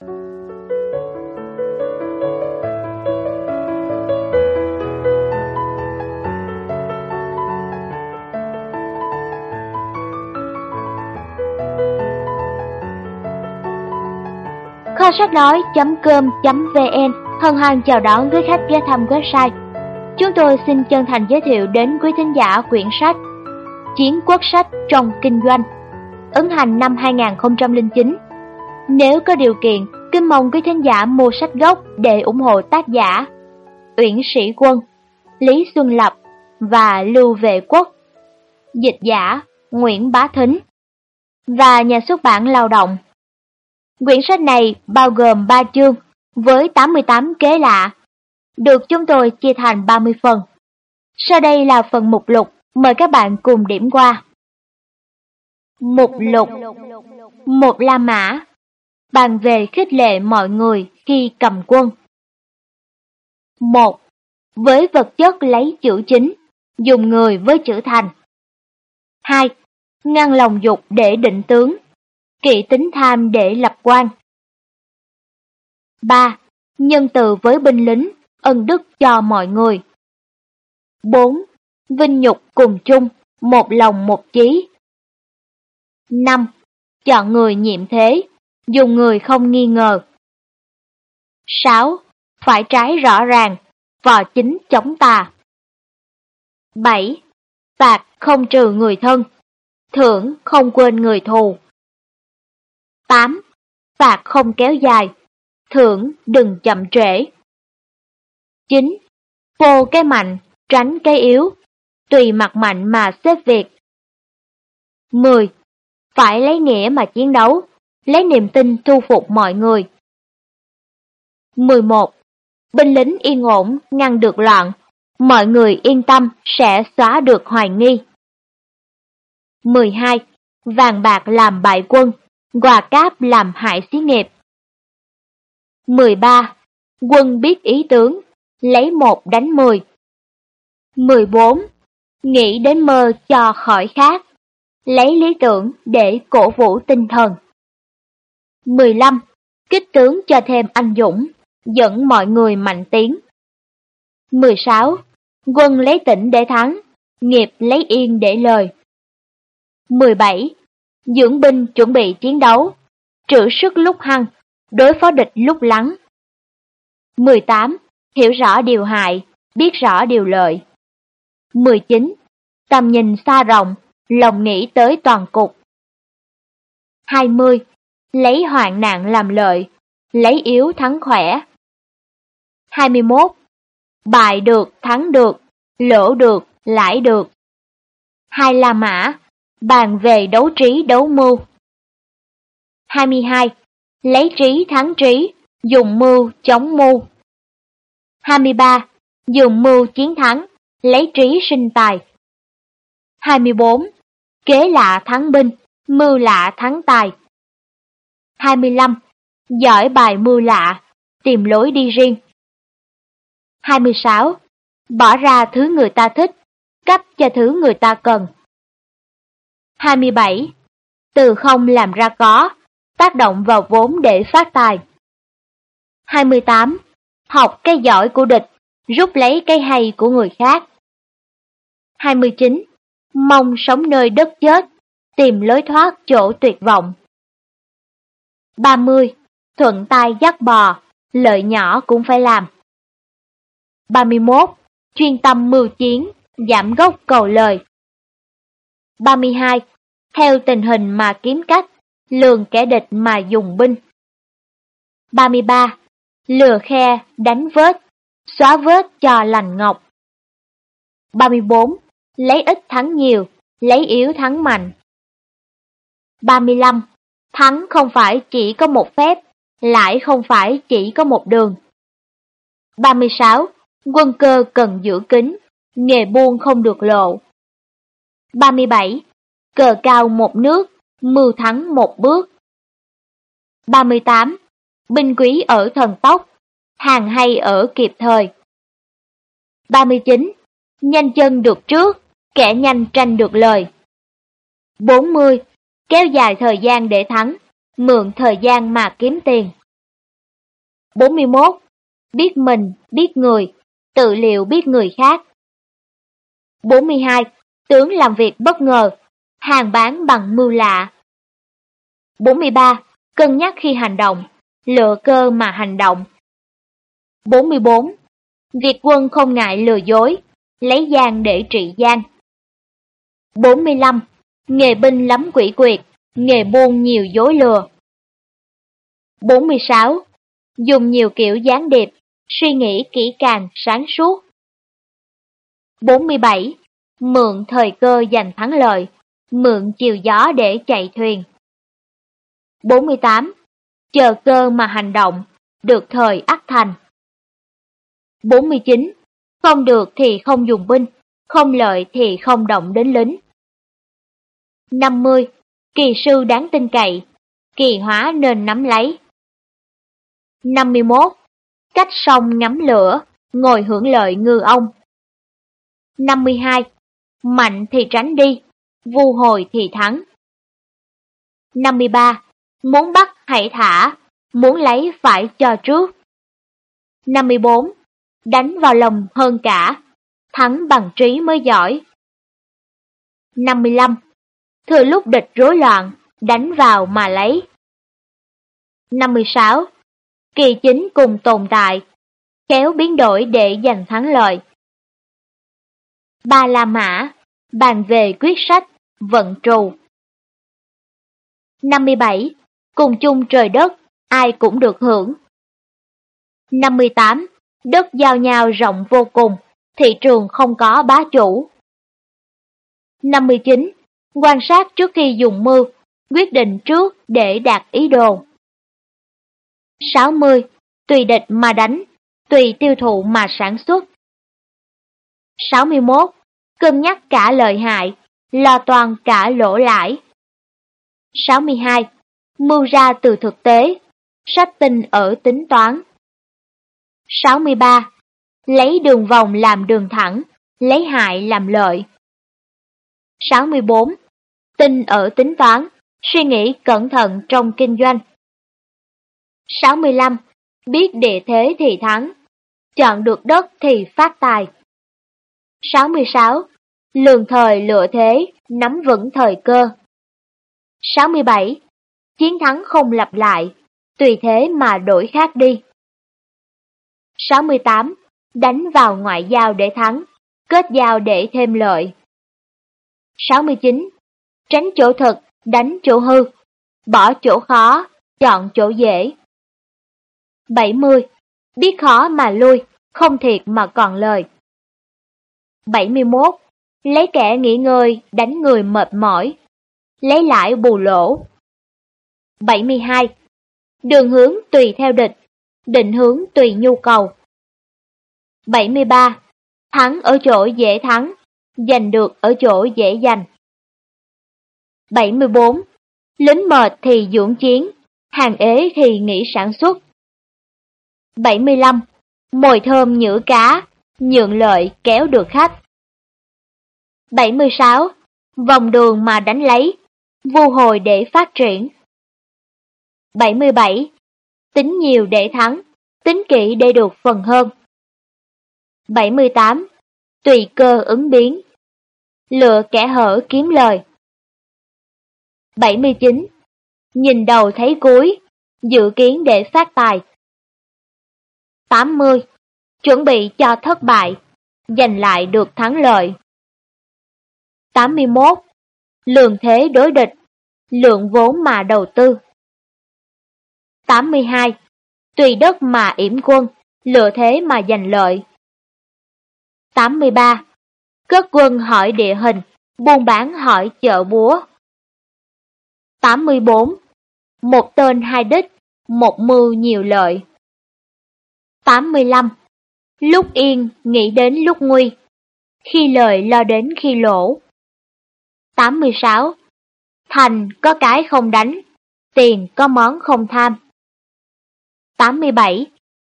Kho sách nói.com.vn hân hoan chào đón quý khách ghé thăm website. Chúng tôi xin chân thành giới thiệu đến quý thính giả quyển sách Chiến quốc sách trong kinh doanh, ấn hành năm 2009. Nếu có điều kiện, kính mong quý thính giả mua sách gốc để ủng hộ tác giả Uyển Sĩ Quân, Lý Xuân Lập và Lưu Vệ Quốc. Dịch giả Nguyễn Bá Thính và nhà xuất bản Lao động Quyển sách này bao gồm 3 chương với 88 kế lạ, được chúng tôi chia thành 30 phần. Sau đây là phần mục lục, mời các bạn cùng điểm qua. Mục lục Một La Mã Bàn về khích lệ mọi người khi cầm quân một Với vật chất lấy chữ chính, dùng người với chữ thành. 2. Ngăn lòng dục để định tướng, kỵ tính tham để lập quan. 3. Nhân từ với binh lính, ân đức cho mọi người. 4. Vinh nhục cùng chung, một lòng một chí. 5. Chọn người nhiệm thế, dùng người không nghi ngờ. 6. Phải trái rõ ràng, vò chính chống tà. 7. Phạt không trừ người thân, thưởng không quên người thù. 8. Phạt không kéo dài, thưởng đừng chậm trễ. 9. Phô cái mạnh, tránh cái yếu, tùy mặt mạnh mà xếp việc. 10. Phải lấy nghĩa mà chiến đấu, lấy niềm tin thu phục mọi người. 11. Binh lính yên ổn, ngăn được loạn, mọi người yên tâm sẽ xóa được hoài nghi. 12. Vàng bạc làm bại quân, quà cáp làm hại xí nghiệp. 13. Quân biết ý tướng, lấy một đánh mười. 14. Nghĩ đến mơ cho khỏi khác, lấy lý tưởng để cổ vũ tinh thần. 15. Kích tướng cho thêm anh dũng, dẫn mọi người mạnh tiến. 16. Quân lấy tỉnh để thắng, nghiệp lấy yên để lời. 17. Dưỡng binh chuẩn bị chiến đấu, trữ sức lúc hăng, đối phó địch lúc lắng. 18. Hiểu rõ điều hại, biết rõ điều lợi. 19. Tầm nhìn xa rộng, lòng nghĩ tới toàn cục. 20. Lấy hoạn nạn làm lợi, lấy yếu thắng khỏe. 21. Bại được thắng được, lỗ được lãi được. Hai La Mã, bàn về đấu trí đấu mưu. 22. Lấy trí thắng trí, dùng mưu chống mưu. 23. Dùng mưu chiến thắng, lấy trí sinh tài. 24. Kế lạ thắng binh, mưu lạ thắng tài. 25. Giỏi bài mưu lạ, tìm lối đi riêng. 26. Bỏ ra thứ người ta thích, cấp cho thứ người ta cần. 27. Từ không làm ra có, tác động vào vốn để phát tài. 28. Học cái giỏi của địch, rút lấy cái hay của người khác. 29. Mong sống nơi đất chết, tìm lối thoát chỗ tuyệt vọng. 30. Thuận tay dắt bò, lợi nhỏ cũng phải làm. 31. Chuyên tâm mưu chiến, giảm gốc cầu lời. 32. Theo tình hình mà kiếm cách, lường kẻ địch mà dùng binh. 33. Lừa khe, đánh vết, xóa vết cho lành ngọc. 34. Lấy ít thắng nhiều, lấy yếu thắng mạnh. 35. Thắng không phải chỉ có một phép, lãi không phải chỉ có một đường. 36. Quân cơ cần giữ kín, nghề buôn không được lộ. 37. Cờ cao một nước, mưu thắng một bước. 38. Binh quý ở thần tốc, hàng hay ở kịp thời. 39. Nhanh chân được trước, kẻ nhanh tranh được lời. 40. Kéo dài thời gian để thắng, mượn thời gian mà kiếm tiền. 41. Biết mình, biết người, tự liệu biết người khác. 42. Tướng làm việc bất ngờ, hàng bán bằng mưu lạ. 43. Cân nhắc khi hành động, lựa cơ mà hành động. 44. Việt quân không ngại lừa dối, lấy gian để trị gian. 45. Nghề binh lắm quỷ quyệt, nghề buôn nhiều dối lừa. 46. Dùng nhiều kiểu gián điệp, suy nghĩ kỹ càng, sáng suốt. 47. Mượn thời cơ giành thắng lợi, mượn chiều gió để chạy thuyền. 48. Chờ cơ mà hành động, được thời ắt thành. 49. Không được thì không dùng binh, không lợi thì không động đến lính. 50. Kỳ sư đáng tin cậy, kỳ hóa nên nắm lấy. 51. Cách sông ngắm lửa, ngồi hưởng lợi ngư ông. 52. Mạnh thì tránh đi, vu hồi thì thắng. 53. Muốn bắt hãy thả, muốn lấy phải cho trước. 54. Đánh vào lòng hơn cả, thắng bằng trí mới giỏi. 55. Thừa lúc địch rối loạn, đánh vào mà lấy. 56. Kỳ chính cùng tồn tại, kéo biến đổi để giành thắng lợi. Ba La Mã, bàn về quyết sách, vận trù. 57. Cùng chung trời đất, ai cũng được hưởng. 58. Đất giao nhau rộng vô cùng, thị trường không có bá chủ. 59. Quan sát trước khi dùng mưu, quyết định trước để đạt ý đồ. 60. Tùy địch mà đánh, tùy tiêu thụ mà sản xuất. 61. Cân nhắc cả lợi hại, lo toàn cả lỗ lãi. 62. Mưu ra từ thực tế, sách tinh ở tính toán. 63. Lấy đường vòng làm đường thẳng, lấy hại làm lợi. 64. tin ở tính toán, suy nghĩ cẩn thận trong kinh doanh. 65. Biết địa thế thì thắng, chọn được đất thì phát tài. 66. Lường thời lựa thế, nắm vững thời cơ. 67. Chiến thắng không lặp lại, tùy thế mà đổi khác đi. 68. Đánh vào ngoại giao để thắng, kết giao để thêm lợi. 69. Tránh chỗ thật đánh chỗ hư, bỏ chỗ khó, chọn chỗ dễ. 70. Biết khó mà lui, không thiệt mà còn lời. 71. Lấy kẻ nghỉ ngơi, đánh người mệt mỏi. Lấy lại bù lỗ. 72. Đường hướng tùy theo địch, định hướng tùy nhu cầu. 73. Thắng ở chỗ dễ thắng, giành được ở chỗ dễ giành. 74. Lính mệt thì dưỡng chiến, hàng ế thì nghỉ sản xuất. 75. Mồi thơm nhữ cá, nhượng lợi kéo được khách. 76. Vòng đường mà đánh lấy, vô hồi để phát triển. 77. Tính nhiều để thắng, tính kỹ để được phần hơn. 78. Tùy cơ ứng biến. Lựa kẻ hở kiếm lời. 79. Nhìn đầu thấy cuối, dự kiến để phát tài. 80. Chuẩn bị cho thất bại, giành lại được thắng lợi. 81. Lượng thế đối địch, lượng vốn mà đầu tư. 82. Tùy đất mà yểm quân, lựa thế mà giành lợi. 83. Cất quân hỏi địa hình, buôn bán hỏi chợ búa. 84. Một tên hai đích, một mưu nhiều lợi. 85. Lúc yên nghĩ đến lúc nguy, khi lợi lo đến khi lỗ. 86. Thành có cái không đánh, tiền có món không tham. 87.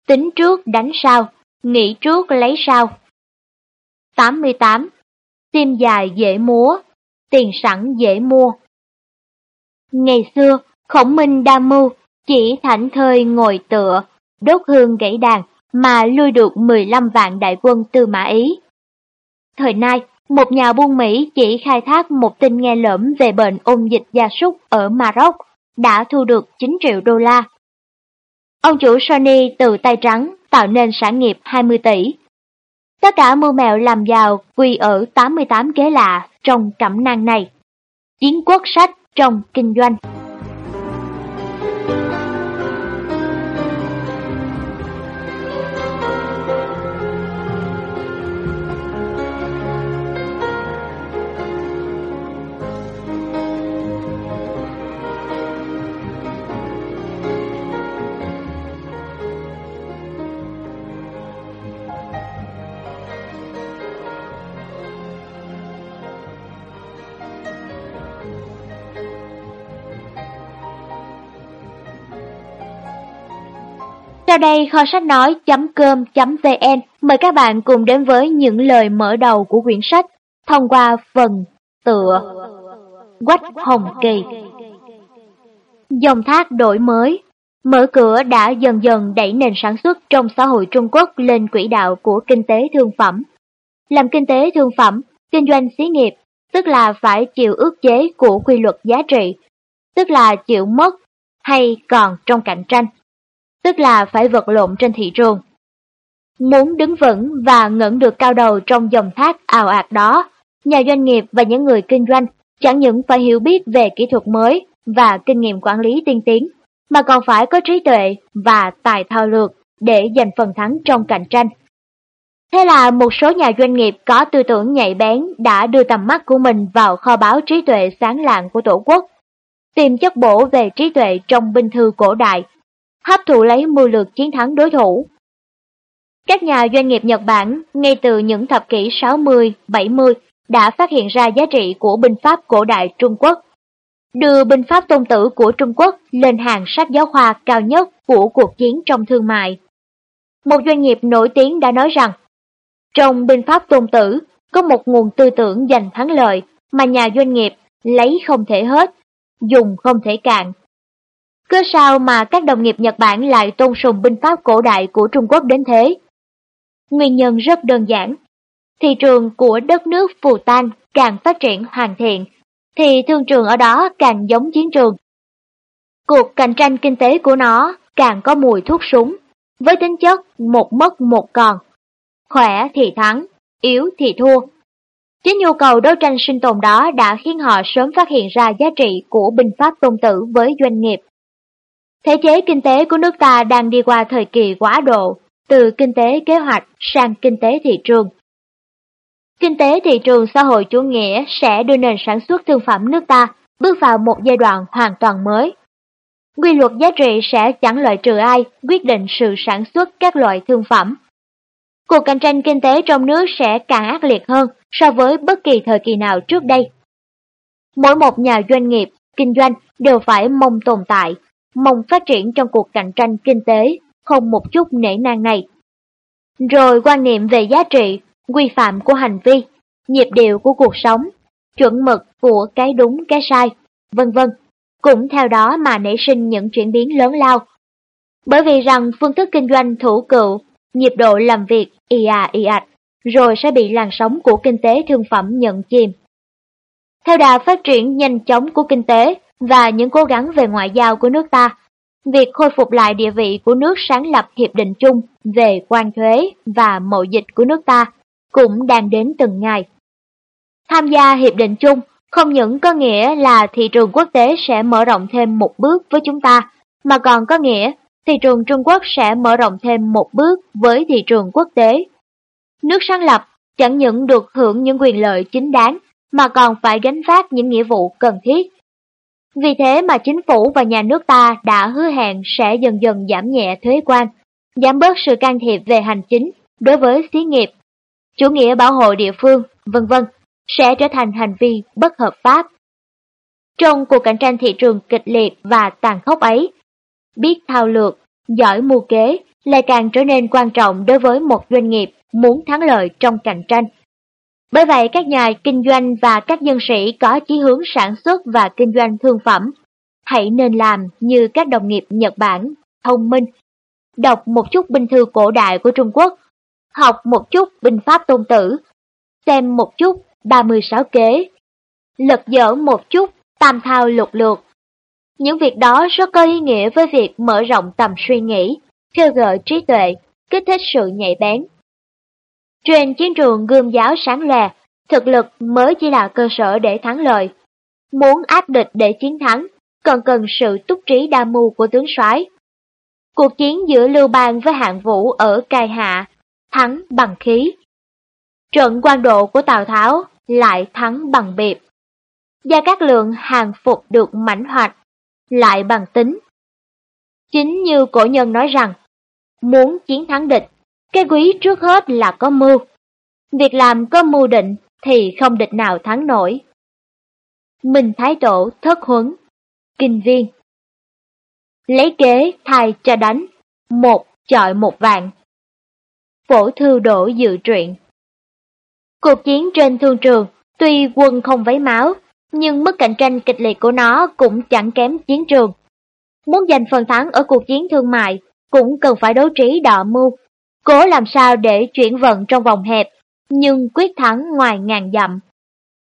Tính trước đánh sau, nghĩ trước lấy sau. 88. Sim dài dễ múa, tiền sẵn dễ mua. Ngày xưa, khổng minh đa mưu, chỉ thảnh thơi ngồi tựa, đốt hương gãy đàn mà lui được 15 vạn đại quân từ Mã Ý. Thời nay, một nhà buôn Mỹ chỉ khai thác một tin nghe lỡm về bệnh ôn dịch gia súc ở Maroc đã thu được 9 triệu đô la. Ông chủ Sony từ tay trắng tạo nên sản nghiệp 20 tỷ. Tất cả mưu mèo làm giàu quy ở 88 kế lạ trong cẩm năng này. Chiến quốc sách trong kinh doanh. Sau đây kho sách nói.com.vn mời các bạn cùng đến với những lời mở đầu của quyển sách thông qua phần tựa Quách Hồng Kỳ. Dòng thác đổi mới, mở cửa đã dần dần đẩy nền sản xuất trong xã hội Trung Quốc lên quỹ đạo của kinh tế thương phẩm. Làm kinh tế thương phẩm, kinh doanh xí nghiệp, tức là phải chịu ước chế của quy luật giá trị, tức là chịu mất hay còn trong cạnh tranh tức là phải vật lộn trên thị trường. Muốn đứng vững và ngẩng được cao đầu trong dòng thác ào ạt đó, nhà doanh nghiệp và những người kinh doanh chẳng những phải hiểu biết về kỹ thuật mới và kinh nghiệm quản lý tiên tiến, mà còn phải có trí tuệ và tài thao lược để giành phần thắng trong cạnh tranh. Thế là một số nhà doanh nghiệp có tư tưởng nhạy bén đã đưa tầm mắt của mình vào kho báu trí tuệ sáng lạng của Tổ quốc, tìm chất bổ về trí tuệ trong binh thư cổ đại hấp thụ lấy mưu lược chiến thắng đối thủ. Các nhà doanh nghiệp Nhật Bản ngay từ những thập kỷ 60, 70 đã phát hiện ra giá trị của binh pháp cổ đại Trung Quốc, đưa binh pháp tôn tử của Trung Quốc lên hàng sách giáo khoa cao nhất của cuộc chiến trong thương mại. Một doanh nghiệp nổi tiếng đã nói rằng, trong binh pháp tôn tử có một nguồn tư tưởng giành thắng lợi mà nhà doanh nghiệp lấy không thể hết, dùng không thể cạn, cứ sao mà các đồng nghiệp Nhật Bản lại tôn sùng binh pháp cổ đại của Trung Quốc đến thế? Nguyên nhân rất đơn giản. Thị trường của đất nước phù tan càng phát triển hoàn thiện, thì thương trường ở đó càng giống chiến trường. Cuộc cạnh tranh kinh tế của nó càng có mùi thuốc súng, với tính chất một mất một còn. Khỏe thì thắng, yếu thì thua. Chính nhu cầu đấu tranh sinh tồn đó đã khiến họ sớm phát hiện ra giá trị của binh pháp tôn tử với doanh nghiệp. Thế chế kinh tế của nước ta đang đi qua thời kỳ quá độ, từ kinh tế kế hoạch sang kinh tế thị trường. Kinh tế thị trường xã hội chủ nghĩa sẽ đưa nền sản xuất thương phẩm nước ta bước vào một giai đoạn hoàn toàn mới. Quy luật giá trị sẽ chẳng loại trừ ai quyết định sự sản xuất các loại thương phẩm. Cuộc cạnh tranh kinh tế trong nước sẽ càng ác liệt hơn so với bất kỳ thời kỳ nào trước đây. Mỗi một nhà doanh nghiệp, kinh doanh đều phải mong tồn tại mong phát triển trong cuộc cạnh tranh kinh tế, không một chút nể nang này. Rồi quan niệm về giá trị, quy phạm của hành vi, nhịp điệu của cuộc sống, chuẩn mực của cái đúng cái sai, vân vân, cũng theo đó mà nảy sinh những chuyển biến lớn lao. Bởi vì rằng phương thức kinh doanh thủ cựu, nhịp độ làm việc ì à ì ạch, rồi sẽ bị làn sóng của kinh tế thương phẩm nhận chìm. Theo đà phát triển nhanh chóng của kinh tế, và những cố gắng về ngoại giao của nước ta, việc khôi phục lại địa vị của nước sáng lập hiệp định chung về quan thuế và mậu dịch của nước ta cũng đang đến từng ngày. Tham gia hiệp định chung không những có nghĩa là thị trường quốc tế sẽ mở rộng thêm một bước với chúng ta, mà còn có nghĩa thị trường Trung Quốc sẽ mở rộng thêm một bước với thị trường quốc tế. Nước sáng lập chẳng những được hưởng những quyền lợi chính đáng, mà còn phải gánh vác những nghĩa vụ cần thiết vì thế mà chính phủ và nhà nước ta đã hứa hẹn sẽ dần dần giảm nhẹ thuế quan, giảm bớt sự can thiệp về hành chính đối với xí nghiệp, chủ nghĩa bảo hộ địa phương, vân vân sẽ trở thành hành vi bất hợp pháp. Trong cuộc cạnh tranh thị trường kịch liệt và tàn khốc ấy, biết thao lược, giỏi mưu kế lại càng trở nên quan trọng đối với một doanh nghiệp muốn thắng lợi trong cạnh tranh. Bởi vậy các nhà kinh doanh và các nhân sĩ có chí hướng sản xuất và kinh doanh thương phẩm. Hãy nên làm như các đồng nghiệp Nhật Bản, thông minh, đọc một chút binh thư cổ đại của Trung Quốc, học một chút binh pháp tôn tử, xem một chút 36 kế, lật dở một chút tam thao lục lược. Những việc đó rất có ý nghĩa với việc mở rộng tầm suy nghĩ, khơi gợi trí tuệ, kích thích sự nhạy bén. Trên chiến trường gươm giáo sáng lè, thực lực mới chỉ là cơ sở để thắng lợi. Muốn áp địch để chiến thắng, còn cần sự túc trí đa mưu của tướng soái. Cuộc chiến giữa Lưu Bang với Hạng Vũ ở Cai Hạ, thắng bằng khí. Trận quan độ của Tào Tháo lại thắng bằng biệp. Gia Cát Lượng hàng phục được mảnh hoạch, lại bằng tính. Chính như cổ nhân nói rằng, muốn chiến thắng địch, cái quý trước hết là có mưu. Việc làm có mưu định thì không địch nào thắng nổi. Minh Thái Tổ thất huấn, kinh viên. Lấy kế thay cho đánh, một chọi một vạn. Phổ thư đổ dự truyện. Cuộc chiến trên thương trường, tuy quân không vấy máu, nhưng mức cạnh tranh kịch liệt của nó cũng chẳng kém chiến trường. Muốn giành phần thắng ở cuộc chiến thương mại, cũng cần phải đấu trí đọ mưu, cố làm sao để chuyển vận trong vòng hẹp, nhưng quyết thắng ngoài ngàn dặm.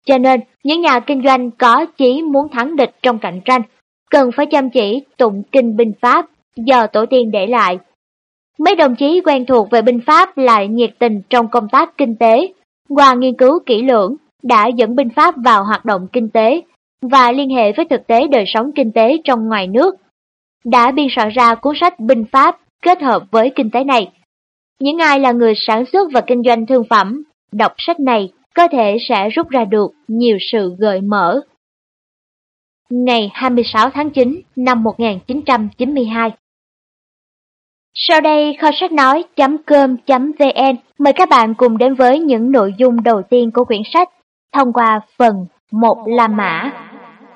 Cho nên, những nhà kinh doanh có chí muốn thắng địch trong cạnh tranh, cần phải chăm chỉ tụng kinh binh pháp do tổ tiên để lại. Mấy đồng chí quen thuộc về binh pháp lại nhiệt tình trong công tác kinh tế, qua nghiên cứu kỹ lưỡng đã dẫn binh pháp vào hoạt động kinh tế và liên hệ với thực tế đời sống kinh tế trong ngoài nước. Đã biên soạn ra cuốn sách binh pháp kết hợp với kinh tế này. Những ai là người sản xuất và kinh doanh thương phẩm, đọc sách này có thể sẽ rút ra được nhiều sự gợi mở. Ngày 26 tháng 9 năm 1992 Sau đây kho sách nói.com.vn mời các bạn cùng đến với những nội dung đầu tiên của quyển sách thông qua phần một La Mã,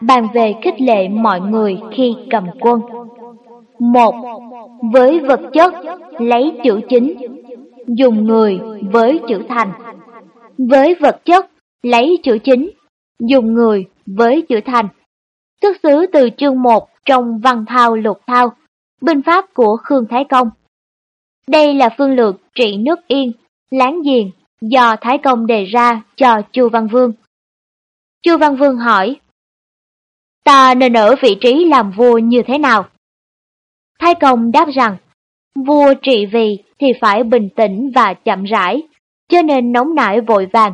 bàn về khích lệ mọi người khi cầm quân. một Với vật chất, lấy chữ chính, dùng người với chữ thành. Với vật chất, lấy chữ chính, dùng người với chữ thành. Xuất xứ từ chương 1 trong văn thao lục thao, binh pháp của Khương Thái Công. Đây là phương lược trị nước yên, láng giềng do Thái Công đề ra cho Chu Văn Vương. Chu Văn Vương hỏi, ta nên ở vị trí làm vua như thế nào? Thái Công đáp rằng, vua trị vì thì phải bình tĩnh và chậm rãi, cho nên nóng nảy vội vàng,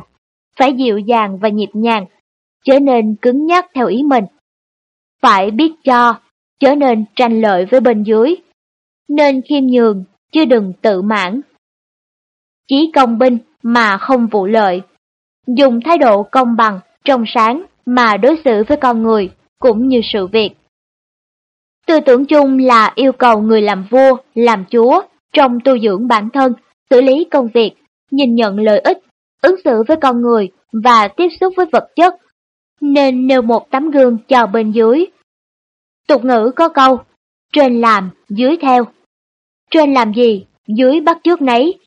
phải dịu dàng và nhịp nhàng, chớ nên cứng nhắc theo ý mình. Phải biết cho, chớ nên tranh lợi với bên dưới, nên khiêm nhường, chứ đừng tự mãn. Chí công binh mà không vụ lợi, dùng thái độ công bằng, trong sáng mà đối xử với con người cũng như sự việc. Tư tưởng chung là yêu cầu người làm vua, làm chúa trong tu dưỡng bản thân, xử lý công việc, nhìn nhận lợi ích, ứng xử với con người và tiếp xúc với vật chất, nên nêu một tấm gương cho bên dưới. Tục ngữ có câu, trên làm, dưới theo. Trên làm gì, dưới bắt chước nấy.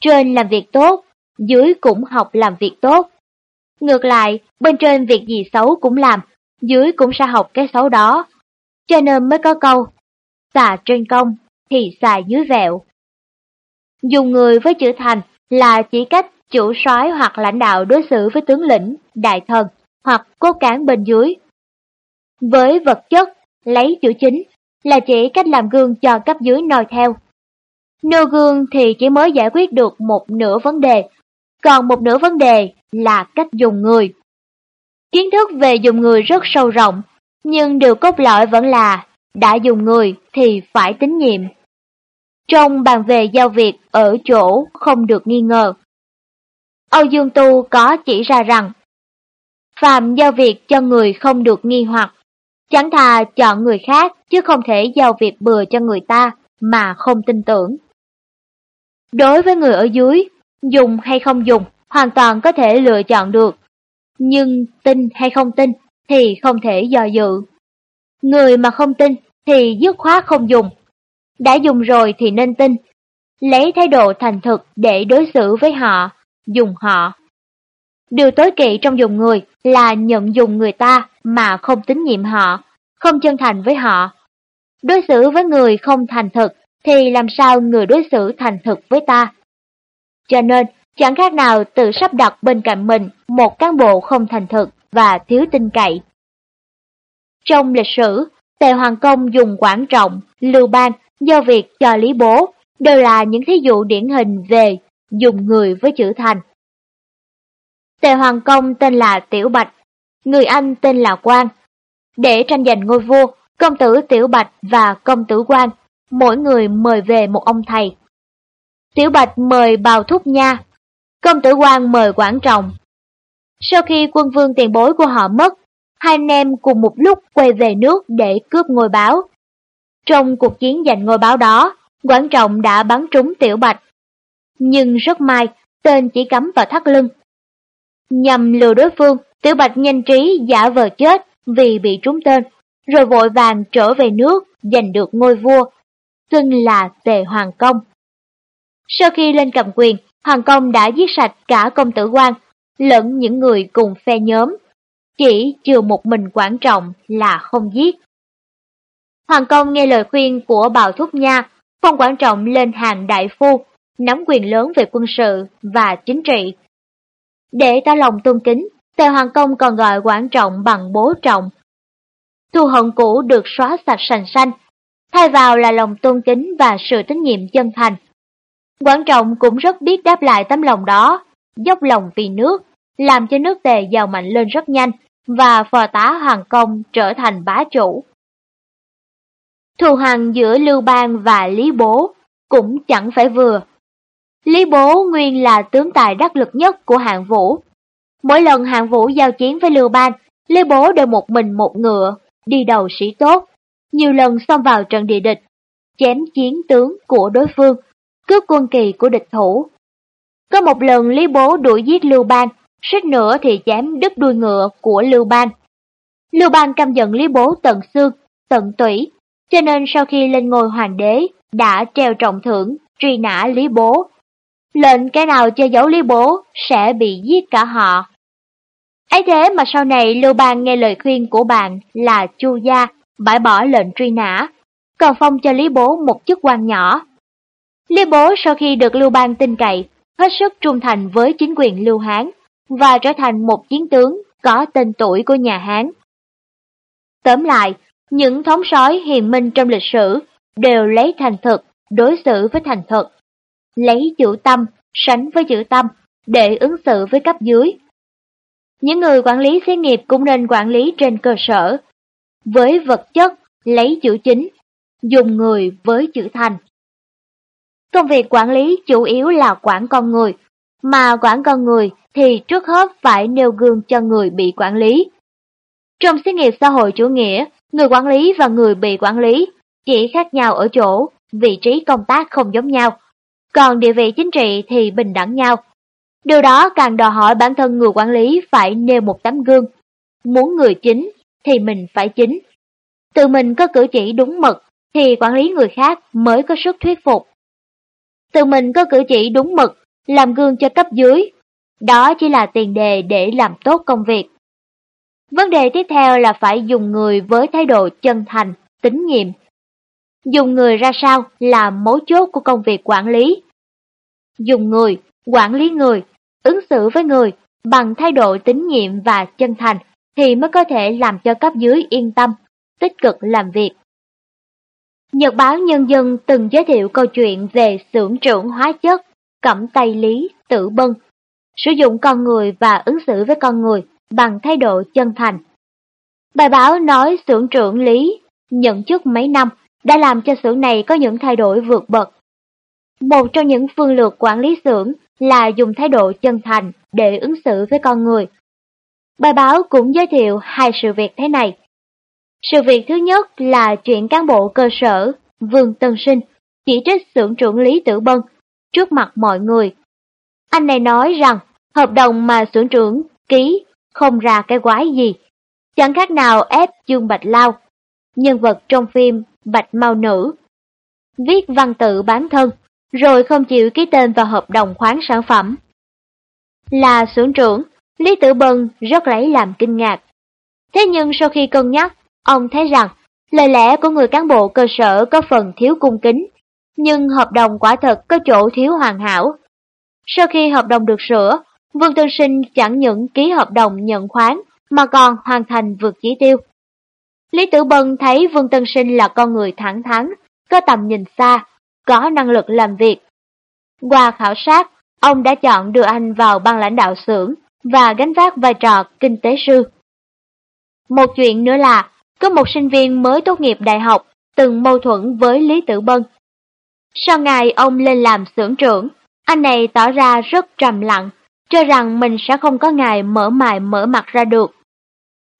Trên làm việc tốt, dưới cũng học làm việc tốt. Ngược lại, bên trên việc gì xấu cũng làm, dưới cũng sẽ học cái xấu đó. Cho nên mới có câu, xà trên công thì xài dưới vẹo. Dùng người với chữ thành là chỉ cách chủ soái hoặc lãnh đạo đối xử với tướng lĩnh, đại thần hoặc cố cán bên dưới. Với vật chất, lấy chữ chính là chỉ cách làm gương cho cấp dưới noi theo. Nêu gương thì chỉ mới giải quyết được một nửa vấn đề còn một nửa vấn đề là cách dùng người. Kiến thức về dùng người rất sâu rộng, nhưng điều cốt lõi vẫn là đã dùng người thì phải tín nhiệm. Trong bàn về giao việc ở chỗ không được nghi ngờ. Âu Dương Tu có chỉ ra rằng Phạm giao việc cho người không được nghi hoặc, chẳng thà chọn người khác chứ không thể giao việc bừa cho người ta mà không tin tưởng. Đối với người ở dưới, dùng hay không dùng hoàn toàn có thể lựa chọn được. Nhưng tin hay không tin thì không thể dò dự. Người mà không tin thì dứt khoát không dùng. Đã dùng rồi thì nên tin. Lấy thái độ thành thực để đối xử với họ, dùng họ. Điều tối kỵ trong dùng người là nhận dùng người ta mà không tín nhiệm họ, không chân thành với họ. Đối xử với người không thành thực thì làm sao người đối xử thành thực với ta? Cho nên, chẳng khác nào tự sắp đặt bên cạnh mình một cán bộ không thành thực và thiếu tin cậy. Trong lịch sử, Tề Hoàng Công dùng Quảng Trọng, Lưu Bang, do việc cho Lý Bố đều là những thí dụ điển hình về dùng người với chữ thành. Tề Hoàng Công tên là Tiểu Bạch, người anh tên là Quang. Để tranh giành ngôi vua, công tử Tiểu Bạch và công tử Quang, mỗi người mời về một ông thầy. Tiểu Bạch mời Bào Thúc Nha, công tử Quang mời Quảng Trọng. Sau khi quân vương tiền bối của họ mất, hai anh em cùng một lúc quay về nước để cướp ngôi báo. Trong cuộc chiến giành ngôi báo đó, Quảng Trọng đã bắn trúng Tiểu Bạch. Nhưng rất may, tên chỉ cắm vào thắt lưng. Nhằm lừa đối phương, Tiểu Bạch nhanh trí giả vờ chết vì bị trúng tên, rồi vội vàng trở về nước giành được ngôi vua, xưng là Tề Hoàng Công. Sau khi lên cầm quyền, Hoàng Công đã giết sạch cả công tử quan, lẫn những người cùng phe nhóm. Chỉ trừ một mình quan trọng là không giết. Hoàng Công nghe lời khuyên của Bào Thúc Nha, phong Quản trọng lên hàng đại phu, nắm quyền lớn về quân sự và chính trị. Để tỏ lòng tôn kính, Tề Hoàng Công còn gọi Quản trọng bằng bố trọng. Thù hận cũ được xóa sạch sành xanh, thay vào là lòng tôn kính và sự tín nhiệm chân thành. Quản Trọng cũng rất biết đáp lại tấm lòng đó, dốc lòng vì nước, làm cho nước tề giàu mạnh lên rất nhanh và phò tá Hoàng Công trở thành bá chủ. Thù hằn giữa Lưu Bang và Lý Bố cũng chẳng phải vừa. Lý Bố nguyên là tướng tài đắc lực nhất của hạng vũ. Mỗi lần hạng vũ giao chiến với Lưu Bang, Lý Bố đều một mình một ngựa, đi đầu sĩ tốt, nhiều lần xông vào trận địa địch, chém chiến tướng của đối phương, cướp quân kỳ của địch thủ. Có một lần Lý Bố đuổi giết Lưu Bang, suýt nữa thì chém đứt đuôi ngựa của Lưu Bang. Lưu Bang căm giận Lý Bố tận xương, tận tủy, cho nên sau khi lên ngôi hoàng đế, đã treo trọng thưởng, truy nã Lý Bố. Lệnh cái nào che giấu Lý Bố sẽ bị giết cả họ. ấy thế mà sau này Lưu Bang nghe lời khuyên của bạn là Chu Gia, bãi bỏ lệnh truy nã, còn phong cho Lý Bố một chức quan nhỏ. Lý Bố sau khi được Lưu Bang tin cậy, hết sức trung thành với chính quyền Lưu Hán và trở thành một chiến tướng có tên tuổi của nhà Hán. Tóm lại, những thống sói hiền minh trong lịch sử đều lấy thành thực đối xử với thành thực, lấy chữ tâm sánh với chữ tâm để ứng xử với cấp dưới. Những người quản lý xí nghiệp cũng nên quản lý trên cơ sở, với vật chất lấy chữ chính, dùng người với chữ thành. Công việc quản lý chủ yếu là quản con người, mà quản con người thì trước hết phải nêu gương cho người bị quản lý. Trong xí nghiệp xã hội chủ nghĩa, người quản lý và người bị quản lý chỉ khác nhau ở chỗ vị trí công tác không giống nhau, còn địa vị chính trị thì bình đẳng nhau. Điều đó càng đòi hỏi bản thân người quản lý phải nêu một tấm gương. Muốn người chính thì mình phải chính. Tự mình có cử chỉ đúng mực thì quản lý người khác mới có sức thuyết phục. Tự mình có cử chỉ đúng mực, làm gương cho cấp dưới. Đó chỉ là tiền đề để làm tốt công việc. Vấn đề tiếp theo là phải dùng người với thái độ chân thành, tín nhiệm. Dùng người ra sao là mấu chốt của công việc quản lý. Dùng người, quản lý người, ứng xử với người bằng thái độ tín nhiệm và chân thành thì mới có thể làm cho cấp dưới yên tâm, tích cực làm việc. Nhật báo Nhân dân từng giới thiệu câu chuyện về xưởng trưởng hóa chất Cẩm tay Lý Tử Bân, sử dụng con người và ứng xử với con người bằng thái độ chân thành. Bài báo nói xưởng trưởng Lý nhận chức mấy năm đã làm cho xưởng này có những thay đổi vượt bậc. Một trong những phương lược quản lý xưởng là dùng thái độ chân thành để ứng xử với con người. Bài báo cũng giới thiệu hai sự việc thế này. Sự việc thứ nhất là chuyện cán bộ cơ sở Vương Tân Sinh, chỉ trích xưởng trưởng Lý Tử Bân trước mặt mọi người. Anh này nói rằng, hợp đồng mà xưởng trưởng ký không ra cái quái gì. Chẳng khác nào ép Dương Bạch Lao, nhân vật trong phim Bạch mau Nữ. Viết văn tự bán thân, rồi không chịu ký tên vào hợp đồng khoáng sản phẩm. Là xưởng trưởng, Lý Tử Bân rất lấy làm kinh ngạc. Thế nhưng sau khi cân nhắc, ông thấy rằng lời lẽ của người cán bộ cơ sở có phần thiếu cung kính, nhưng hợp đồng quả thật có chỗ thiếu hoàn hảo. Sau khi hợp đồng được sửa, Vương Tân Sinh chẳng những ký hợp đồng nhận khoán mà còn hoàn thành vượt chỉ tiêu. Lý Tử Bân thấy Vương Tân Sinh là con người thẳng thắn, có tầm nhìn xa, có năng lực làm việc. Qua khảo sát, ông đã chọn đưa anh vào ban lãnh đạo xưởng và gánh vác vai trò kinh tế sư. Một chuyện nữa là, có một sinh viên mới tốt nghiệp đại học từng mâu thuẫn với Lý Tử Bân. Sau ngày ông lên làm xưởng trưởng, anh này tỏ ra rất trầm lặng, cho rằng mình sẽ không có ngày mở mài mở mặt ra được.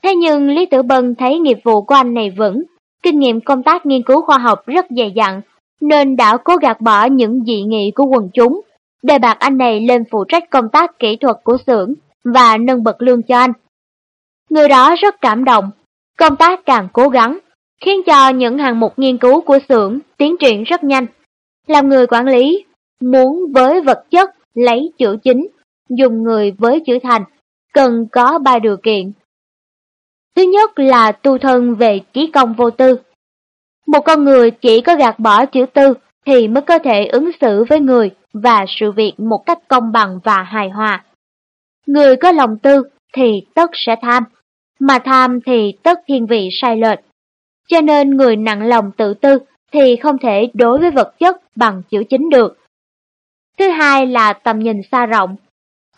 Thế nhưng Lý Tử Bân thấy nghiệp vụ của anh này vững, kinh nghiệm công tác nghiên cứu khoa học rất dày dặn, nên đã cố gạt bỏ những dị nghị của quần chúng, đề bạt anh này lên phụ trách công tác kỹ thuật của xưởng và nâng bậc lương cho anh. Người đó rất cảm động, công tác càng cố gắng, khiến cho những hạng mục nghiên cứu của xưởng tiến triển rất nhanh. Làm người quản lý, muốn với vật chất lấy chữ chính, dùng người với chữ thành, cần có ba điều kiện. Thứ nhất là tu thân về trí công vô tư. Một con người chỉ có gạt bỏ chữ tư thì mới có thể ứng xử với người và sự việc một cách công bằng và hài hòa. Người có lòng tư thì tất sẽ tham, mà tham thì tất thiên vị sai lệch. Cho nên người nặng lòng tự tư thì không thể đối với vật chất bằng chữ chính được. Thứ hai là tầm nhìn xa rộng.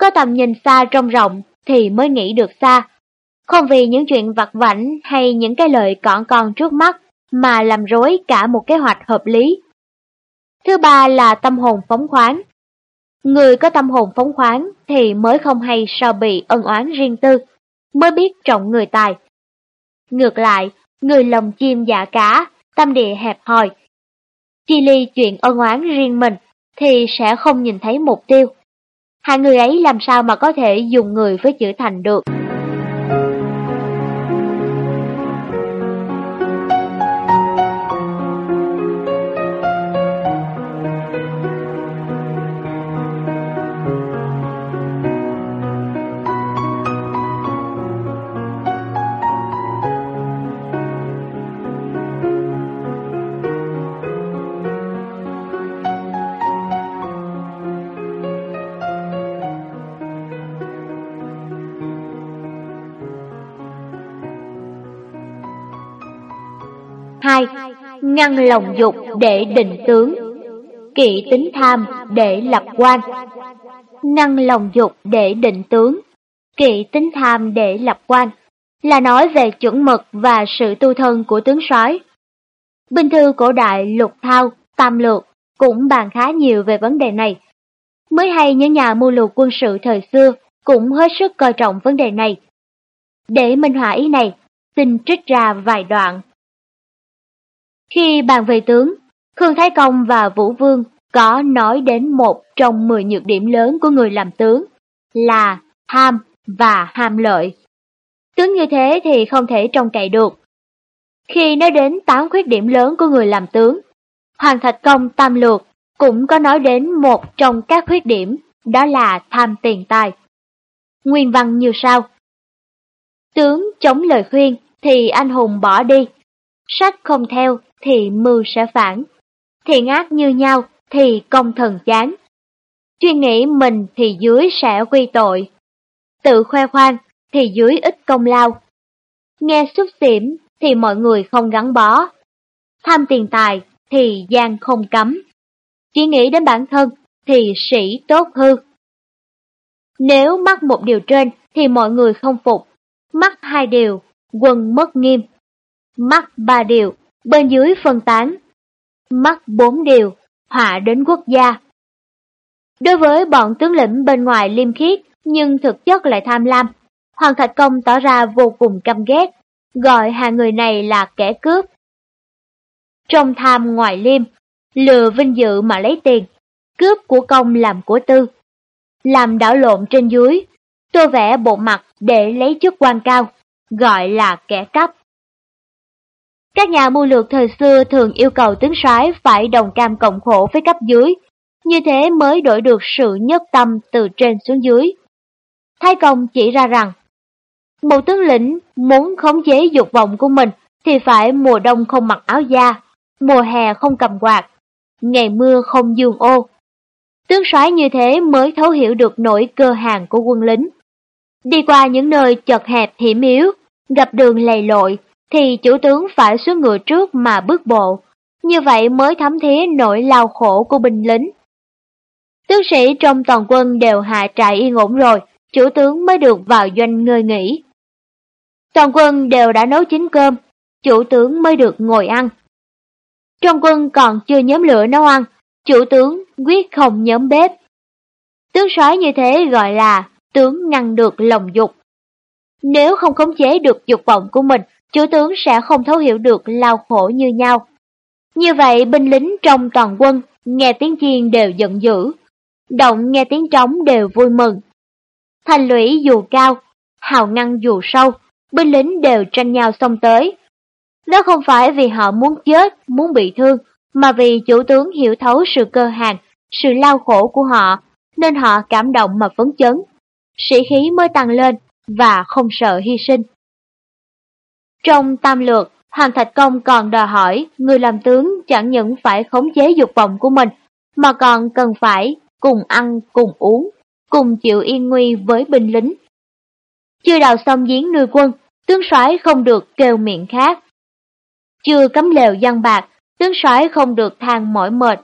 Có tầm nhìn xa trong rộng thì mới nghĩ được xa. Không vì những chuyện vặt vảnh hay những cái lợi cọn con trước mắt mà làm rối cả một kế hoạch hợp lý. Thứ ba là tâm hồn phóng khoáng. Người có tâm hồn phóng khoáng thì mới không hay sao bị ân oán riêng tư, mới biết trọng người tài. Ngược lại, người lòng chim dạ cá, tâm địa hẹp hòi. Chi ly chuyện ân oán riêng mình thì sẽ không nhìn thấy mục tiêu. Hai người ấy làm sao mà có thể dùng người với chữ thành được. Ngăn lòng dục để định tướng, kỵ tính tham để lập quan. Ngăn lòng dục để định tướng, kỵ tính tham để lập quan, là nói về chuẩn mực và sự tu thân của tướng soái. Binh thư cổ đại lục thao, tam lược cũng bàn khá nhiều về vấn đề này. Mới hay những nhà mưu lược quân sự thời xưa cũng hết sức coi trọng vấn đề này. Để minh họa ý này, xin trích ra vài đoạn khi bàn về tướng, Khương Thái Công và Vũ Vương có nói đến một trong 10 nhược điểm lớn của người làm tướng là ham và ham lợi. Tướng như thế thì không thể trông cậy được. Khi nói đến 8 khuyết điểm lớn của người làm tướng, Hoàng Thạch Công Tam Lược cũng có nói đến một trong các khuyết điểm, đó là tham tiền tài. Nguyên văn như sau. Tướng chống lời khuyên thì anh hùng bỏ đi, sách không theo thì mưu sẽ phản, thiện ác như nhau thì công thần chán. Chuyên nghĩ mình thì dưới sẽ quy tội, tự khoe khoang thì dưới ít công lao. Nghe xúc xỉm thì mọi người không gắn bó, tham tiền tài thì gian không cấm. Chỉ nghĩ đến bản thân thì sĩ tốt hư. Nếu mắc một điều trên thì mọi người không phục, mắc hai điều, quân mất nghiêm. Mắc ba điều, bên dưới phân tán. Mắc bốn điều, họa đến quốc gia. Đối với bọn tướng lĩnh bên ngoài liêm khiết, nhưng thực chất lại tham lam, Hoàng Thạch Công tỏ ra vô cùng căm ghét, gọi hai người này là kẻ cướp. Trong tham ngoài liêm, lừa vinh dự mà lấy tiền, cướp của công làm của tư. Làm đảo lộn trên dưới, tô vẽ bộ mặt để lấy chức quan cao, gọi là kẻ cắp. Các nhà mưu lược thời xưa thường yêu cầu tướng soái phải đồng cam cộng khổ với cấp dưới, như thế mới đổi được sự nhất tâm từ trên xuống dưới. Thái Công chỉ ra rằng, một tướng lĩnh muốn khống chế dục vọng của mình thì phải mùa đông không mặc áo da, mùa hè không cầm quạt, ngày mưa không dương ô. Tướng soái như thế mới thấu hiểu được nỗi cơ hàng của quân lính. Đi qua những nơi chật hẹp hiểm yếu, gặp đường lầy lội, thì chủ tướng phải xuống ngựa trước mà bước bộ, như vậy mới thấm thía nỗi lao khổ của binh lính. Tướng sĩ trong toàn quân đều hạ trại yên ổn rồi, chủ tướng mới được vào doanh ngơi nghỉ. Toàn quân đều đã nấu chín cơm, chủ tướng mới được ngồi ăn. Trong quân còn chưa nhóm lửa nấu ăn, chủ tướng quyết không nhóm bếp. Tướng soái như thế gọi là tướng ngăn được lòng dục. Nếu không khống chế được dục vọng của mình, chủ tướng sẽ không thấu hiểu được lao khổ như nhau. Như vậy binh lính trong toàn quân nghe tiếng chiên đều giận dữ, động nghe tiếng trống đều vui mừng. Thành lũy dù cao, hào ngăn dù sâu, binh lính đều tranh nhau xông tới. Đó không phải vì họ muốn chết, muốn bị thương, mà vì chủ tướng hiểu thấu sự cơ hàng, sự lao khổ của họ, nên họ cảm động mà phấn chấn. Sĩ khí mới tăng lên và không sợ hy sinh. Trong tam lược, Hàn Thạch Công còn đòi hỏi người làm tướng chẳng những phải khống chế dục vọng của mình, mà còn cần phải cùng ăn, cùng uống, cùng chịu yên nguy với binh lính. Chưa đào xong giếng nuôi quân, tướng soái không được kêu miệng khác. Chưa cấm lều giăng bạc, tướng soái không được than mỏi mệt.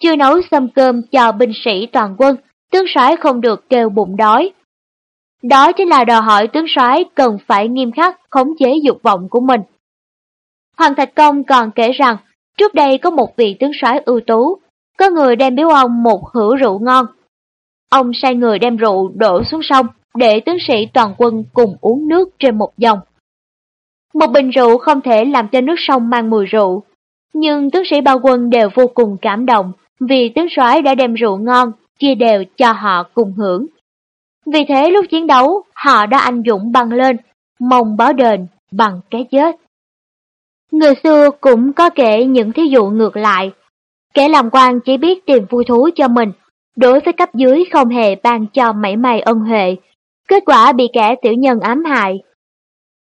Chưa nấu xâm cơm cho binh sĩ toàn quân, tướng soái không được kêu bụng đói. Đó chính là đòi hỏi tướng soái cần phải nghiêm khắc khống chế dục vọng của mình. Hoàng Thạch Công còn kể rằng, trước đây có một vị tướng soái ưu tú, có người đem biếu ông một hữu rượu ngon. Ông sai người đem rượu đổ xuống sông, để tướng sĩ toàn quân cùng uống nước trên một dòng. Một bình rượu không thể làm cho nước sông mang mùi rượu, nhưng tướng sĩ bao quân đều vô cùng cảm động vì tướng soái đã đem rượu ngon chia đều cho họ cùng hưởng. Vì thế lúc chiến đấu, họ đã anh dũng băng lên, mong báo đền bằng cái chết. Người xưa cũng có kể những thí dụ ngược lại. Kẻ làm quan chỉ biết tìm vui thú cho mình, đối với cấp dưới không hề ban cho mảy may ân huệ, kết quả bị kẻ tiểu nhân ám hại.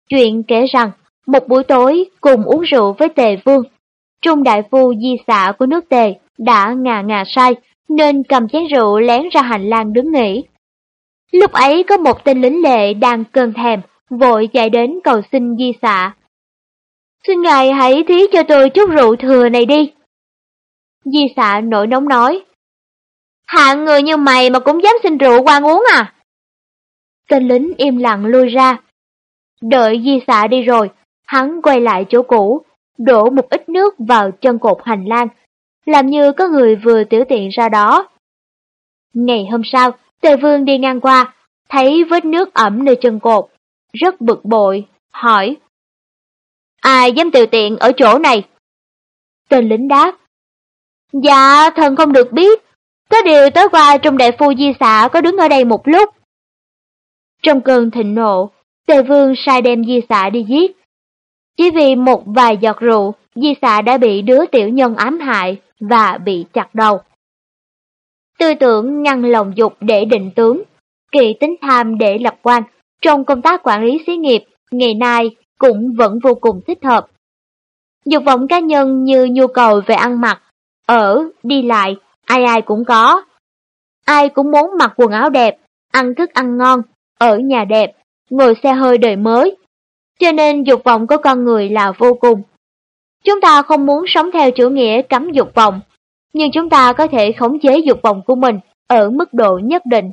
Chuyện kể rằng, một buổi tối cùng uống rượu với tề vương, trung đại phu di xạ của nước tề đã ngà ngà say, nên cầm chén rượu lén ra hành lang đứng nghỉ. Lúc ấy có một tên lính lệ đang cơn thèm, vội chạy đến cầu xin di xạ. Xin ngài hãy thí cho tôi chút rượu thừa này đi. Di xạ nổi nóng nói. Hạng người như mày mà cũng dám xin rượu quan uống à? Tên lính im lặng lui ra. Đợi di xạ đi rồi, hắn quay lại chỗ cũ, đổ một ít nước vào chân cột hành lang, làm như có người vừa tiểu tiện ra đó. Ngày hôm sau, Tề Vương đi ngang qua, thấy vết nước ẩm nơi chân cột, rất bực bội, hỏi. Ai dám tiểu tiện ở chỗ này? Tên lính đáp. Dạ, thần không được biết. Có điều tối qua trong đại phu di xạ có đứng ở đây một lúc. Trong cơn thịnh nộ, Tề Vương sai đem di xạ đi giết. Chỉ vì một vài giọt rượu, di xạ đã bị đứa tiểu nhân ám hại và bị chặt đầu. Tư tưởng ngăn lòng dục để định tướng, kỳ tính tham để lập quan, trong công tác quản lý xí nghiệp, ngày nay cũng vẫn vô cùng thích hợp. Dục vọng cá nhân như nhu cầu về ăn mặc, ở, đi lại, ai ai cũng có. Ai cũng muốn mặc quần áo đẹp, ăn thức ăn ngon, ở nhà đẹp, ngồi xe hơi đời mới. Cho nên dục vọng của con người là vô cùng. Chúng ta không muốn sống theo chủ nghĩa cấm dục vọng, nhưng chúng ta có thể khống chế dục vọng của mình ở mức độ nhất định.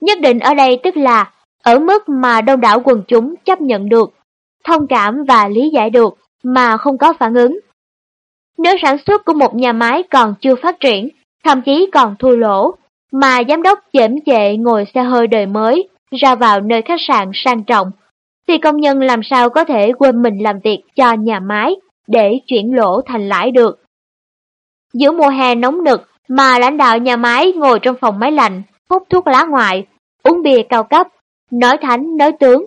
Nhất định ở đây tức là ở mức mà đông đảo quần chúng chấp nhận được, thông cảm và lý giải được mà không có phản ứng. Nếu sản xuất của một nhà máy còn chưa phát triển, thậm chí còn thua lỗ, mà giám đốc chễm chệ ngồi xe hơi đời mới, ra vào nơi khách sạn sang trọng, thì công nhân làm sao có thể quên mình làm việc cho nhà máy để chuyển lỗ thành lãi được. Giữa mùa hè nóng nực mà lãnh đạo nhà máy ngồi trong phòng máy lạnh, hút thuốc lá ngoại, uống bia cao cấp, nói thánh nói tướng,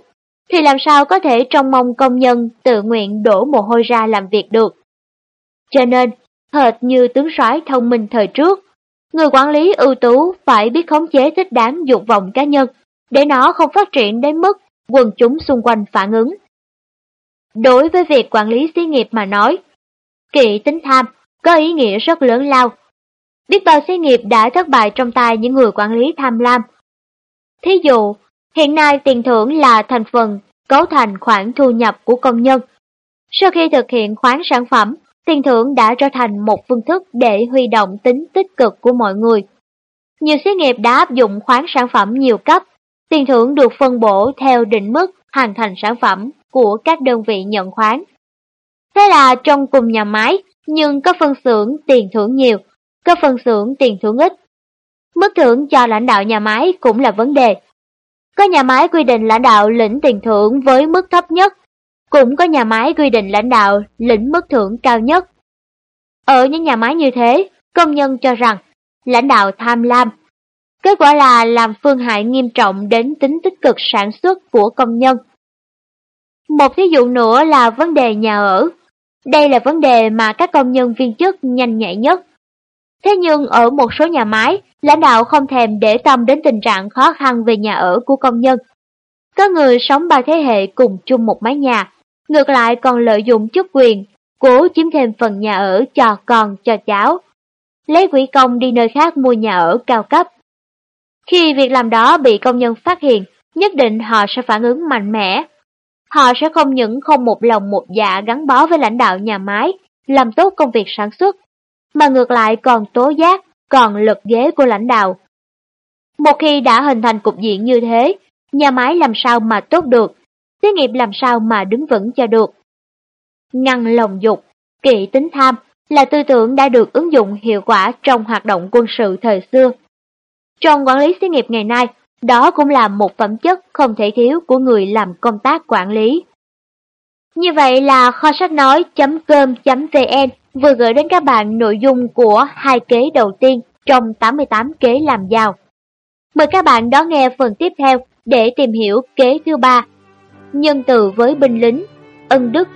thì làm sao có thể trông mong công nhân tự nguyện đổ mồ hôi ra làm việc được. Cho nên, hệt như tướng soái thông minh thời trước, người quản lý ưu tú phải biết khống chế thích đáng dục vọng cá nhân, để nó không phát triển đến mức quần chúng xung quanh phản ứng. Đối với việc quản lý xí nghiệp mà nói, kỵ tính tham có ý nghĩa rất lớn lao. Biết bao xí nghiệp đã thất bại trong tay những người quản lý tham lam. Thí dụ, hiện nay tiền thưởng là thành phần cấu thành khoản thu nhập của công nhân. Sau khi thực hiện khoán sản phẩm, tiền thưởng đã trở thành một phương thức để huy động tính tích cực của mọi người. Nhiều xí nghiệp đã áp dụng khoán sản phẩm nhiều cấp, tiền thưởng được phân bổ theo định mức hoàn thành sản phẩm của các đơn vị nhận khoán. Thế là trong cùng nhà máy, nhưng có phân xưởng tiền thưởng nhiều, có phân xưởng tiền thưởng ít. Mức thưởng cho lãnh đạo nhà máy cũng là vấn đề. Có nhà máy quy định lãnh đạo lĩnh tiền thưởng với mức thấp nhất, cũng có nhà máy quy định lãnh đạo lĩnh mức thưởng cao nhất. Ở những nhà máy như thế, công nhân cho rằng lãnh đạo tham lam. Kết quả là làm phương hại nghiêm trọng đến tính tích cực sản xuất của công nhân. Một thí dụ nữa là vấn đề nhà ở. Đây là vấn đề mà các công nhân viên chức nhanh nhạy nhất. Thế nhưng ở một số nhà máy, lãnh đạo không thèm để tâm đến tình trạng khó khăn về nhà ở của công nhân. Có người sống ba thế hệ cùng chung một mái nhà, ngược lại còn lợi dụng chức quyền, cố chiếm thêm phần nhà ở cho con cho cháu. Lấy quỹ công đi nơi khác mua nhà ở cao cấp. Khi việc làm đó bị công nhân phát hiện, nhất định họ sẽ phản ứng mạnh mẽ. Họ sẽ không những không một lòng một dạ gắn bó với lãnh đạo nhà máy, làm tốt công việc sản xuất, mà ngược lại còn tố giác, còn lật ghế của lãnh đạo. Một khi đã hình thành cục diện như thế, nhà máy làm sao mà tốt được, xí nghiệp làm sao mà đứng vững cho được. Ngăn lòng dục, kỵ tính tham là tư tưởng đã được ứng dụng hiệu quả trong hoạt động quân sự thời xưa. Trong quản lý xí nghiệp ngày nay, đó cũng là một phẩm chất không thể thiếu của người làm công tác quản lý. Như vậy là kho sách nói.com.vn vừa gửi đến các bạn nội dung của hai kế đầu tiên trong 88 kế làm giàu. Mời các bạn đón nghe phần tiếp theo để tìm hiểu kế thứ ba. Nhân từ với binh lính, ân đức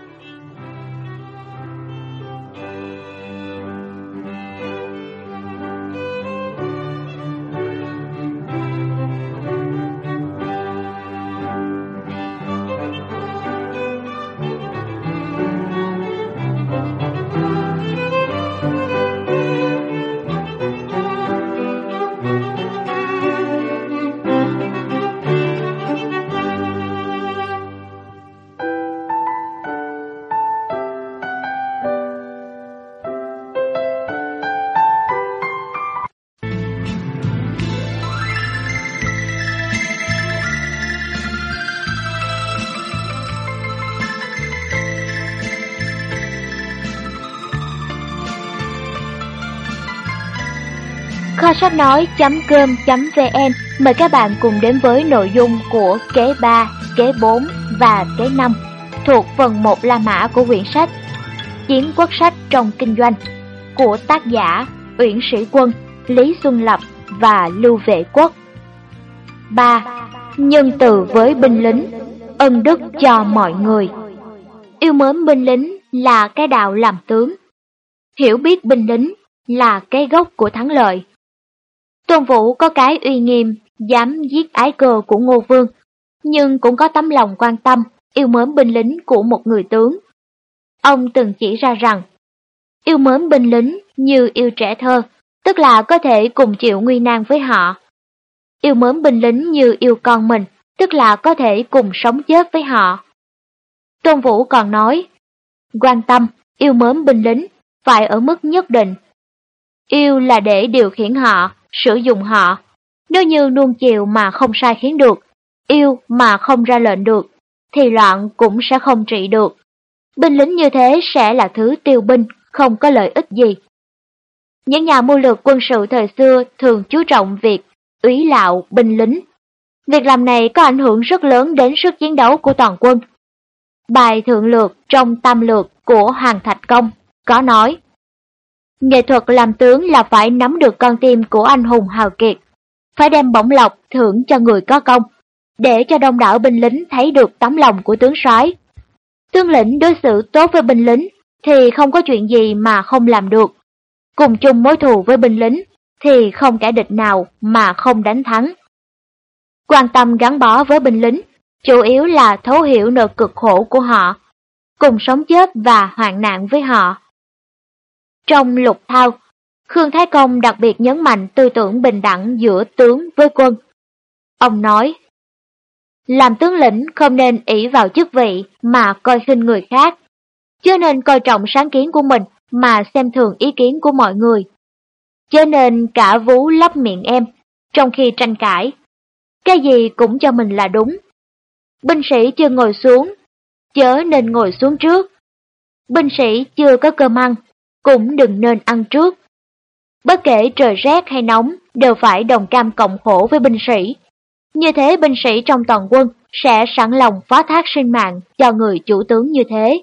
sách nói.com.vn mời các bạn cùng đến với nội dung của kế 3, kế 4 và kế 5 thuộc phần 1 La Mã của quyển sách Chiến quốc sách trong kinh doanh của tác giả Uyển Sĩ Quân, Lý Xuân Lập và Lưu Vệ Quốc. 3. Nhân từ với binh lính, ân đức cho mọi người. Yêu mến binh lính là cái đạo làm tướng. Hiểu biết binh lính là cái gốc của thắng lợi. Tôn Vũ có cái uy nghiêm, dám giết ái cơ của Ngô Vương, nhưng cũng có tấm lòng quan tâm, yêu mến binh lính của một người tướng. Ông từng chỉ ra rằng, yêu mến binh lính như yêu trẻ thơ, tức là có thể cùng chịu nguy nan với họ. Yêu mến binh lính như yêu con mình, tức là có thể cùng sống chết với họ. Tôn Vũ còn nói, quan tâm, yêu mến binh lính, phải ở mức nhất định. Yêu là để điều khiển họ, sử dụng họ. Nếu như nuông chiều mà không sai khiến được, yêu mà không ra lệnh được, thì loạn cũng sẽ không trị được. Binh lính như thế sẽ là thứ tiêu binh, không có lợi ích gì. Những nhà mưu lược quân sự thời xưa thường chú trọng việc úy lạo binh lính. Việc làm này có ảnh hưởng rất lớn đến sức chiến đấu của toàn quân. Bài thượng lược trong tam lược của Hoàng Thạch Công có nói Nghệ thuật làm tướng là phải nắm được con tim của anh hùng hào kiệt, phải đem bổng lộc thưởng cho người có công, để cho đông đảo binh lính thấy được tấm lòng của tướng soái. Tướng lĩnh đối xử tốt với binh lính thì không có chuyện gì mà không làm được. Cùng chung mối thù với binh lính thì không kẻ địch nào mà không đánh thắng. Quan tâm gắn bó với binh lính, chủ yếu là thấu hiểu nỗi cực khổ của họ, cùng sống chết và hoạn nạn với họ. Trong lục thao, Khương Thái Công đặc biệt nhấn mạnh tư tưởng bình đẳng giữa tướng với quân. Ông nói, làm tướng lĩnh không nên ỷ vào chức vị mà coi khinh người khác, chưa nên coi trọng sáng kiến của mình mà xem thường ý kiến của mọi người. Chớ nên cả vú lấp miệng em, trong khi tranh cãi. Cái gì cũng cho mình là đúng. Binh sĩ chưa ngồi xuống, chớ nên ngồi xuống trước. Binh sĩ chưa có cơm ăn, cũng đừng nên ăn trước. Bất kể trời rét hay nóng, đều phải đồng cam cộng khổ với binh sĩ. Như thế binh sĩ trong toàn quân sẽ sẵn lòng phó thác sinh mạng cho người chủ tướng như thế.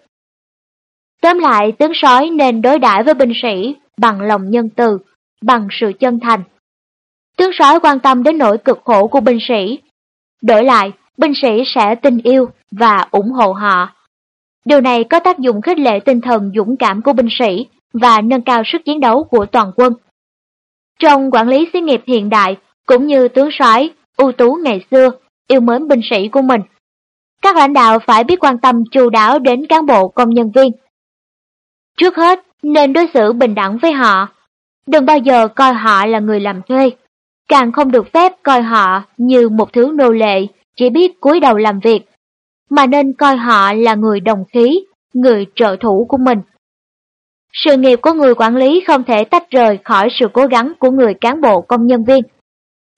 Tóm lại, tướng sói nên đối đãi với binh sĩ bằng lòng nhân từ, bằng sự chân thành. Tướng sói quan tâm đến nỗi cực khổ của binh sĩ. Đổi lại, binh sĩ sẽ tin yêu và ủng hộ họ. Điều này có tác dụng khích lệ tinh thần dũng cảm của binh sĩ và nâng cao sức chiến đấu của toàn quân. Trong quản lý xí nghiệp hiện đại, cũng như tướng soái ưu tú ngày xưa, yêu mến binh sĩ của mình, các lãnh đạo phải biết quan tâm chu đáo đến cán bộ công nhân viên. Trước hết, nên đối xử bình đẳng với họ. Đừng bao giờ coi họ là người làm thuê, càng không được phép coi họ như một thứ nô lệ, chỉ biết cúi đầu làm việc, mà nên coi họ là người đồng khí, người trợ thủ của mình. Sự nghiệp của người quản lý không thể tách rời khỏi sự cố gắng của người cán bộ công nhân viên.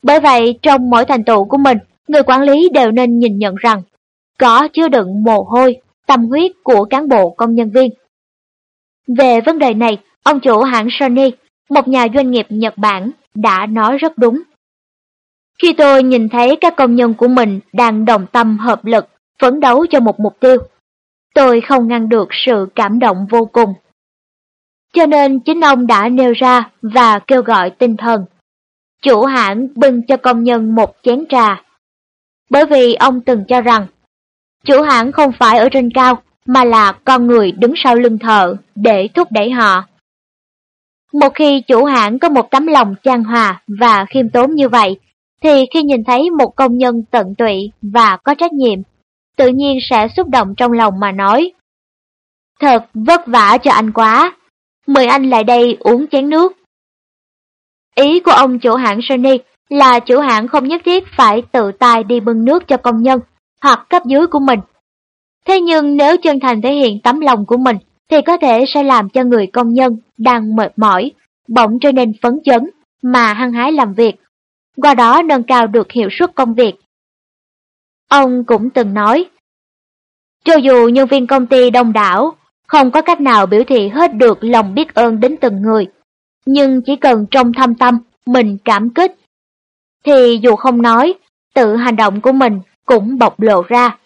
Bởi vậy, trong mỗi thành tựu của mình, người quản lý đều nên nhìn nhận rằng có chứa đựng mồ hôi, tâm huyết của cán bộ công nhân viên. Về vấn đề này, ông chủ hãng Sony, một nhà doanh nghiệp Nhật Bản, đã nói rất đúng. Khi tôi nhìn thấy các công nhân của mình đang đồng tâm hợp lực, phấn đấu cho một mục tiêu, tôi không ngăn được sự cảm động vô cùng. Cho nên chính ông đã nêu ra và kêu gọi tinh thần. Chủ hãng bưng cho công nhân một chén trà. Bởi vì ông từng cho rằng, chủ hãng không phải ở trên cao, mà là con người đứng sau lưng thợ để thúc đẩy họ. Một khi chủ hãng có một tấm lòng chan hòa và khiêm tốn như vậy, thì khi nhìn thấy một công nhân tận tụy và có trách nhiệm, tự nhiên sẽ xúc động trong lòng mà nói. Thật vất vả cho anh quá, mời anh lại đây uống chén nước. Ý của ông chủ hãng Sony là chủ hãng không nhất thiết phải tự tay đi bưng nước cho công nhân hoặc cấp dưới của mình. Thế nhưng nếu chân thành thể hiện tấm lòng của mình thì có thể sẽ làm cho người công nhân đang mệt mỏi, bỗng trở nên phấn chấn mà hăng hái làm việc, qua đó nâng cao được hiệu suất công việc. Ông cũng từng nói, cho dù nhân viên công ty đông đảo, không có cách nào biểu thị hết được lòng biết ơn đến từng người, nhưng chỉ cần trong thâm tâm mình cảm kích, thì dù không nói, tự hành động của mình cũng bộc lộ ra.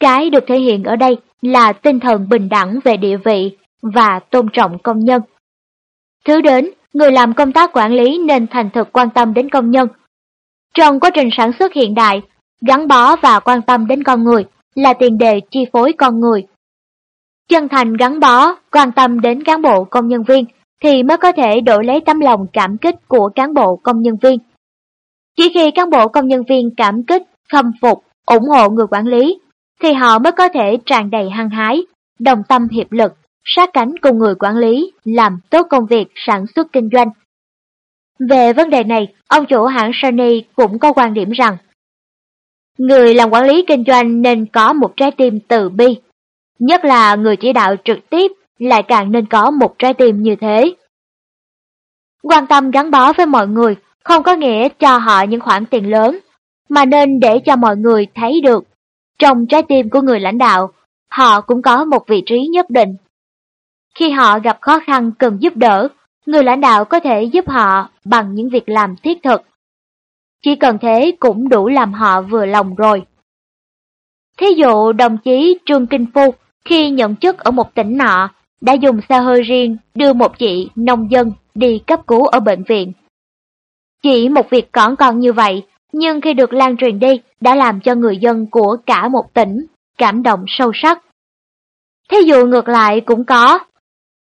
Cái được thể hiện ở đây là tinh thần bình đẳng về địa vị và tôn trọng công nhân. Thứ đến, người làm công tác quản lý nên thành thực quan tâm đến công nhân. Trong quá trình sản xuất hiện đại, gắn bó và quan tâm đến con người là tiền đề chi phối con người. Chân thành gắn bó, quan tâm đến cán bộ công nhân viên thì mới có thể đổi lấy tấm lòng cảm kích của cán bộ công nhân viên. Chỉ khi cán bộ công nhân viên cảm kích, khâm phục, ủng hộ người quản lý, thì họ mới có thể tràn đầy hăng hái, đồng tâm hiệp lực, sát cánh cùng người quản lý, làm tốt công việc sản xuất kinh doanh. Về vấn đề này, ông chủ hãng Sony cũng có quan điểm rằng Người làm quản lý kinh doanh nên có một trái tim từ bi, nhất là người chỉ đạo trực tiếp lại càng nên có một trái tim như thế. Quan tâm gắn bó với mọi người không có nghĩa cho họ những khoản tiền lớn, mà nên để cho mọi người thấy được trong trái tim của người lãnh đạo, họ cũng có một vị trí nhất định. Khi họ gặp khó khăn cần giúp đỡ, người lãnh đạo có thể giúp họ bằng những việc làm thiết thực. Chỉ cần thế cũng đủ làm họ vừa lòng rồi. Thí dụ đồng chí Trương Kinh Phu khi nhận chức ở một tỉnh nọ đã dùng xe hơi riêng đưa một chị nông dân đi cấp cứu ở bệnh viện. Chỉ một việc cỏn con như vậy, nhưng khi được lan truyền đi đã làm cho người dân của cả một tỉnh cảm động sâu sắc. Thí dụ ngược lại cũng có.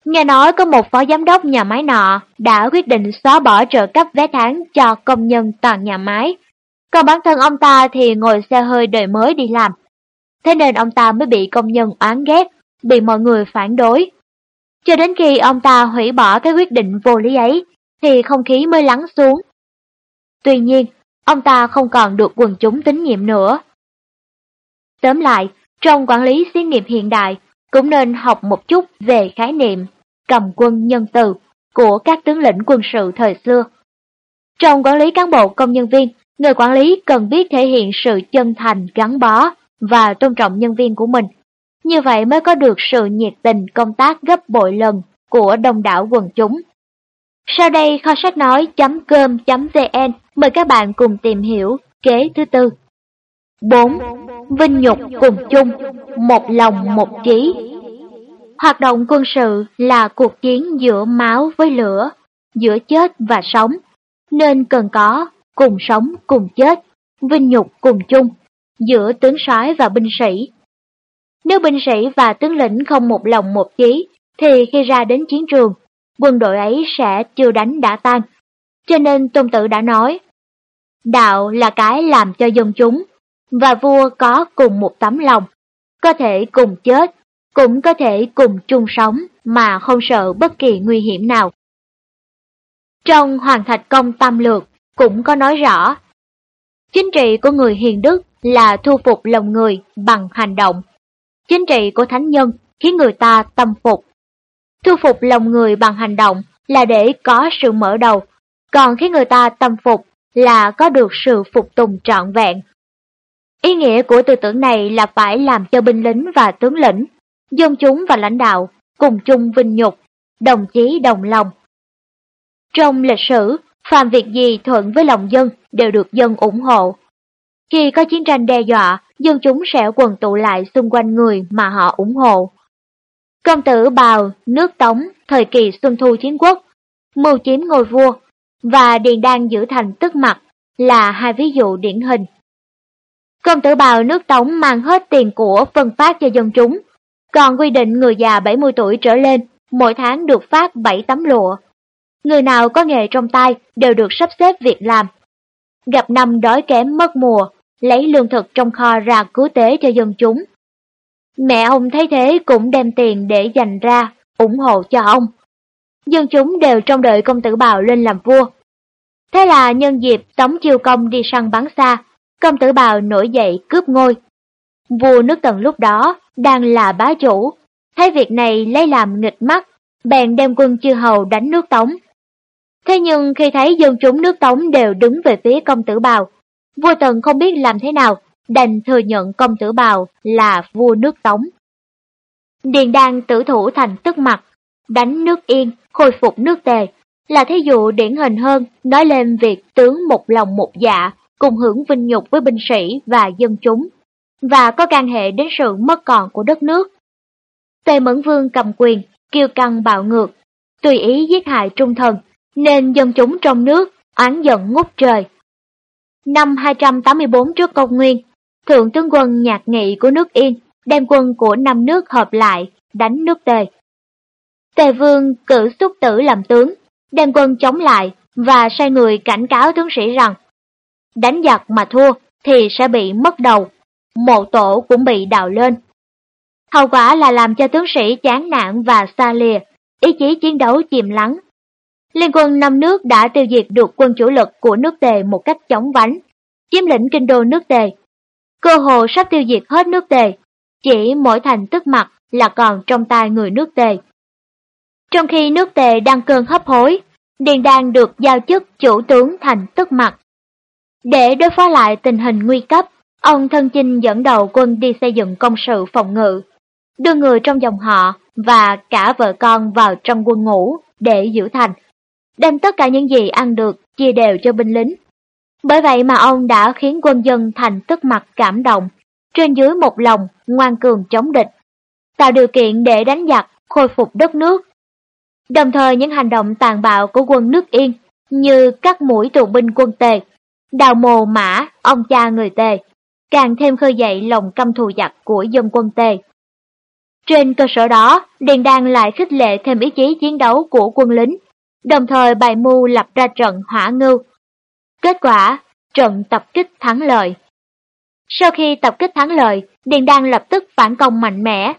Nghe nói có một phó giám đốc nhà máy nọ đã quyết định xóa bỏ trợ cấp vé tháng cho công nhân toàn nhà máy. Còn bản thân ông ta thì ngồi xe hơi đời mới đi làm. Thế nên ông ta mới bị công nhân oán ghét, bị mọi người phản đối. Cho đến khi ông ta hủy bỏ cái quyết định vô lý ấy, thì không khí mới lắng xuống. Tuy nhiên, ông ta không còn được quần chúng tín nhiệm nữa. Tóm lại, trong quản lý xí nghiệp hiện đại, cũng nên học một chút về khái niệm cầm quân nhân từ của các tướng lĩnh quân sự thời xưa. Trong quản lý cán bộ công nhân viên, người quản lý cần biết thể hiện sự chân thành gắn bó và tôn trọng nhân viên của mình. Như vậy mới có được sự nhiệt tình công tác gấp bội lần của đông đảo quần chúng. Sau đây kho sách nói.com.vn mời các bạn cùng tìm hiểu kế thứ tư. 4. Vinh nhục cùng chung, một lòng một chí. Hoạt động quân sự là cuộc chiến giữa máu với lửa, giữa chết và sống, nên cần có cùng sống cùng chết, vinh nhục cùng chung, giữa tướng soái và binh sĩ. Nếu binh sĩ và tướng lĩnh không một lòng một chí, thì khi ra đến chiến trường, quân đội ấy sẽ chưa đánh đã tan. Cho nên Tôn Tử đã nói, đạo là cái làm cho dân chúng, và vua có cùng một tấm lòng, có thể cùng chết, cũng có thể cùng chung sống mà không sợ bất kỳ nguy hiểm nào. Trong Hoàng Thạch Công Tam Lược cũng có nói rõ, chính trị của người hiền đức là thu phục lòng người bằng hành động. Chính trị của thánh nhân khiến người ta tâm phục. Thu phục lòng người bằng hành động là để có sự mở đầu, còn khiến người ta tâm phục là có được sự phục tùng trọn vẹn. Ý nghĩa của tư tưởng này là phải làm cho binh lính và tướng lĩnh, dân chúng và lãnh đạo cùng chung vinh nhục, đồng chí đồng lòng. Trong lịch sử, phàm việc gì thuận với lòng dân đều được dân ủng hộ. Khi có chiến tranh đe dọa, dân chúng sẽ quần tụ lại xung quanh người mà họ ủng hộ. Công tử Bào, nước Tống, thời kỳ Xuân Thu Chiến Quốc, mưu chiếm ngôi vua, và Điền Đan giữ thành tức mặt là hai ví dụ điển hình. Công tử bào nước Tống mang hết tiền của phân phát cho dân chúng, còn quy định người già 70 tuổi trở lên mỗi tháng được phát 7 tấm lụa. Người nào có nghề trong tay đều được sắp xếp việc làm. Gặp năm đói kém mất mùa, lấy lương thực trong kho ra cứu tế cho dân chúng. Mẹ ông thấy thế cũng đem tiền để dành ra, ủng hộ cho ông. Dân chúng đều trông đợi công tử bào lên làm vua. Thế là nhân dịp Tống Chiêu Công đi săn bắn xa, công tử bào nổi dậy cướp ngôi. Vua nước tần lúc đó đang là bá chủ, thấy việc này lấy làm nghịch mắt, bèn đem quân chư hầu đánh nước Tống. Thế nhưng khi thấy dân chúng nước Tống đều đứng về phía công tử bào, vua tần không biết làm thế nào, đành thừa nhận công tử bào là vua nước Tống. Điền đan tử thủ thành tức mặt, đánh nước yên, khôi phục nước tề, là thí dụ điển hình hơn nói lên việc tướng một lòng một dạ, cùng hưởng vinh nhục với binh sĩ và dân chúng, và có can hệ đến sự mất còn của đất nước. Tề Mẫn Vương cầm quyền, kiêu căng bạo ngược, tùy ý giết hại trung thần, nên dân chúng trong nước oán giận ngút trời. Năm 284 trước công nguyên, Thượng tướng quân nhạc nghị của nước Yên đem quân của năm nước hợp lại đánh nước Tề. Tề Vương cử xúc tử làm tướng, đem quân chống lại và sai người cảnh cáo tướng sĩ rằng đánh giặc mà thua thì sẽ bị mất đầu, mộ tổ cũng bị đào lên. Hậu quả là làm cho tướng sĩ chán nản và xa lìa, ý chí chiến đấu chìm lắng. Liên quân năm nước đã tiêu diệt được quân chủ lực của nước Tề một cách chóng vánh, chiếm lĩnh kinh đô nước Tề. Cơ hồ sắp tiêu diệt hết nước Tề, chỉ mỗi thành tức mặt là còn trong tay người nước Tề. Trong khi nước Tề đang cơn hấp hối, Điền Đan được giao chức chủ tướng thành tức mặt. Để đối phó lại tình hình nguy cấp, ông thân chinh dẫn đầu quân đi xây dựng công sự phòng ngự, đưa người trong dòng họ và cả vợ con vào trong quân ngũ để giữ thành, đem tất cả những gì ăn được chia đều cho binh lính. Bởi vậy mà ông đã khiến quân dân thành tức mặt cảm động, trên dưới một lòng ngoan cường chống địch, tạo điều kiện để đánh giặc, khôi phục đất nước. Đồng thời những hành động tàn bạo của quân nước Yên như cắt mũi tù binh quân Tề, đào mồ mã, ông cha người Tề, càng thêm khơi dậy lòng căm thù giặc của dân quân Tề. Trên cơ sở đó, Điền Đan lại khích lệ thêm ý chí chiến đấu của quân lính, đồng thời bài mưu lập ra trận hỏa ngưu. Kết quả, trận tập kích thắng lợi. Sau khi tập kích thắng lợi, Điền Đan lập tức phản công mạnh mẽ.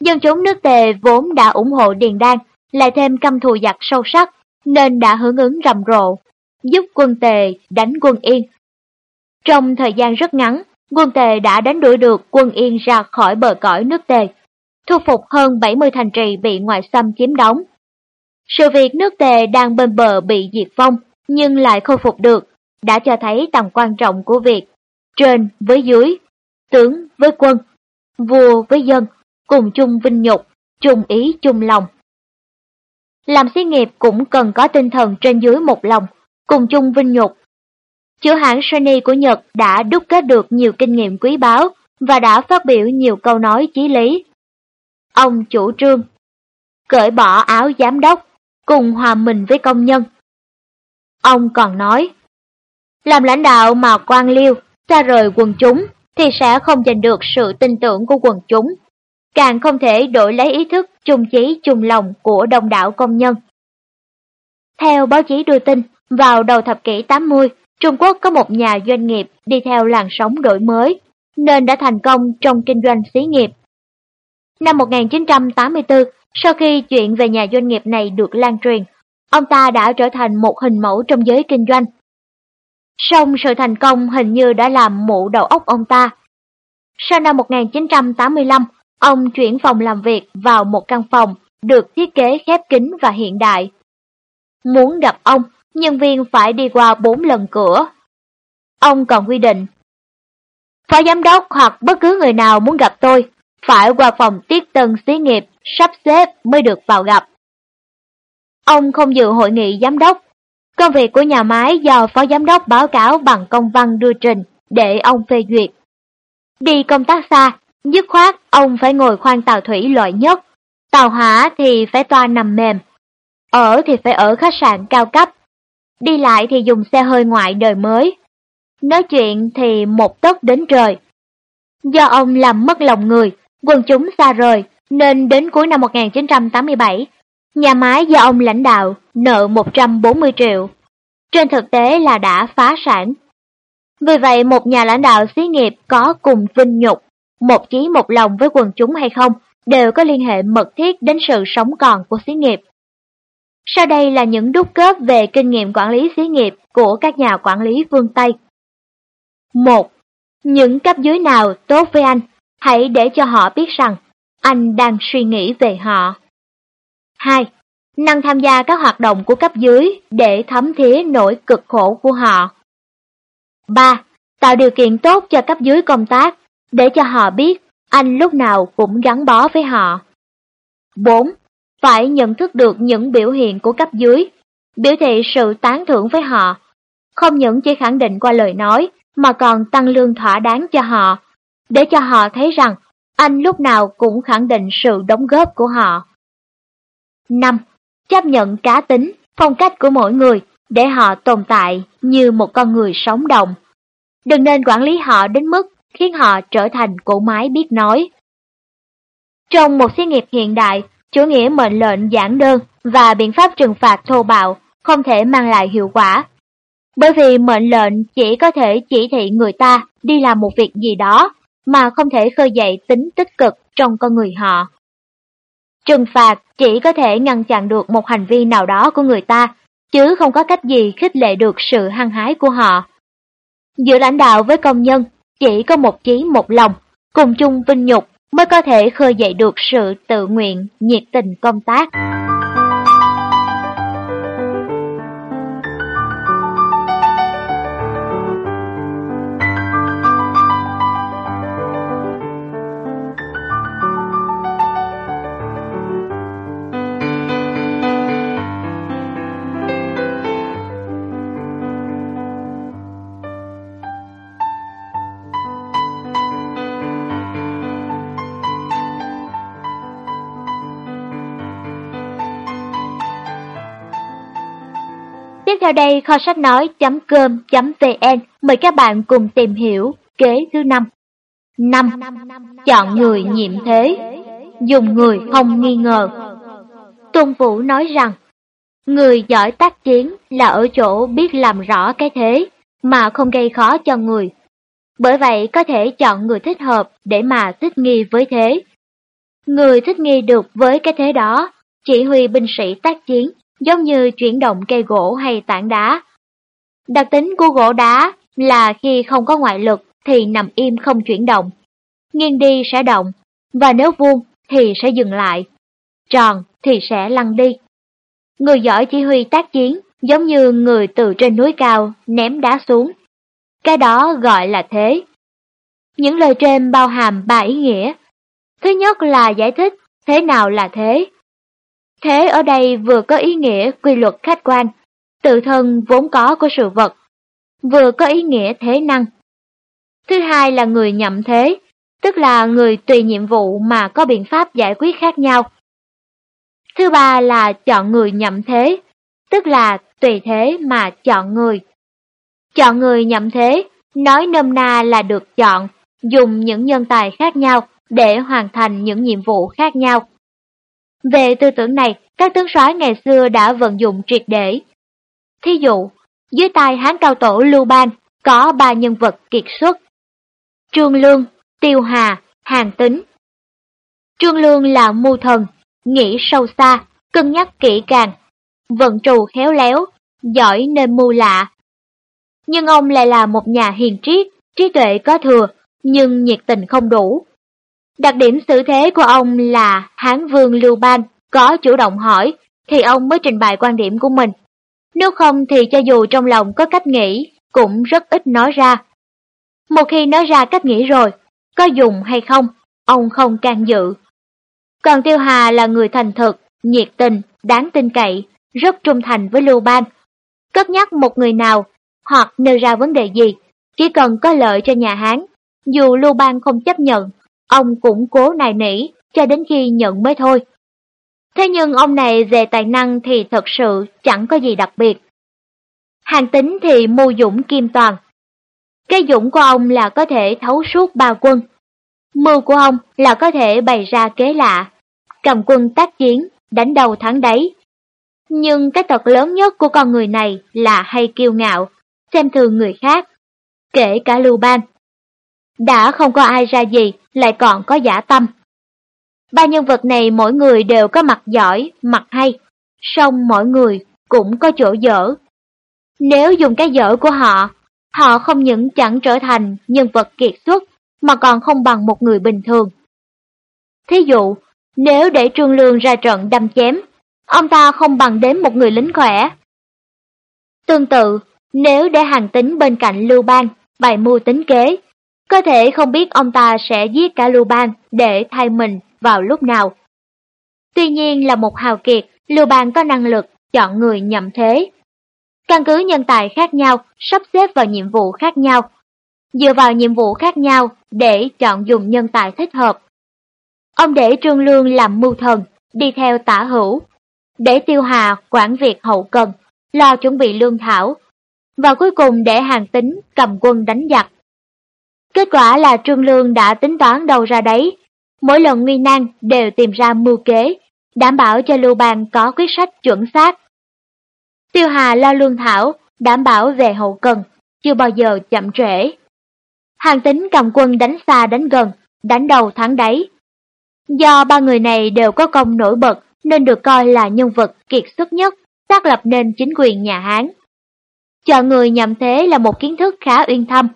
Dân chúng nước Tề vốn đã ủng hộ Điền Đan, lại thêm căm thù giặc sâu sắc, nên đã hưởng ứng rầm rộ, giúp quân Tề đánh quân Yên. Trong thời gian rất ngắn, quân Tề đã đánh đuổi được quân Yên ra khỏi bờ cõi nước Tề, thu phục hơn 70 thành trì bị ngoại xâm chiếm đóng. Sự việc nước Tề đang bên bờ bị diệt vong, nhưng lại khôi phục được, đã cho thấy tầm quan trọng của việc trên với dưới, tướng với quân, vua với dân, cùng chung vinh nhục, chung ý chung lòng. Làm xí nghiệp cũng cần có tinh thần trên dưới một lòng, cùng chung vinh nhục. Chủ hãng Sony của Nhật đã đúc kết được nhiều kinh nghiệm quý báu và đã phát biểu nhiều câu nói chí lý. Ông chủ trương, cởi bỏ áo giám đốc, cùng hòa mình với công nhân. Ông còn nói, làm lãnh đạo mà quan liêu, xa rời quần chúng thì sẽ không giành được sự tin tưởng của quần chúng, càng không thể đổi lấy ý thức chung chí chung lòng của đông đảo công nhân. Theo báo chí đưa tin, vào đầu thập kỷ 80, Trung Quốc có một nhà doanh nghiệp đi theo làn sóng đổi mới, nên đã thành công trong kinh doanh xí nghiệp. Năm 1984, sau khi chuyện về nhà doanh nghiệp này được lan truyền, ông ta đã trở thành một hình mẫu trong giới kinh doanh. Song sự thành công hình như đã làm mụ đầu óc ông ta. Sau năm 1985, ông chuyển phòng làm việc vào một căn phòng được thiết kế khép kín và hiện đại. Muốn gặp ông, nhân viên phải đi qua bốn lần cửa. Ông còn quy định, Phó giám đốc hoặc bất cứ người nào muốn gặp tôi, phải qua phòng tiết tân xí nghiệp sắp xếp mới được vào gặp. Ông không dự hội nghị giám đốc. Công việc của nhà máy do phó giám đốc báo cáo bằng công văn đưa trình để ông phê duyệt. Đi công tác xa, dứt khoát ông phải ngồi khoan tàu thủy loại nhất, tàu hỏa thì phải toa nằm mềm, ở thì phải ở khách sạn cao cấp, đi lại thì dùng xe hơi ngoại đời mới. Nói chuyện thì một tấc đến trời. Do ông làm mất lòng người, quần chúng xa rời, nên đến cuối năm 1987, nhà máy do ông lãnh đạo nợ 140 triệu. Trên thực tế là đã phá sản. Vì vậy một nhà lãnh đạo xí nghiệp có cùng vinh nhục, một chí một lòng với quần chúng hay không, đều có liên hệ mật thiết đến sự sống còn của xí nghiệp. Sau đây là những đúc kết về kinh nghiệm quản lý xí nghiệp của các nhà quản lý phương Tây. 1. Những cấp dưới nào tốt với anh, hãy để cho họ biết rằng anh đang suy nghĩ về họ. 2. Năng tham gia các hoạt động của cấp dưới để thấm thía nỗi cực khổ của họ. 3. Tạo điều kiện tốt cho cấp dưới công tác để cho họ biết anh lúc nào cũng gắn bó với họ. 4. Phải nhận thức được những biểu hiện của cấp dưới, biểu thị sự tán thưởng với họ, không những chỉ khẳng định qua lời nói mà còn tăng lương thỏa đáng cho họ, để cho họ thấy rằng anh lúc nào cũng khẳng định sự đóng góp của họ. 5. Chấp nhận cá tính, phong cách của mỗi người để họ tồn tại như một con người sống động. Đừng nên quản lý họ đến mức khiến họ trở thành cỗ máy biết nói. Trong một xí nghiệp hiện đại, chủ nghĩa mệnh lệnh giản đơn và biện pháp trừng phạt thô bạo không thể mang lại hiệu quả. Bởi vì mệnh lệnh chỉ có thể chỉ thị người ta đi làm một việc gì đó mà không thể khơi dậy tính tích cực trong con người họ. Trừng phạt chỉ có thể ngăn chặn được một hành vi nào đó của người ta, chứ không có cách gì khích lệ được sự hăng hái của họ. Giữa lãnh đạo với công nhân, chỉ có một chí một lòng, cùng chung vinh nhục mới có thể khơi dậy được sự tự nguyện, nhiệt tình công tác. Sau đây kho sách nói.com.vn mời các bạn cùng tìm hiểu kế thứ năm. 5. Chọn người nhiệm thế, dùng người không nghi ngờ. Tôn Vũ nói rằng, người giỏi tác chiến là ở chỗ biết làm rõ cái thế, mà không gây khó cho người. Bởi vậy có thể chọn người thích hợp để mà thích nghi với thế. Người thích nghi được với cái thế đó, chỉ huy binh sĩ tác chiến giống như chuyển động cây gỗ hay tảng đá. Đặc tính của gỗ đá là khi không có ngoại lực thì nằm im không chuyển động. Nghiêng đi sẽ động, và nếu vuông thì sẽ dừng lại, tròn thì sẽ lăn đi. Người giỏi chỉ huy tác chiến giống như người từ trên núi cao ném đá xuống. Cái đó gọi là thế. Những lời trên bao hàm ba ý nghĩa. Thứ nhất là giải thích thế nào là thế. Thế ở đây vừa có ý nghĩa quy luật khách quan, tự thân vốn có của sự vật, vừa có ý nghĩa thế năng. Thứ hai là người nhậm thế, tức là người tùy nhiệm vụ mà có biện pháp giải quyết khác nhau. Thứ ba là chọn người nhậm thế, tức là tùy thế mà chọn người. Chọn người nhậm thế, nói nôm na là được chọn, dùng những nhân tài khác nhau để hoàn thành những nhiệm vụ khác nhau. Về tư tưởng này, các tướng soái ngày xưa đã vận dụng triệt để. Thí dụ, dưới tay Hán cao tổ Lưu Bang có ba nhân vật kiệt xuất. Trương Lương, Tiêu Hà, Hàng Tính. Trương Lương là mưu thần, nghĩ sâu xa, cân nhắc kỹ càng, vận trù khéo léo, giỏi nên mưu lạ. Nhưng ông lại là một nhà hiền triết, trí tuệ có thừa, nhưng nhiệt tình không đủ. Đặc điểm xử thế của ông là Hán Vương Lưu Bang có chủ động hỏi thì ông mới trình bày quan điểm của mình. Nếu không thì cho dù trong lòng có cách nghĩ, cũng rất ít nói ra. Một khi nói ra cách nghĩ rồi, có dùng hay không, ông không can dự. Còn Tiêu Hà là người thành thực, nhiệt tình, đáng tin cậy, rất trung thành với Lưu Bang. Cất nhắc một người nào, hoặc nêu ra vấn đề gì, chỉ cần có lợi cho nhà Hán. Dù Lưu Bang không chấp nhận, ông cũng cố nài nỉ, cho đến khi nhận mới thôi. Thế nhưng ông này về tài năng thì thật sự chẳng có gì đặc biệt. Hàng tính thì mưu dũng kim toàn. Cái dũng của ông là có thể thấu suốt ba quân. Mưu của ông là có thể bày ra kế lạ, cầm quân tác chiến, đánh đầu thắng đấy. Nhưng cái tật lớn nhất của con người này là hay kiêu ngạo, xem thường người khác, kể cả Lưu Ban. Đã không có ai ra gì, lại còn có giả tâm. Ba nhân vật này mỗi người đều có mặt giỏi, mặt hay, song mỗi người cũng có chỗ dở. Nếu dùng cái dở của họ, họ không những chẳng trở thành nhân vật kiệt xuất, mà còn không bằng một người bình thường. Thí dụ, nếu để Trương Lương ra trận đâm chém, ông ta không bằng đến một người lính khỏe. Tương tự, nếu để hàng tính bên cạnh Lưu Bang, bày mưu tính kế, có thể không biết ông ta sẽ giết cả Lưu Bang để thay mình vào lúc nào. Tuy nhiên là một hào kiệt, Lưu Bang có năng lực chọn người nhậm thế. Căn cứ nhân tài khác nhau, sắp xếp vào nhiệm vụ khác nhau. Dựa vào nhiệm vụ khác nhau để chọn dùng nhân tài thích hợp. Ông để Trương Lương làm mưu thần, đi theo tả hữu. Để Tiêu Hà quản việc hậu cần, lo chuẩn bị lương thảo. Và cuối cùng để hàng tính cầm quân đánh giặc. Kết quả là Trương Lương đã tính toán đầu ra đấy, mỗi lần nguy nan đều tìm ra mưu kế, đảm bảo cho Lưu Bang có quyết sách chuẩn xác. Tiêu Hà lo lương thảo, đảm bảo về hậu cần, chưa bao giờ chậm trễ. Hàng tính cầm quân đánh xa đánh gần, đánh đầu thắng đáy. Do ba người này đều có công nổi bật nên được coi là nhân vật kiệt xuất nhất, xác lập nên chính quyền nhà Hán. Chọn người nhậm thế là một kiến thức khá uyên thâm.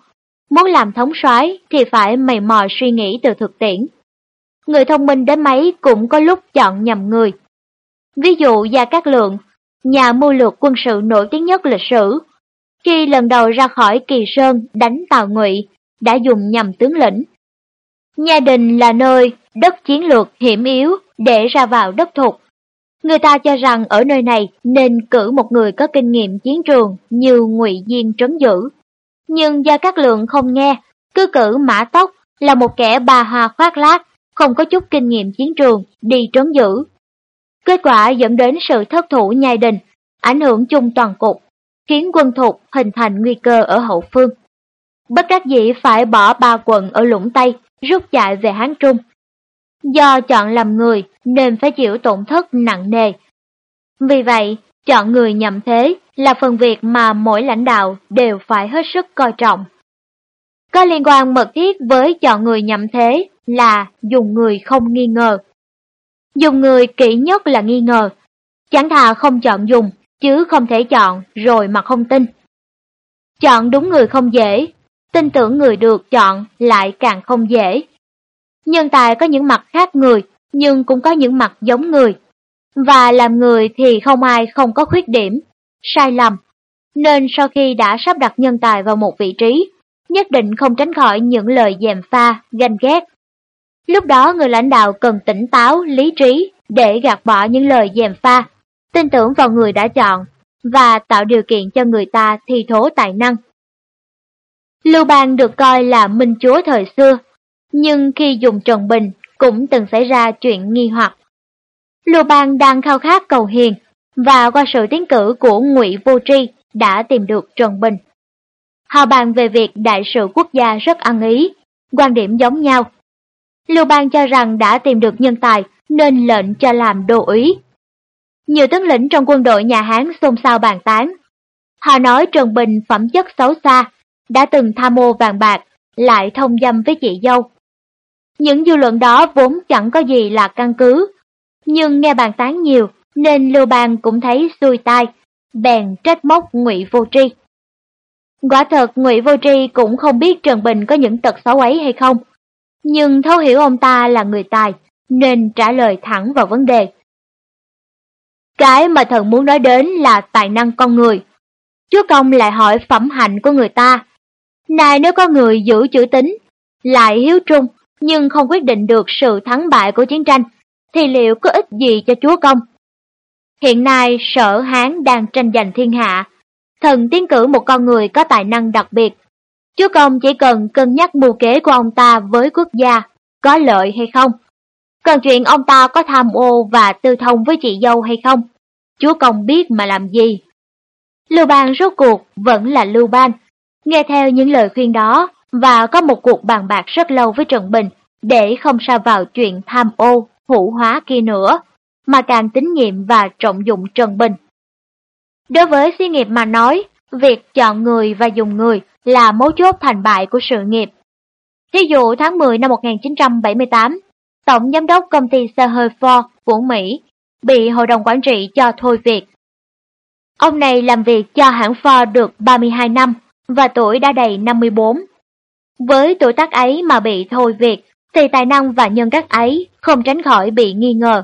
Muốn làm thống soái thì phải mày mò suy nghĩ từ thực tiễn. Người thông minh đến mấy cũng có lúc chọn nhầm người. Ví dụ Gia Cát Lượng, nhà mưu lược quân sự nổi tiếng nhất lịch sử, khi lần đầu ra khỏi Kỳ Sơn đánh Tào Ngụy, đã dùng nhầm tướng lĩnh. Nhà đình là nơi đất chiến lược hiểm yếu để ra vào đất thục. Người ta cho rằng ở nơi này nên cử một người có kinh nghiệm chiến trường như Ngụy Diên trấn giữ. Nhưng Gia Cát Lượng không nghe, cứ cử Mã Tốc là một kẻ bà hòa khoác lác, không có chút kinh nghiệm chiến trường, đi trấn giữ. Kết quả dẫn đến sự thất thủ nhai đình, ảnh hưởng chung toàn cục, khiến quân thục hình thành nguy cơ ở hậu phương. Bất đắc dĩ phải bỏ ba quận ở lũng Tây, rút chạy về Hán Trung. Do chọn làm người nên phải chịu tổn thất nặng nề. Vì vậy, chọn người nhậm thế là phần việc mà mỗi lãnh đạo đều phải hết sức coi trọng. Có liên quan mật thiết với chọn người nhậm thế là dùng người không nghi ngờ, Dùng người kỹ nhất là nghi ngờ. Chẳng thà không chọn dùng, chứ không thể chọn rồi mà không tin. Chọn đúng người không dễ, tin tưởng người được chọn lại càng không dễ. Nhân tài có những mặt khác người, nhưng cũng có những mặt giống người. Và làm người thì không ai không có khuyết điểm, sai lầm. Nên sau khi đã sắp đặt nhân tài vào một vị trí, nhất định không tránh khỏi những lời dèm pha, ganh ghét. Lúc đó người lãnh đạo cần tỉnh táo, lý trí để gạt bỏ những lời dèm pha, tin tưởng vào người đã chọn và tạo điều kiện cho người ta thi thố tài năng. Lưu Bang được coi là minh chúa thời xưa, nhưng khi dùng Trần Bình cũng từng xảy ra chuyện nghi hoặc. Lưu Bang đang khao khát cầu hiền, và qua sự tiến cử của Ngụy Vô Tri đã tìm được Trần Bình. Họ bàn về việc đại sự quốc gia rất ăn ý, quan điểm giống nhau. Lưu Bang cho rằng đã tìm được nhân tài nên lệnh cho làm đô úy. Nhiều tướng lĩnh trong quân đội nhà Hán xôn xao bàn tán. Họ nói Trần Bình phẩm chất xấu xa, đã từng tham mô vàng bạc, lại thông dâm với chị dâu. Những dư luận đó vốn chẳng có gì là căn cứ, nhưng nghe bàn tán nhiều nên Lưu Bang cũng thấy xuôi tai, bèn trách móc Ngụy Vô Tri. Quả thật Ngụy Vô Tri cũng không biết Trần Bình có những tật xấu ấy hay không, nhưng thấu hiểu ông ta là người tài, nên trả lời thẳng vào vấn đề. Cái mà thần muốn nói đến là tài năng con người. Chúa Công lại hỏi phẩm hạnh của người ta. Này nếu có người giữ chữ tính, lại hiếu trung, nhưng không quyết định được sự thắng bại của chiến tranh, thì liệu có ích gì cho Chúa Công? Hiện nay sở Hán đang tranh giành thiên hạ, thần tiến cử một con người có tài năng đặc biệt. Chúa Công chỉ cần cân nhắc mưu kế của ông ta với quốc gia, có lợi hay không. Còn chuyện ông ta có tham ô và tư thông với chị dâu hay không, Chúa Công biết mà làm gì. Lưu Bang rốt cuộc vẫn là Lưu Bang, nghe theo những lời khuyên đó và có một cuộc bàn bạc rất lâu với Trần Bình để không sa vào chuyện tham ô, hữu hóa kia nữa mà càng tín nhiệm và trọng dụng Trần Bình. Đối với xí nghiệp mà nói, việc chọn người và dùng người là mấu chốt thành bại của sự nghiệp. Thí dụ tháng 10 năm 1978, Tổng Giám đốc công ty xe hơi Ford của Mỹ bị Hội đồng Quản trị cho thôi việc. Ông này làm việc cho hãng Ford được 32 năm và tuổi đã đầy 54. Với tuổi tác ấy mà bị thôi việc, thì tài năng và nhân cách ấy không tránh khỏi bị nghi ngờ.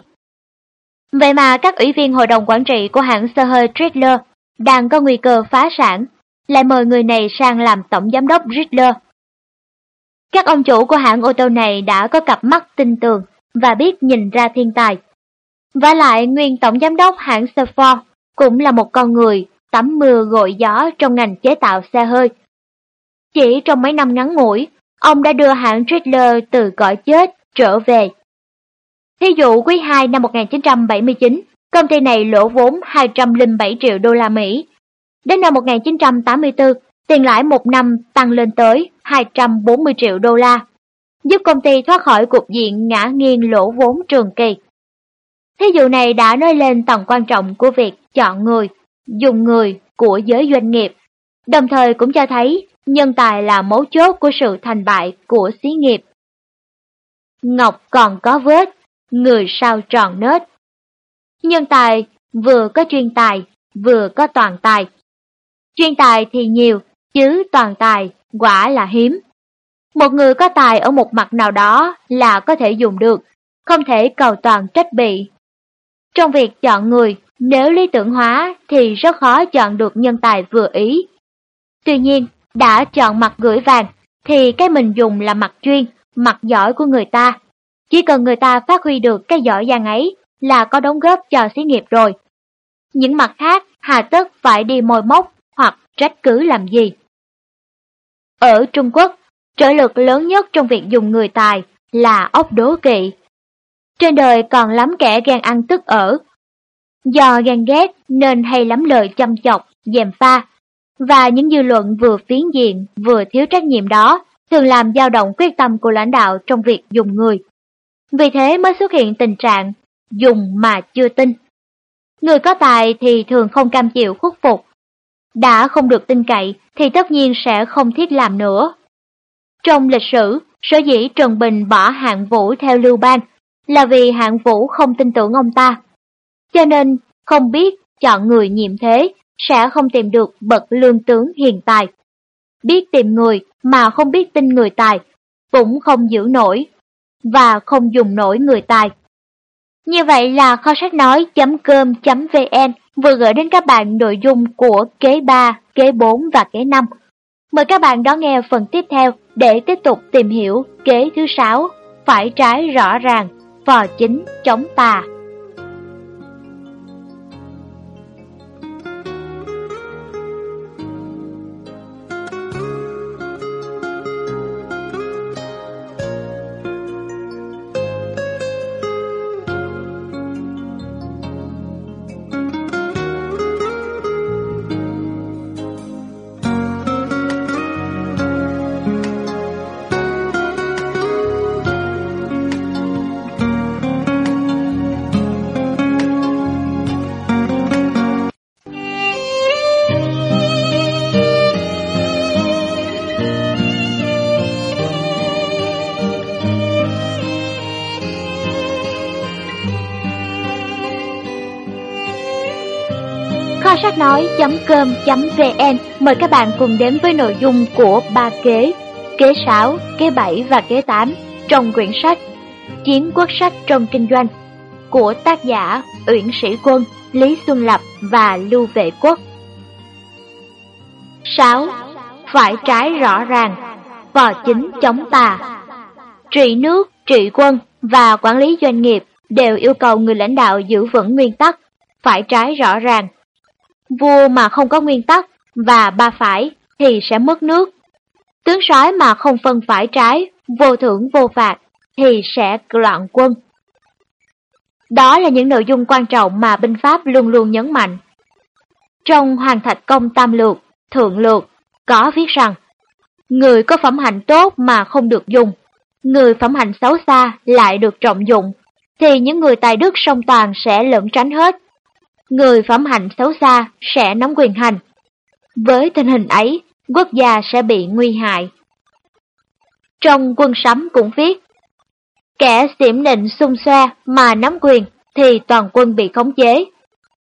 Vậy mà các ủy viên hội đồng quản trị của hãng xe hơi Trittler đang có nguy cơ phá sản, lại mời người này sang làm tổng giám đốc Trittler. Các ông chủ của hãng ô tô này đã có cặp mắt tinh tường và biết nhìn ra thiên tài. Và lại nguyên tổng giám đốc hãng xe Ford cũng là một con người tắm mưa gội gió trong ngành chế tạo xe hơi. Chỉ trong mấy năm ngắn ngủi, ông đã đưa hãng Riddler từ cõi chết trở về Thí dụ quý 2 năm 1979, công ty này lỗ vốn 207 triệu đô la Mỹ. Đến năm 1984, tiền lãi một năm tăng lên tới 240 triệu đô la, giúp công ty thoát khỏi cục diện ngã nghiêng lỗ vốn trường kỳ. Thí dụ này đã nói lên tầm quan trọng của việc chọn người, dùng người của giới doanh nghiệp, đồng thời cũng cho thấy nhân tài là mấu chốt của sự thành bại của xí nghiệp. Ngọc còn có vết, người sao tròn nết. Nhân tài vừa có chuyên tài, vừa có toàn tài. Chuyên tài thì nhiều, chứ toàn tài quả là hiếm. Một người có tài ở một mặt nào đó là có thể dùng được, không thể cầu toàn trách bị. Trong việc chọn người, nếu lý tưởng hóa thì rất khó chọn được nhân tài vừa ý. Tuy nhiên, đã chọn mặt gửi vàng thì cái mình dùng là mặt chuyên, mặt giỏi của người ta chỉ cần người ta phát huy được cái giỏi giang ấy là có đóng góp cho xí nghiệp rồi. Những mặt khác hà tất phải đi mồi móc hoặc trách cứ làm gì. Ở Trung Quốc, trợ lực lớn nhất trong việc dùng người tài là ốc đố kỵ. Trên đời còn lắm kẻ ghen ăn tức ở. Do ghen ghét nên hay lắm lời chăm chọc, dèm pha, và những dư luận vừa phiến diện vừa thiếu trách nhiệm đó thường làm dao động quyết tâm của lãnh đạo trong việc dùng người. Vì thế mới xuất hiện tình trạng dùng mà chưa tin. Người có tài thì thường không cam chịu khuất phục. Đã không được tin cậy thì tất nhiên sẽ không thiết làm nữa. Trong lịch sử, sở dĩ Trần Bình bỏ hạng vũ theo Lưu Bang là vì hạng vũ không tin tưởng ông ta. Cho nên không biết chọn người nhiệm thế sẽ không tìm được bậc lương tướng hiền tài. Biết tìm người mà không biết tin người tài, cũng không giữ nổi và không dùng nổi người tài. Như vậy là kho sách nói.com.vn vừa gửi đến các bạn nội dung của kế 3, kế 4 và kế 5. Mời các bạn đón nghe phần tiếp theo để tiếp tục tìm hiểu kế thứ 6, phải trái rõ ràng, vò chính chống tà. nói.com.vn mời các bạn cùng đến với nội dung của ba kế, kế 6, kế 7 và kế 8 trong quyển sách Chiến quốc sách trong kinh doanh của tác giả Uyển Sĩ Quân, Lý Xuân Lập và Lưu Vệ Quốc. 6. Phải trái rõ ràng, vò chính chống tà. Trị nước, trị quân và quản lý doanh nghiệp đều yêu cầu người lãnh đạo giữ vững nguyên tắc, phải trái rõ ràng, Vua mà không có nguyên tắc và ba phải thì sẽ mất nước. Tướng soái mà không phân phải trái, vô thưởng vô phạt thì sẽ loạn quân. Đó là những nội dung quan trọng mà binh pháp luôn luôn nhấn mạnh. Trong Hoàng Thạch Công Tam Lược, Thượng Lược có viết rằng Người có phẩm hạnh tốt mà không được dùng, người phẩm hạnh xấu xa lại được trọng dụng, thì những người tài đức song toàn sẽ lẫn tránh hết người phẩm hạnh xấu xa sẽ nắm quyền hành. Với tình hình ấy, quốc gia sẽ bị nguy hại. Trong quân sấm cũng viết, kẻ xỉm nịnh xung xoe mà nắm quyền thì toàn quân bị khống chế.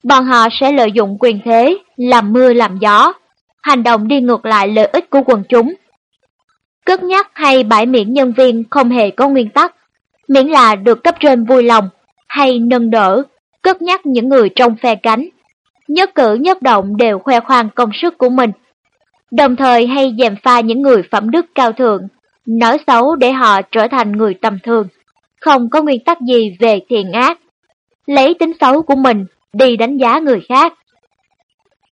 Bọn họ sẽ lợi dụng quyền thế, làm mưa làm gió, hành động đi ngược lại lợi ích của quần chúng. Cất nhắc hay bãi miễn nhân viên không hề có nguyên tắc, miễn là được cấp trên vui lòng, hay nâng đỡ cất nhắc những người trong phe cánh. Nhất cử nhất động đều khoe khoang công sức của mình, đồng thời hay dèm pha những người phẩm đức cao thượng, nói xấu để họ trở thành người tầm thường, không có nguyên tắc gì về thiện ác, lấy tính xấu của mình đi đánh giá người khác.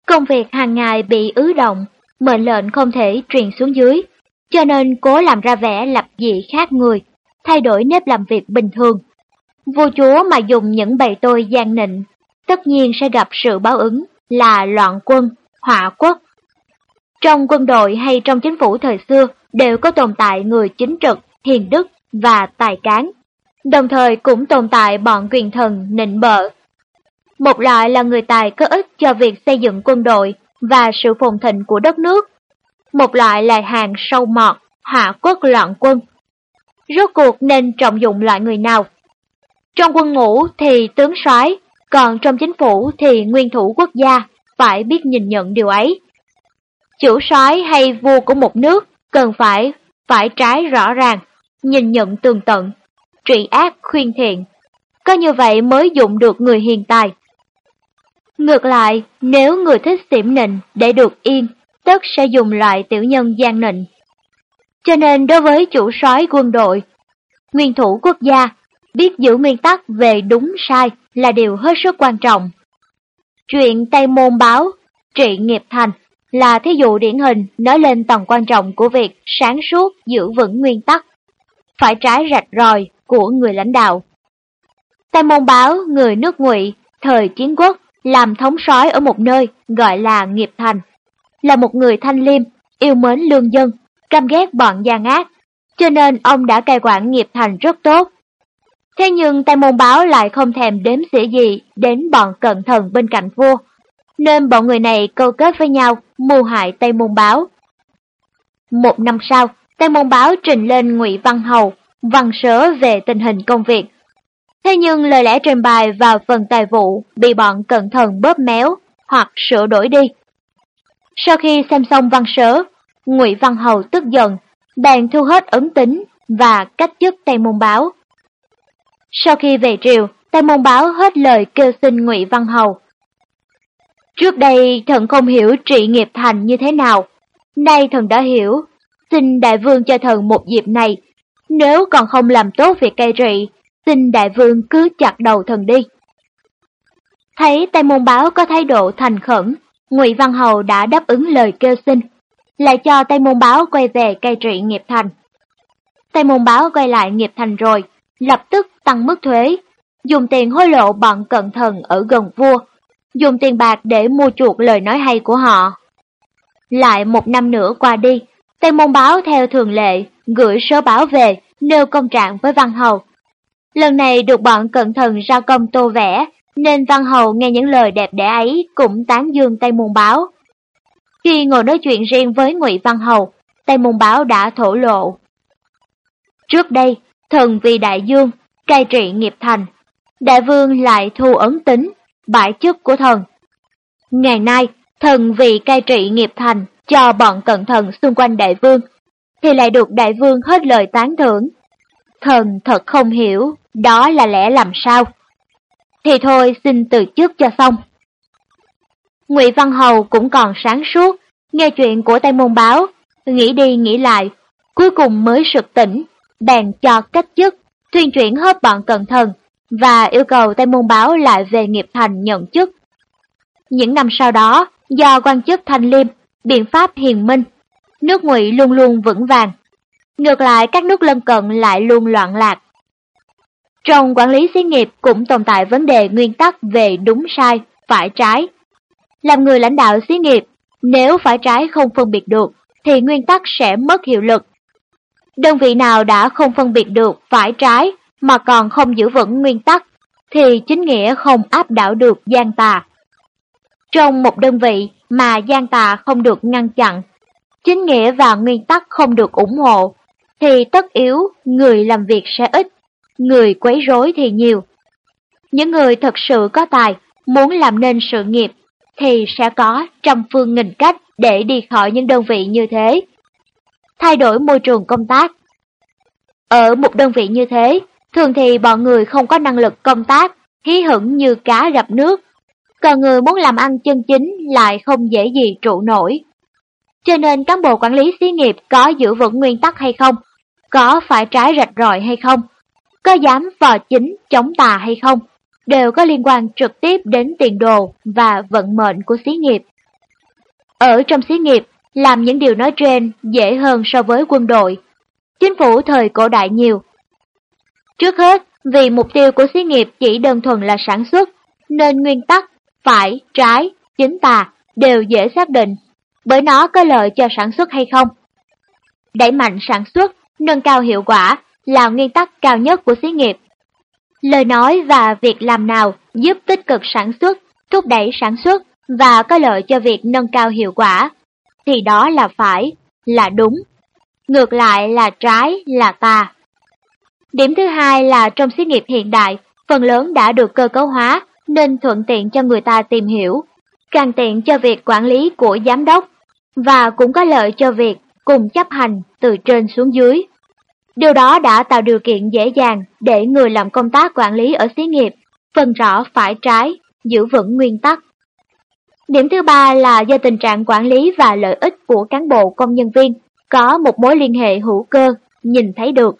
Công việc hàng ngày bị ứ động, mệnh lệnh không thể truyền xuống dưới, cho nên cố làm ra vẻ lập dị khác người, thay đổi nếp làm việc bình thường Vua chúa mà dùng những bầy tôi gian nịnh, tất nhiên sẽ gặp sự báo ứng là loạn quân, họa quốc. Trong quân đội hay trong chính phủ thời xưa đều có tồn tại người chính trực, hiền đức và tài cán, đồng thời cũng tồn tại bọn quyền thần nịnh bợ. Một loại là người tài có ích cho việc xây dựng quân đội và sự phồn thịnh của đất nước. Một loại là hàng sâu mọt, hạ quốc loạn quân. Rốt cuộc nên trọng dụng loại người nào? Trong quân ngũ thì tướng soái, còn trong chính phủ thì nguyên thủ quốc gia phải biết nhìn nhận điều ấy. Chủ soái hay vua của một nước cần phải phải trái rõ ràng, nhìn nhận tường tận, trị ác khuyên thiện. Có như vậy mới dụng được người hiền tài. Ngược lại, nếu người thích xỉm nịnh để được yên, tất sẽ dùng loại tiểu nhân gian nịnh. Cho nên đối với chủ soái quân đội, nguyên thủ quốc gia biết giữ nguyên tắc về đúng sai là điều hết sức quan trọng. Chuyện Tây Môn Báo, trị nghiệp thành là thí dụ điển hình nói lên tầm quan trọng của việc sáng suốt giữ vững nguyên tắc, phải trái rạch ròi của người lãnh đạo. Tây Môn Báo, người nước ngụy thời chiến quốc, làm thống soái ở một nơi gọi là nghiệp thành, là một người thanh liêm, yêu mến lương dân, căm ghét bọn gian ác, cho nên ông đã cai quản nghiệp thành rất tốt, Thế nhưng Tây Môn Báo lại không thèm đếm xỉa gì đến bọn cận thần bên cạnh vua, nên bọn người này câu kết với nhau mưu hại Tây Môn Báo. Một năm sau, Tây Môn Báo trình lên Ngụy Văn Hầu, văn sớ về tình hình công việc. Thế nhưng lời lẽ trình bày vào phần tài vụ bị bọn cận thần bóp méo hoặc sửa đổi đi. Sau khi xem xong văn sớ, Ngụy Văn Hầu tức giận, bèn thu hết ấn tính và cách chức Tây Môn Báo. Sau khi về triều, Tây Môn Báo hết lời kêu xin Ngụy Văn Hầu. Trước đây thần không hiểu trị nghiệp thành như thế nào, nay thần đã hiểu, xin đại vương cho thần một dịp này, nếu còn không làm tốt việc cai trị, xin đại vương cứ chặt đầu thần đi. Thấy Tây Môn Báo có thái độ thành khẩn, Ngụy Văn Hầu đã đáp ứng lời kêu xin, lại cho Tây Môn Báo quay về cai trị nghiệp thành. Tây Môn Báo quay lại nghiệp thành rồi, lập tức tăng mức thuế, dùng tiền hối lộ bọn cận thần ở gần vua, dùng tiền bạc để mua chuộc lời nói hay của họ. Lại một năm nữa qua đi, Tây Môn Báo theo thường lệ, gửi sớ báo về, nêu công trạng với Văn Hầu. Lần này được bọn cận thần ra công tô vẽ, nên Văn Hầu nghe những lời đẹp đẽ ấy cũng tán dương Tây Môn Báo. Khi ngồi nói chuyện riêng với Ngụy Văn Hầu, Tây Môn Báo đã thổ lộ. Trước đây, thần vì đại dương, cai trị nghiệp thành, đại vương lại thu ấn tính, bãi chức của thần. Ngày nay, thần vì cai trị nghiệp thành cho bọn cận thần xung quanh đại vương, thì lại được đại vương hết lời tán thưởng. Thần thật không hiểu, đó là lẽ làm sao. Thì thôi xin từ chức cho xong. Ngụy Văn Hầu cũng còn sáng suốt, nghe chuyện của Tây Môn Báo, nghĩ đi nghĩ lại, cuối cùng mới sực tỉnh, bèn cho cách chức, thuyên chuyển hết bọn cận thần, và yêu cầu Tây Môn Báo lại về nghiệp thành nhận chức. Những năm sau đó, do quan chức thanh liêm, biện pháp hiền minh, nước ngụy luôn luôn vững vàng. Ngược lại các nước lân cận lại luôn loạn lạc. Trong quản lý xí nghiệp cũng tồn tại vấn đề nguyên tắc về đúng sai, phải trái. Làm người lãnh đạo xí nghiệp, nếu phải trái không phân biệt được, thì nguyên tắc sẽ mất hiệu lực. Đơn vị nào đã không phân biệt được phải trái mà còn không giữ vững nguyên tắc, thì chính nghĩa không áp đảo được gian tà. Trong một đơn vị mà gian tà không được ngăn chặn, chính nghĩa và nguyên tắc không được ủng hộ, thì tất yếu người làm việc sẽ ít, người quấy rối thì nhiều. Những người thật sự có tài, muốn làm nên sự nghiệp, thì sẽ có trăm phương nghìn cách để đi khỏi những đơn vị như thế. Thay đổi môi trường công tác. Ở một đơn vị như thế, thường thì bọn người không có năng lực công tác, hí hửng như cá gặp nước, còn người muốn làm ăn chân chính lại không dễ gì trụ nổi. Cho nên cán bộ quản lý xí nghiệp có giữ vững nguyên tắc hay không, có phải trái rạch ròi hay không, có dám vò chính chống tà hay không, đều có liên quan trực tiếp đến tiền đồ và vận mệnh của xí nghiệp. Ở trong xí nghiệp, làm những điều nói trên dễ hơn so với quân đội. Chính phủ thời cổ đại nhiều. Trước hết, vì mục tiêu của xí nghiệp chỉ đơn thuần là sản xuất, nên nguyên tắc phải, trái, chính tà đều dễ xác định, bởi nó có lợi cho sản xuất hay không. Đẩy mạnh sản xuất, nâng cao hiệu quả là nguyên tắc cao nhất của xí nghiệp. Lời nói và việc làm nào giúp tích cực sản xuất, thúc đẩy sản xuất và có lợi cho việc nâng cao hiệu quả, thì đó là phải, là đúng. Ngược lại là trái, là tà. Điểm thứ hai là trong xí nghiệp hiện đại, phần lớn đã được cơ cấu hóa nên thuận tiện cho người ta tìm hiểu, càng tiện cho việc quản lý của giám đốc, và cũng có lợi cho việc cùng chấp hành từ trên xuống dưới. Điều đó đã tạo điều kiện dễ dàng để người làm công tác quản lý ở xí nghiệp phân rõ phải trái, giữ vững nguyên tắc. Điểm thứ ba là do tình trạng quản lý và lợi ích của cán bộ công nhân viên có một mối liên hệ hữu cơ, nhìn thấy được.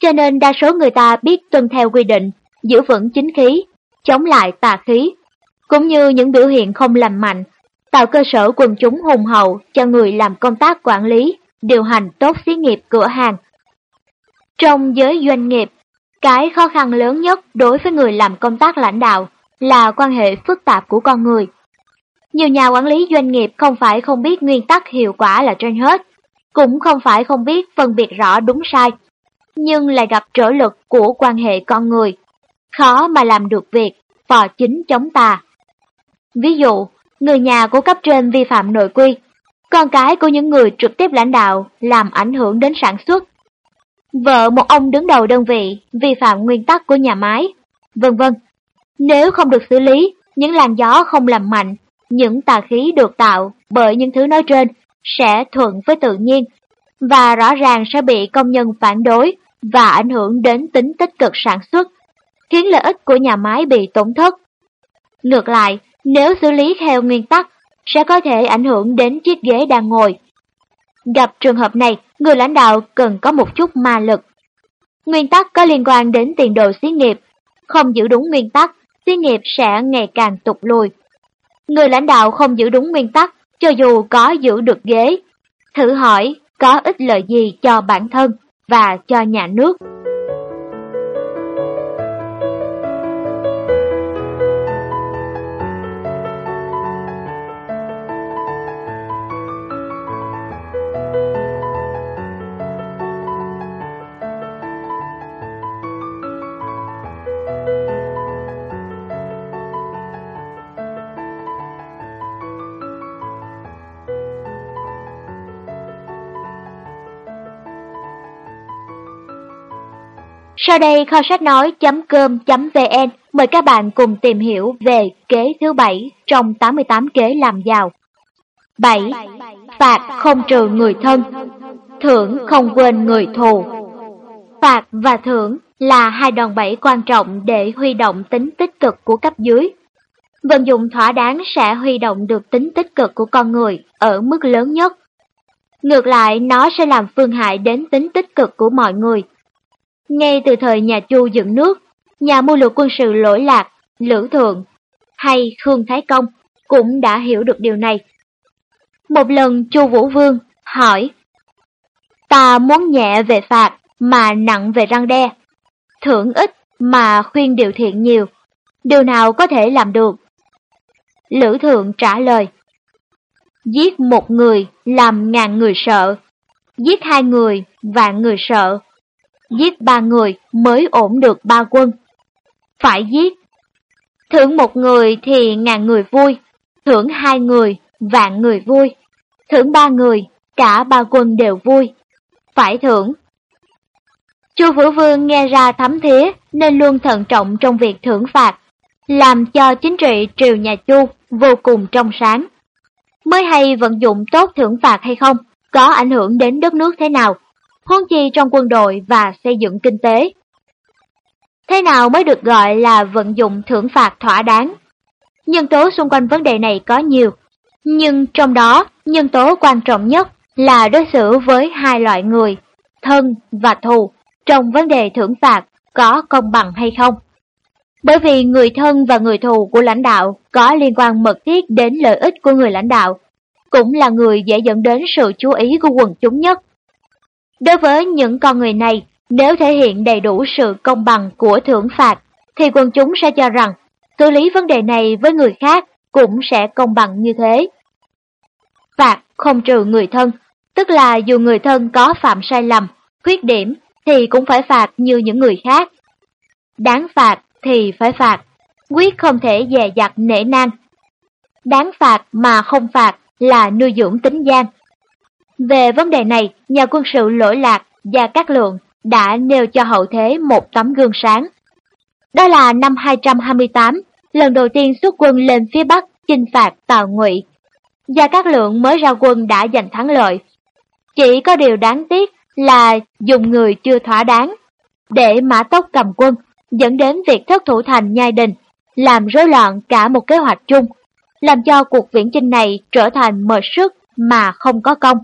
Cho nên đa số người ta biết tuân theo quy định, giữ vững chính khí, chống lại tà khí, cũng như những biểu hiện không lành mạnh, tạo cơ sở quần chúng hùng hậu cho người làm công tác quản lý, điều hành tốt xí nghiệp cửa hàng. Trong giới doanh nghiệp, cái khó khăn lớn nhất đối với người làm công tác lãnh đạo là quan hệ phức tạp của con người. Nhiều nhà quản lý doanh nghiệp không phải không biết nguyên tắc hiệu quả là trên hết, cũng không phải không biết phân biệt rõ đúng sai, nhưng lại gặp trở lực của quan hệ con người khó mà làm được việc phò chính chống tà. Ví dụ, người nhà của cấp trên vi phạm nội quy, con cái của những người trực tiếp lãnh đạo làm ảnh hưởng đến sản xuất. Vợ một ông đứng đầu đơn vị vi phạm nguyên tắc của nhà máy, vân vân. Nếu không được xử lý, những làn gió không làm mạnh, những tà khí được tạo bởi những thứ nói trên sẽ thuận với tự nhiên và rõ ràng sẽ bị công nhân phản đối và ảnh hưởng đến tính tích cực sản xuất, khiến lợi ích của nhà máy bị tổn thất. Ngược lại, nếu xử lý theo nguyên tắc, sẽ có thể ảnh hưởng đến chiếc ghế đang ngồi. Gặp trường hợp này, người lãnh đạo cần có một chút ma lực. Nguyên tắc có liên quan đến tiền đồ xí nghiệp, không giữ đúng nguyên tắc, xí nghiệp sẽ ngày càng tụt lùi. Người lãnh đạo không giữ đúng nguyên tắc, cho dù có giữ được ghế. Thử hỏi, có ích lợi gì cho bản thân và cho nhà nước? Sau đây kho sách nói.com.vn mời các bạn cùng tìm hiểu về kế thứ bảy trong 88 kế làm giàu. 7. Phạt không trừ người thân, thưởng không quên người thù. Phạt và thưởng là hai đòn bẩy quan trọng để huy động tính tích cực của cấp dưới. Vận dụng thỏa đáng sẽ huy động được tính tích cực của con người ở mức lớn nhất. Ngược lại, nó sẽ làm phương hại đến tính tích cực của mọi người ngay từ thời nhà Chu dựng nước, nhà mưu lược quân sự lỗi lạc, Lữ Thượng hay Khương Thái Công cũng đã hiểu được điều này. Một lần Chu Vũ Vương hỏi, ta muốn nhẹ về phạt mà nặng về răng đe, thưởng ít mà khuyên điều thiện nhiều, điều nào có thể làm được? Lữ Thượng trả lời, giết một người làm ngàn người sợ, giết hai người vạn người sợ giết ba người mới ổn được ba quân. Phải giết. Thưởng một người thì ngàn người vui, thưởng hai người, vạn người vui, thưởng ba người, cả ba quân đều vui. Phải thưởng. Chu Vũ Vương nghe ra thấm thía nên luôn thận trọng trong việc thưởng phạt, làm cho chính trị triều nhà Chu vô cùng trong sáng. Mới hay vận dụng tốt thưởng phạt hay không, có ảnh hưởng đến đất nước thế nào huống chi trong quân đội và xây dựng kinh tế. Thế nào mới được gọi là vận dụng thưởng phạt thỏa đáng? Nhân tố xung quanh vấn đề này có nhiều, nhưng trong đó nhân tố quan trọng nhất là đối xử với hai loại người, thân và thù, trong vấn đề thưởng phạt có công bằng hay không. Bởi vì người thân và người thù của lãnh đạo có liên quan mật thiết đến lợi ích của người lãnh đạo, cũng là người dễ dẫn đến sự chú ý của quần chúng nhất. Đối với những con người này, nếu thể hiện đầy đủ sự công bằng của thưởng phạt, thì quần chúng sẽ cho rằng xử lý vấn đề này với người khác cũng sẽ công bằng như thế. Phạt không trừ người thân, tức là dù người thân có phạm sai lầm, khuyết điểm thì cũng phải phạt như những người khác. Đáng phạt thì phải phạt, quyết không thể dè dặt nể nang. Đáng phạt mà không phạt là nuôi dưỡng tính gian, về vấn đề này, nhà quân sự lỗi lạc và các lượng đã nêu cho hậu thế một tấm gương sáng. Đó là năm 228, lần đầu tiên xuất quân lên phía Bắc chinh phạt Tào Ngụy. Và các lượng mới ra quân đã giành thắng lợi. Chỉ có điều đáng tiếc là dùng người chưa thỏa đáng, để mã tốc cầm quân, dẫn đến việc thất thủ thành nhai đình, làm rối loạn cả một kế hoạch chung, làm cho cuộc viễn chinh này trở thành mệt sức mà không có công.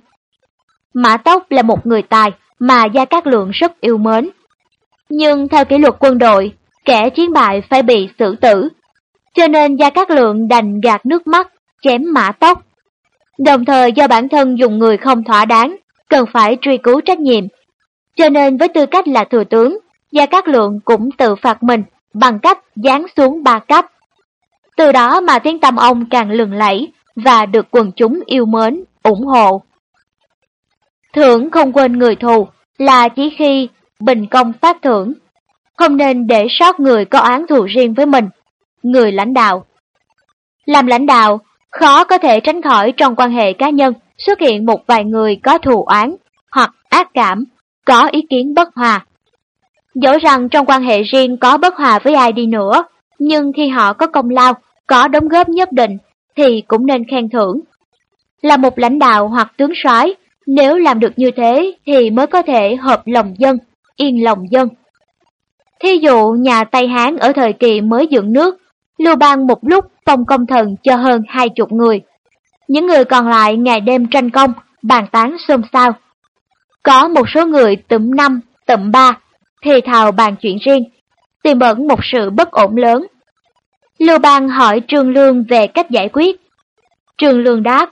Mã Tốc là một người tài mà Gia Cát Lượng rất yêu mến. Nhưng theo kỷ luật quân đội, kẻ chiến bại phải bị xử tử. Cho nên Gia Cát Lượng đành gạt nước mắt, chém Mã Tốc. Đồng thời do bản thân dùng người không thỏa đáng, cần phải truy cứu trách nhiệm. Cho nên với tư cách là thừa tướng, Gia Cát Lượng cũng tự phạt mình bằng cách giáng xuống ba cấp. Từ đó mà tiếng tâm ông càng lừng lẫy và được quần chúng yêu mến, ủng hộ. Thưởng không quên người thù là chỉ khi bình công phát thưởng, không nên để sót người có án thù riêng với mình, người lãnh đạo. Làm lãnh đạo, khó có thể tránh khỏi trong quan hệ cá nhân xuất hiện một vài người có thù oán hoặc ác cảm, có ý kiến bất hòa. Dẫu rằng trong quan hệ riêng có bất hòa với ai đi nữa, nhưng khi họ có công lao, có đóng góp nhất định, thì cũng nên khen thưởng. Là một lãnh đạo hoặc tướng soái, nếu làm được như thế thì mới có thể hợp lòng dân, yên lòng dân. Thí dụ nhà Tây Hán ở thời kỳ mới dựng nước, Lưu Bang một lúc phong công thần cho hơn hai chục người. Những người còn lại ngày đêm tranh công, bàn tán xôn xao. Có một số người tụm năm, tụm ba, thì thào bàn chuyện riêng, tìm ẩn một sự bất ổn lớn. Lưu Bang hỏi Trương Lương về cách giải quyết. Trương Lương đáp,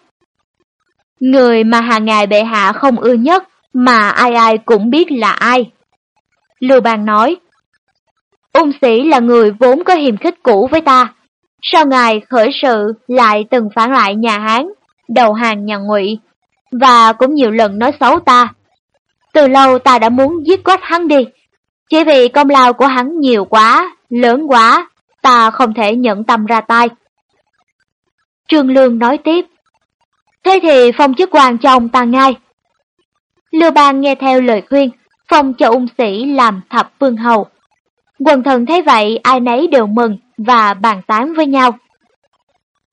Người mà hàng ngày bệ hạ không ưa nhất, mà ai ai cũng biết là ai. Lưu Bang nói, Ung sĩ là người vốn có hiềm khích cũ với ta. Sau ngài khởi sự lại từng phản lại nhà Hán, đầu hàng nhà ngụy và cũng nhiều lần nói xấu ta. Từ lâu ta đã muốn giết quách hắn đi, chỉ vì công lao của hắn nhiều quá, lớn quá, ta không thể nhận tâm ra tay. Trương Lương nói tiếp, thế thì phong chức quan cho ông ta ngay. Lưu Bang nghe theo lời khuyên, phong cho ung sĩ làm thập vương hầu. Quần thần thấy vậy ai nấy đều mừng và bàn tán với nhau.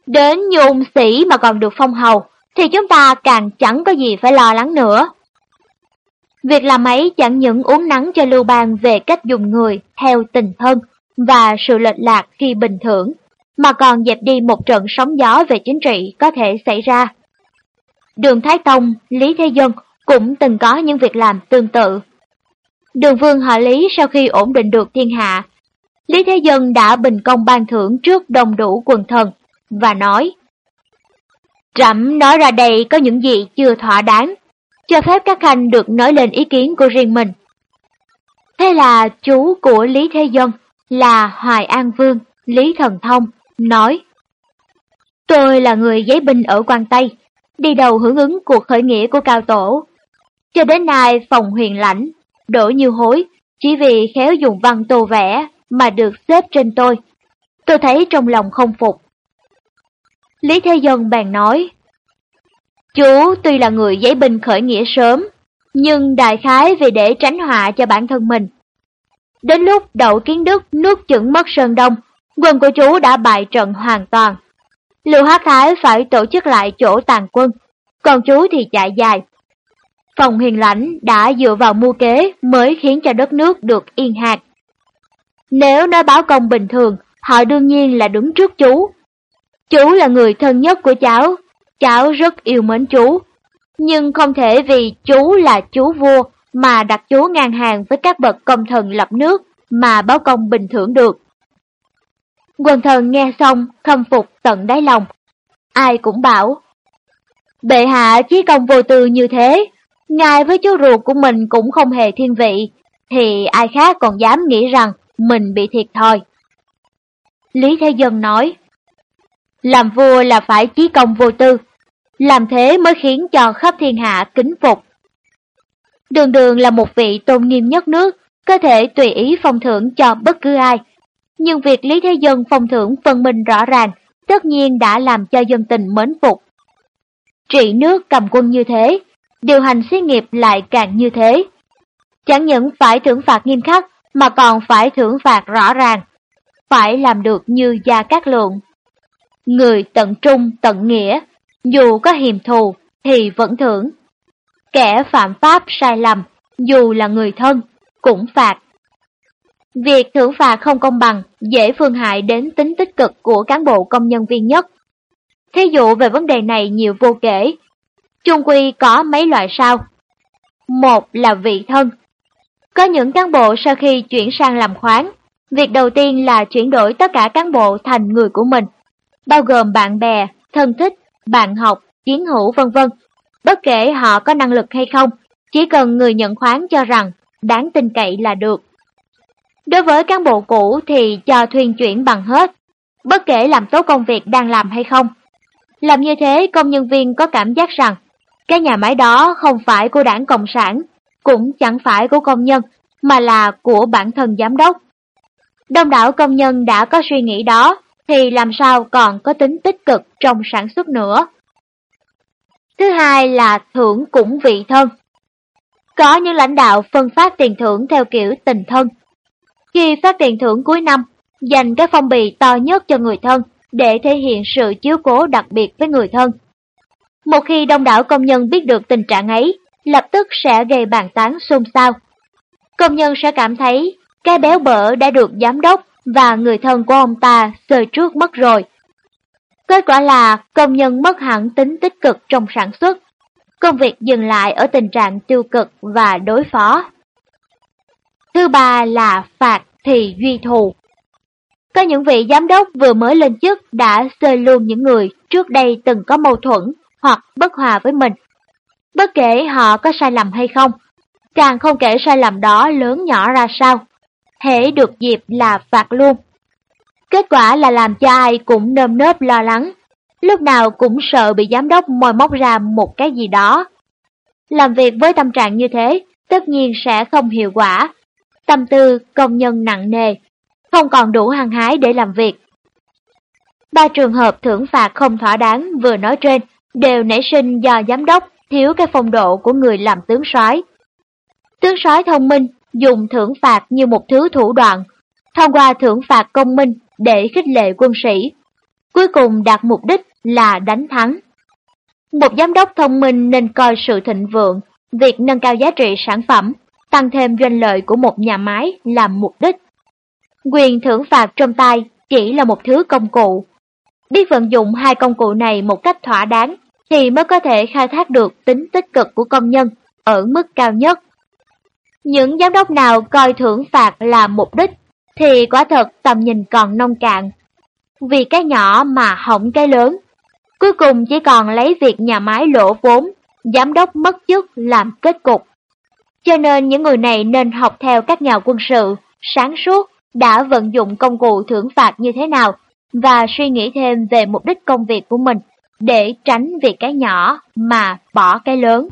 Đến như ung sĩ mà còn được phong hầu, thì chúng ta càng chẳng có gì phải lo lắng nữa. Việc làm ấy chẳng những uống nắng cho Lưu Bang về cách dùng người theo tình thân và sự lệch lạc khi bình thường, mà còn dẹp đi một trận sóng gió về chính trị có thể xảy ra. Đường Thái Tông, Lý Thế Dân cũng từng có những việc làm tương tự. Đường vương họ Lý sau khi ổn định được thiên hạ, Lý Thế Dân đã bình công ban thưởng trước đồng đủ quần thần và nói Trẫm nói ra đây có những gì chưa thỏa đáng, cho phép các khanh được nói lên ý kiến của riêng mình. Thế là chú của Lý Thế Dân là Hoài An Vương, Lý Thần Thông, nói Tôi là người giấy binh ở Quang Tây, đi đầu hưởng ứng cuộc khởi nghĩa của Cao Tổ. Cho đến nay phòng huyền lãnh, đổ như hối, chỉ vì khéo dùng văn tô vẽ mà được xếp trên tôi. Tôi thấy trong lòng không phục, Lý Thế Dân bèn nói, Chú tuy là người giấy binh khởi nghĩa sớm, nhưng đại khái vì để tránh họa cho bản thân mình. Đến lúc đậu kiến đức nước chững mất Sơn Đông, quân của chú đã bại trận hoàn toàn. Lưu Hắc Thái phải tổ chức lại chỗ tàn quân, còn chú thì chạy dài. Phòng hiền lãnh đã dựa vào mưu kế mới khiến cho đất nước được yên hạt. Nếu nói báo công bình thường, họ đương nhiên là đứng trước chú, Chú là người thân nhất của cháu, cháu rất yêu mến chú. Nhưng không thể vì chú là chú vua mà đặt chú ngang hàng với các bậc công thần lập nước mà báo công bình thường được. Quần thần nghe xong khâm phục tận đáy lòng. Ai cũng bảo, bệ hạ chí công vô tư như thế, ngài với chú ruột của mình cũng không hề thiên vị, thì ai khác còn dám nghĩ rằng mình bị thiệt thòi. Lý Thế Dân nói, làm vua là phải chí công vô tư, làm thế mới khiến cho khắp thiên hạ kính phục. Đường đường là một vị tôn nghiêm nhất nước, có thể tùy ý phong thưởng cho bất cứ ai. Nhưng việc Lý Thế Dân phong thưởng phân minh rõ ràng, tất nhiên đã làm cho dân tình mến phục. Trị nước cầm quân như thế, điều hành xí nghiệp lại càng như thế. Chẳng những phải thưởng phạt nghiêm khắc, mà còn phải thưởng phạt rõ ràng. Phải làm được như Gia Cát Lượng Người tận trung tận nghĩa, dù có hiềm thù thì vẫn thưởng. Kẻ phạm pháp sai lầm, dù là người thân, cũng phạt. Việc thưởng phạt không công bằng dễ phương hại đến tính tích cực của cán bộ công nhân viên nhất. Thí dụ về vấn đề này nhiều vô kể. Trung quy có mấy loại sau. Một là vị thân. Có những cán bộ sau khi chuyển sang làm khoán, việc đầu tiên là chuyển đổi tất cả cán bộ thành người của mình bao gồm bạn bè, thân thích, bạn học, chiến hữu vân vân. Bất kể họ có năng lực hay không, chỉ cần người nhận khoán cho rằng đáng tin cậy là được. Đối với cán bộ cũ thì cho thuyên chuyển bằng hết, bất kể làm tốt công việc đang làm hay không. Làm như thế công nhân viên có cảm giác rằng cái nhà máy đó không phải của đảng Cộng sản, cũng chẳng phải của công nhân, mà là của bản thân giám đốc. Đông đảo công nhân đã có suy nghĩ đó, thì làm sao còn có tính tích cực trong sản xuất nữa. Thứ hai là thưởng cũng vị thân. Có những lãnh đạo phân phát tiền thưởng theo kiểu tình thân, khi phát tiền thưởng cuối năm, dành cái phong bì to nhất cho người thân để thể hiện sự chiếu cố đặc biệt với người thân. Một khi đông đảo công nhân biết được tình trạng ấy, lập tức sẽ gây bàn tán xôn xao. Công nhân sẽ cảm thấy cái béo bở đã được giám đốc và người thân của ông ta rời trước mất rồi. Kết quả là công nhân mất hẳn tính tích cực trong sản xuất, công việc dừng lại ở tình trạng tiêu cực và đối phó. Thứ ba là phạt thì duy thù. Có những vị giám đốc vừa mới lên chức đã rơi luôn những người trước đây từng có mâu thuẫn hoặc bất hòa với mình. Bất kể họ có sai lầm hay không, càng không kể sai lầm đó lớn nhỏ ra sao. Hễ được dịp là phạt luôn. Kết quả là làm cho ai cũng nơm nớp lo lắng, lúc nào cũng sợ bị giám đốc moi móc ra một cái gì đó. Làm việc với tâm trạng như thế, tất nhiên sẽ không hiệu quả. Tâm tư công nhân nặng nề, không còn đủ hăng hái để làm việc. Ba trường hợp thưởng phạt không thỏa đáng vừa nói trên đều nảy sinh do giám đốc thiếu cái phong độ của người làm tướng soái. Tướng soái thông minh dùng thưởng phạt như một thứ thủ đoạn, thông qua thưởng phạt công minh để khích lệ quân sĩ. Cuối cùng đạt mục đích là đánh thắng. Một giám đốc thông minh nên coi sự thịnh vượng, việc nâng cao giá trị sản phẩm, tăng thêm doanh lợi của một nhà máy làm mục đích. Quyền thưởng phạt trong tay chỉ là một thứ công cụ. Biết vận dụng hai công cụ này một cách thỏa đáng thì mới có thể khai thác được tính tích cực của công nhân ở mức cao nhất. Những giám đốc nào coi thưởng phạt là mục đích thì quả thật tầm nhìn còn nông cạn. Vì cái nhỏ mà hỏng cái lớn. Cuối cùng chỉ còn lấy việc nhà máy lỗ vốn, giám đốc mất chức làm kết cục. Cho nên những người này nên học theo các nhà quân sự, sáng suốt, đã vận dụng công cụ thưởng phạt như thế nào và suy nghĩ thêm về mục đích công việc của mình để tránh việc cái nhỏ mà bỏ cái lớn.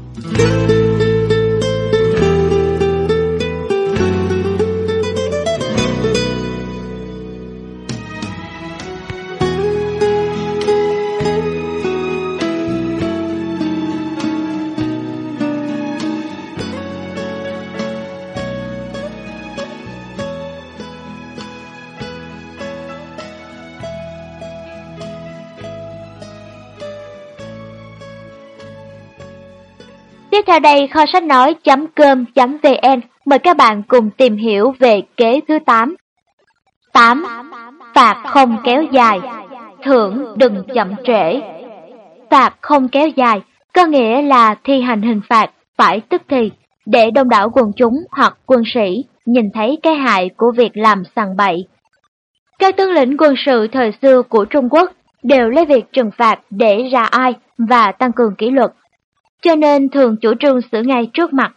Tiếp theo đây kho sách nói.com.vn mời các bạn cùng tìm hiểu về kế thứ 8. 8. Phạt không kéo dài, thưởng đừng chậm trễ. Phạt không kéo dài có nghĩa là thi hành hình phạt phải tức thì để đông đảo quần chúng hoặc quân sĩ nhìn thấy cái hại của việc làm sằng bậy. Các tướng lĩnh quân sự thời xưa của Trung Quốc đều lấy việc trừng phạt để ra ai và tăng cường kỷ luật cho nên thường chủ trương xử ngay trước mặt.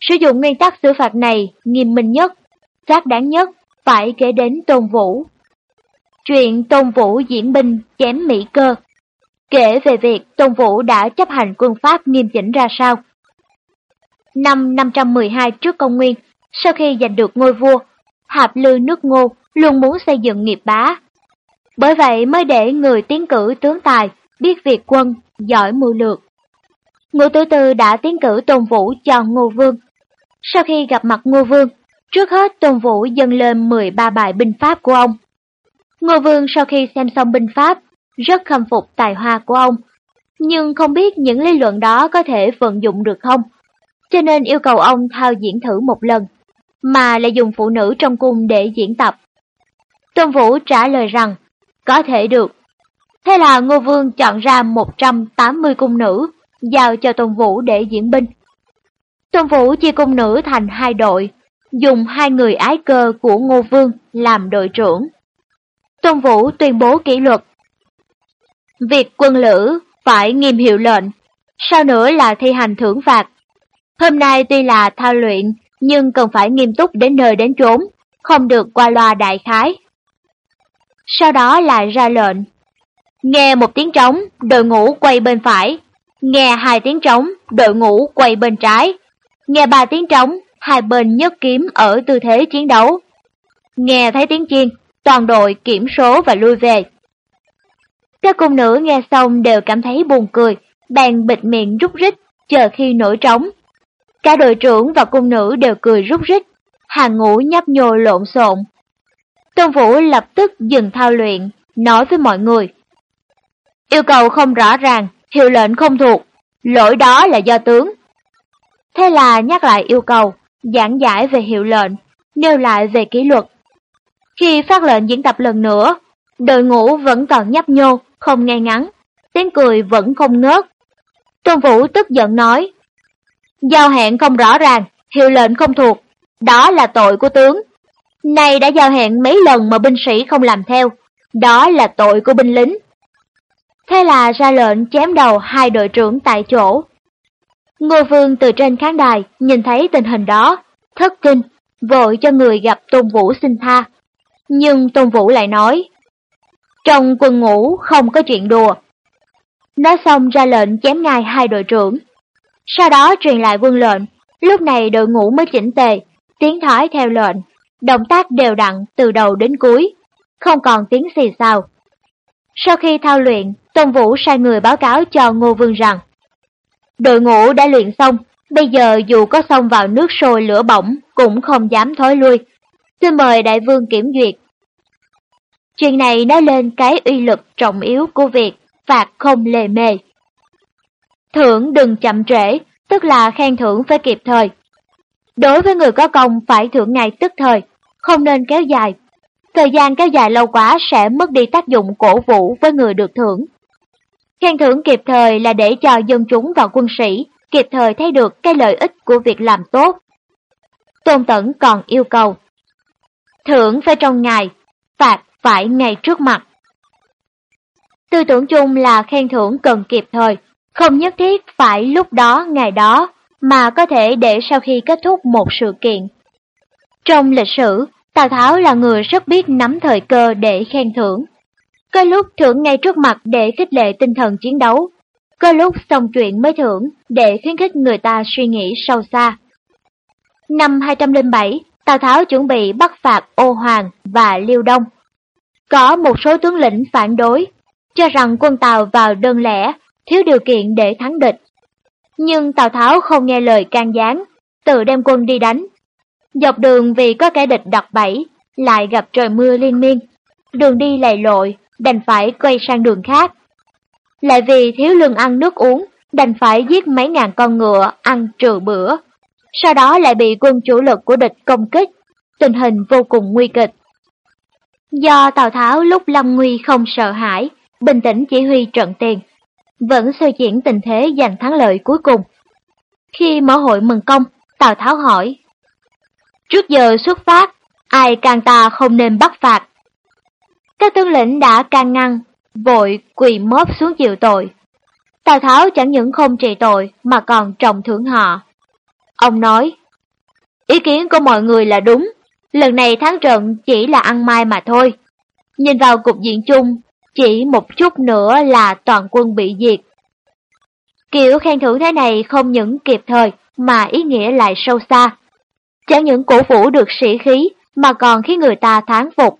Sử dụng nguyên tắc xử phạt này nghiêm minh nhất, xác đáng nhất phải kể đến Tôn Vũ. Chuyện Tôn Vũ diễn binh chém Mỹ cơ kể về việc Tôn Vũ đã chấp hành quân pháp nghiêm chỉnh ra sao. Năm 512 trước công nguyên, sau khi giành được ngôi vua, Hạp Lư nước Ngô luôn muốn xây dựng nghiệp bá. Bởi vậy mới để người tiến cử tướng tài, biết việc quân, giỏi mưu lược. Ngô Tử Tư đã tiến cử Tôn Vũ cho Ngô Vương. Sau khi gặp mặt Ngô Vương, trước hết Tôn Vũ dâng lên 13 bài binh pháp của ông. Ngô Vương sau khi xem xong binh pháp, rất khâm phục tài hoa của ông, nhưng không biết những lý luận đó có thể vận dụng được không, cho nên yêu cầu ông thao diễn thử một lần, mà lại dùng phụ nữ trong cung để diễn tập. Tôn Vũ trả lời rằng, có thể được. Thế là Ngô Vương chọn ra 180 cung nữ, giao cho Tôn Vũ để diễn binh. Tôn Vũ chia cung nữ thành hai đội, dùng hai người ái cơ của Ngô Vương làm đội trưởng. Tôn Vũ tuyên bố kỷ luật. Việc quân lữ phải nghiêm hiệu lệnh, sau nữa là thi hành thưởng phạt. Hôm nay tuy là thao luyện, nhưng cần phải nghiêm túc đến nơi đến chốn, không được qua loa đại khái. Sau đó lại ra lệnh. Nghe một tiếng trống, đội ngũ quay bên phải, Nghe hai tiếng trống, đội ngũ quay bên trái. Nghe ba tiếng trống, hai bên nhấc kiếm ở tư thế chiến đấu. Nghe thấy tiếng chiên, toàn đội kiểm số và lui về. Các cung nữ nghe xong đều cảm thấy buồn cười, bèn bịt miệng rút rít, chờ khi nổi trống. Cả đội trưởng và cung nữ đều cười rút rít, hàng ngũ nhấp nhô lộn xộn. Tôn Vũ lập tức dừng thao luyện, nói với mọi người. Yêu cầu không rõ ràng, hiệu lệnh không thuộc, lỗi đó là do tướng. Thế là nhắc lại yêu cầu, giảng giải về hiệu lệnh, nêu lại về kỷ luật. Khi phát lệnh diễn tập lần nữa, đội ngũ vẫn còn nhấp nhô, không ngay ngắn, tiếng cười vẫn không ngớt. Tôn Vũ tức giận nói, giao hẹn không rõ ràng, hiệu lệnh không thuộc, đó là tội của tướng. nay đã giao hẹn mấy lần mà binh sĩ không làm theo, đó là tội của binh lính. Thế là ra lệnh chém đầu hai đội trưởng tại chỗ. Ngô Vương từ trên khán đài nhìn thấy tình hình đó, thất kinh, vội cho người gặp Tôn Vũ xin tha. Nhưng Tôn Vũ lại nói, trong quân ngũ không có chuyện đùa. Nói xong ra lệnh chém ngay hai đội trưởng. Sau đó truyền lại quân lệnh, lúc này đội ngũ mới chỉnh tề, tiến thoái theo lệnh, động tác đều đặn từ đầu đến cuối, không còn tiếng xì xào. Sau khi thao luyện, Tôn Vũ sai người báo cáo cho Ngô Vương rằng Đội ngũ đã luyện xong, bây giờ dù có xông vào nước sôi lửa bỏng cũng không dám thối lui. Xin mời đại vương kiểm duyệt. Chuyện này nói lên cái uy lực trọng yếu của việc phạt không lề mề. Thưởng đừng chậm trễ, tức là khen thưởng phải kịp thời. Đối với người có công phải thưởng ngay tức thời, không nên kéo dài. Thời gian kéo dài lâu quá sẽ mất đi tác dụng cổ vũ với người được thưởng. Khen thưởng kịp thời là để cho dân chúng và quân sĩ kịp thời thấy được cái lợi ích của việc làm tốt. Tôn Tẩn còn yêu cầu thưởng phải trong ngày, phạt phải ngay trước mặt. Tư tưởng chung là khen thưởng cần kịp thời, không nhất thiết phải lúc đó ngày đó, mà có thể để sau khi kết thúc một sự kiện. Trong lịch sử, Tào Tháo là người rất biết nắm thời cơ để khen thưởng. Có lúc thưởng ngay trước mặt để khích lệ tinh thần chiến đấu, có lúc xong chuyện mới thưởng để khuyến khích người ta suy nghĩ sâu xa. Năm 207, Tào Tháo chuẩn bị bắt phạt Ô Hoàng và Liêu Đông. Có một số tướng lĩnh phản đối, cho rằng quân Tào vào đơn lẻ, thiếu điều kiện để thắng địch. Nhưng Tào Tháo không nghe lời can gián, tự đem quân đi đánh. Dọc đường vì có kẻ địch đặt bẫy, lại gặp trời mưa liên miên. Đường đi lầy lội, đành phải quay sang đường khác. Lại vì thiếu lương ăn nước uống, đành phải giết mấy ngàn con ngựa ăn trừ bữa. Sau đó lại bị quân chủ lực của địch công kích, tình hình vô cùng nguy kịch. Do Tào Tháo lúc lâm nguy không sợ hãi, bình tĩnh chỉ huy trận tiền, vẫn xoay chuyển tình thế giành thắng lợi cuối cùng. Khi mở hội mừng công, Tào Tháo hỏi, Trước giờ xuất phát, ai càng ta không nên bắt phạt. Các tướng lĩnh đã can ngăn, vội quỳ mớp xuống chịu tội. Tào Tháo chẳng những không trị tội mà còn trọng thưởng họ. Ông nói, ý kiến của mọi người là đúng, lần này thắng trận chỉ là ăn mai mà thôi. Nhìn vào cục diện chung, chỉ một chút nữa là toàn quân bị diệt. Kiểu khen thưởng thế này không những kịp thời mà ý nghĩa lại sâu xa. Chẳng những cổ vũ được sĩ khí mà còn khiến người ta thán phục.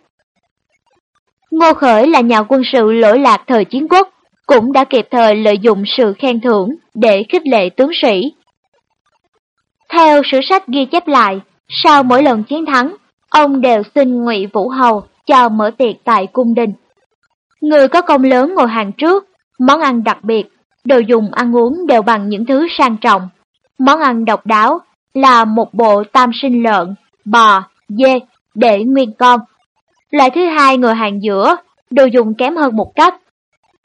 Ngô Khởi là nhà quân sự lỗi lạc thời chiến quốc, cũng đã kịp thời lợi dụng sự khen thưởng để khích lệ tướng sĩ. Theo sử sách ghi chép lại, sau mỗi lần chiến thắng, ông đều xin Ngụy Vũ Hầu cho mở tiệc tại cung đình. Người có công lớn ngồi hàng trước, món ăn đặc biệt, đồ dùng ăn uống đều bằng những thứ sang trọng. Món ăn độc đáo là một bộ tam sinh lợn, bò, dê để nguyên con. Loại thứ hai ngồi hàng giữa, đồ dùng kém hơn một cấp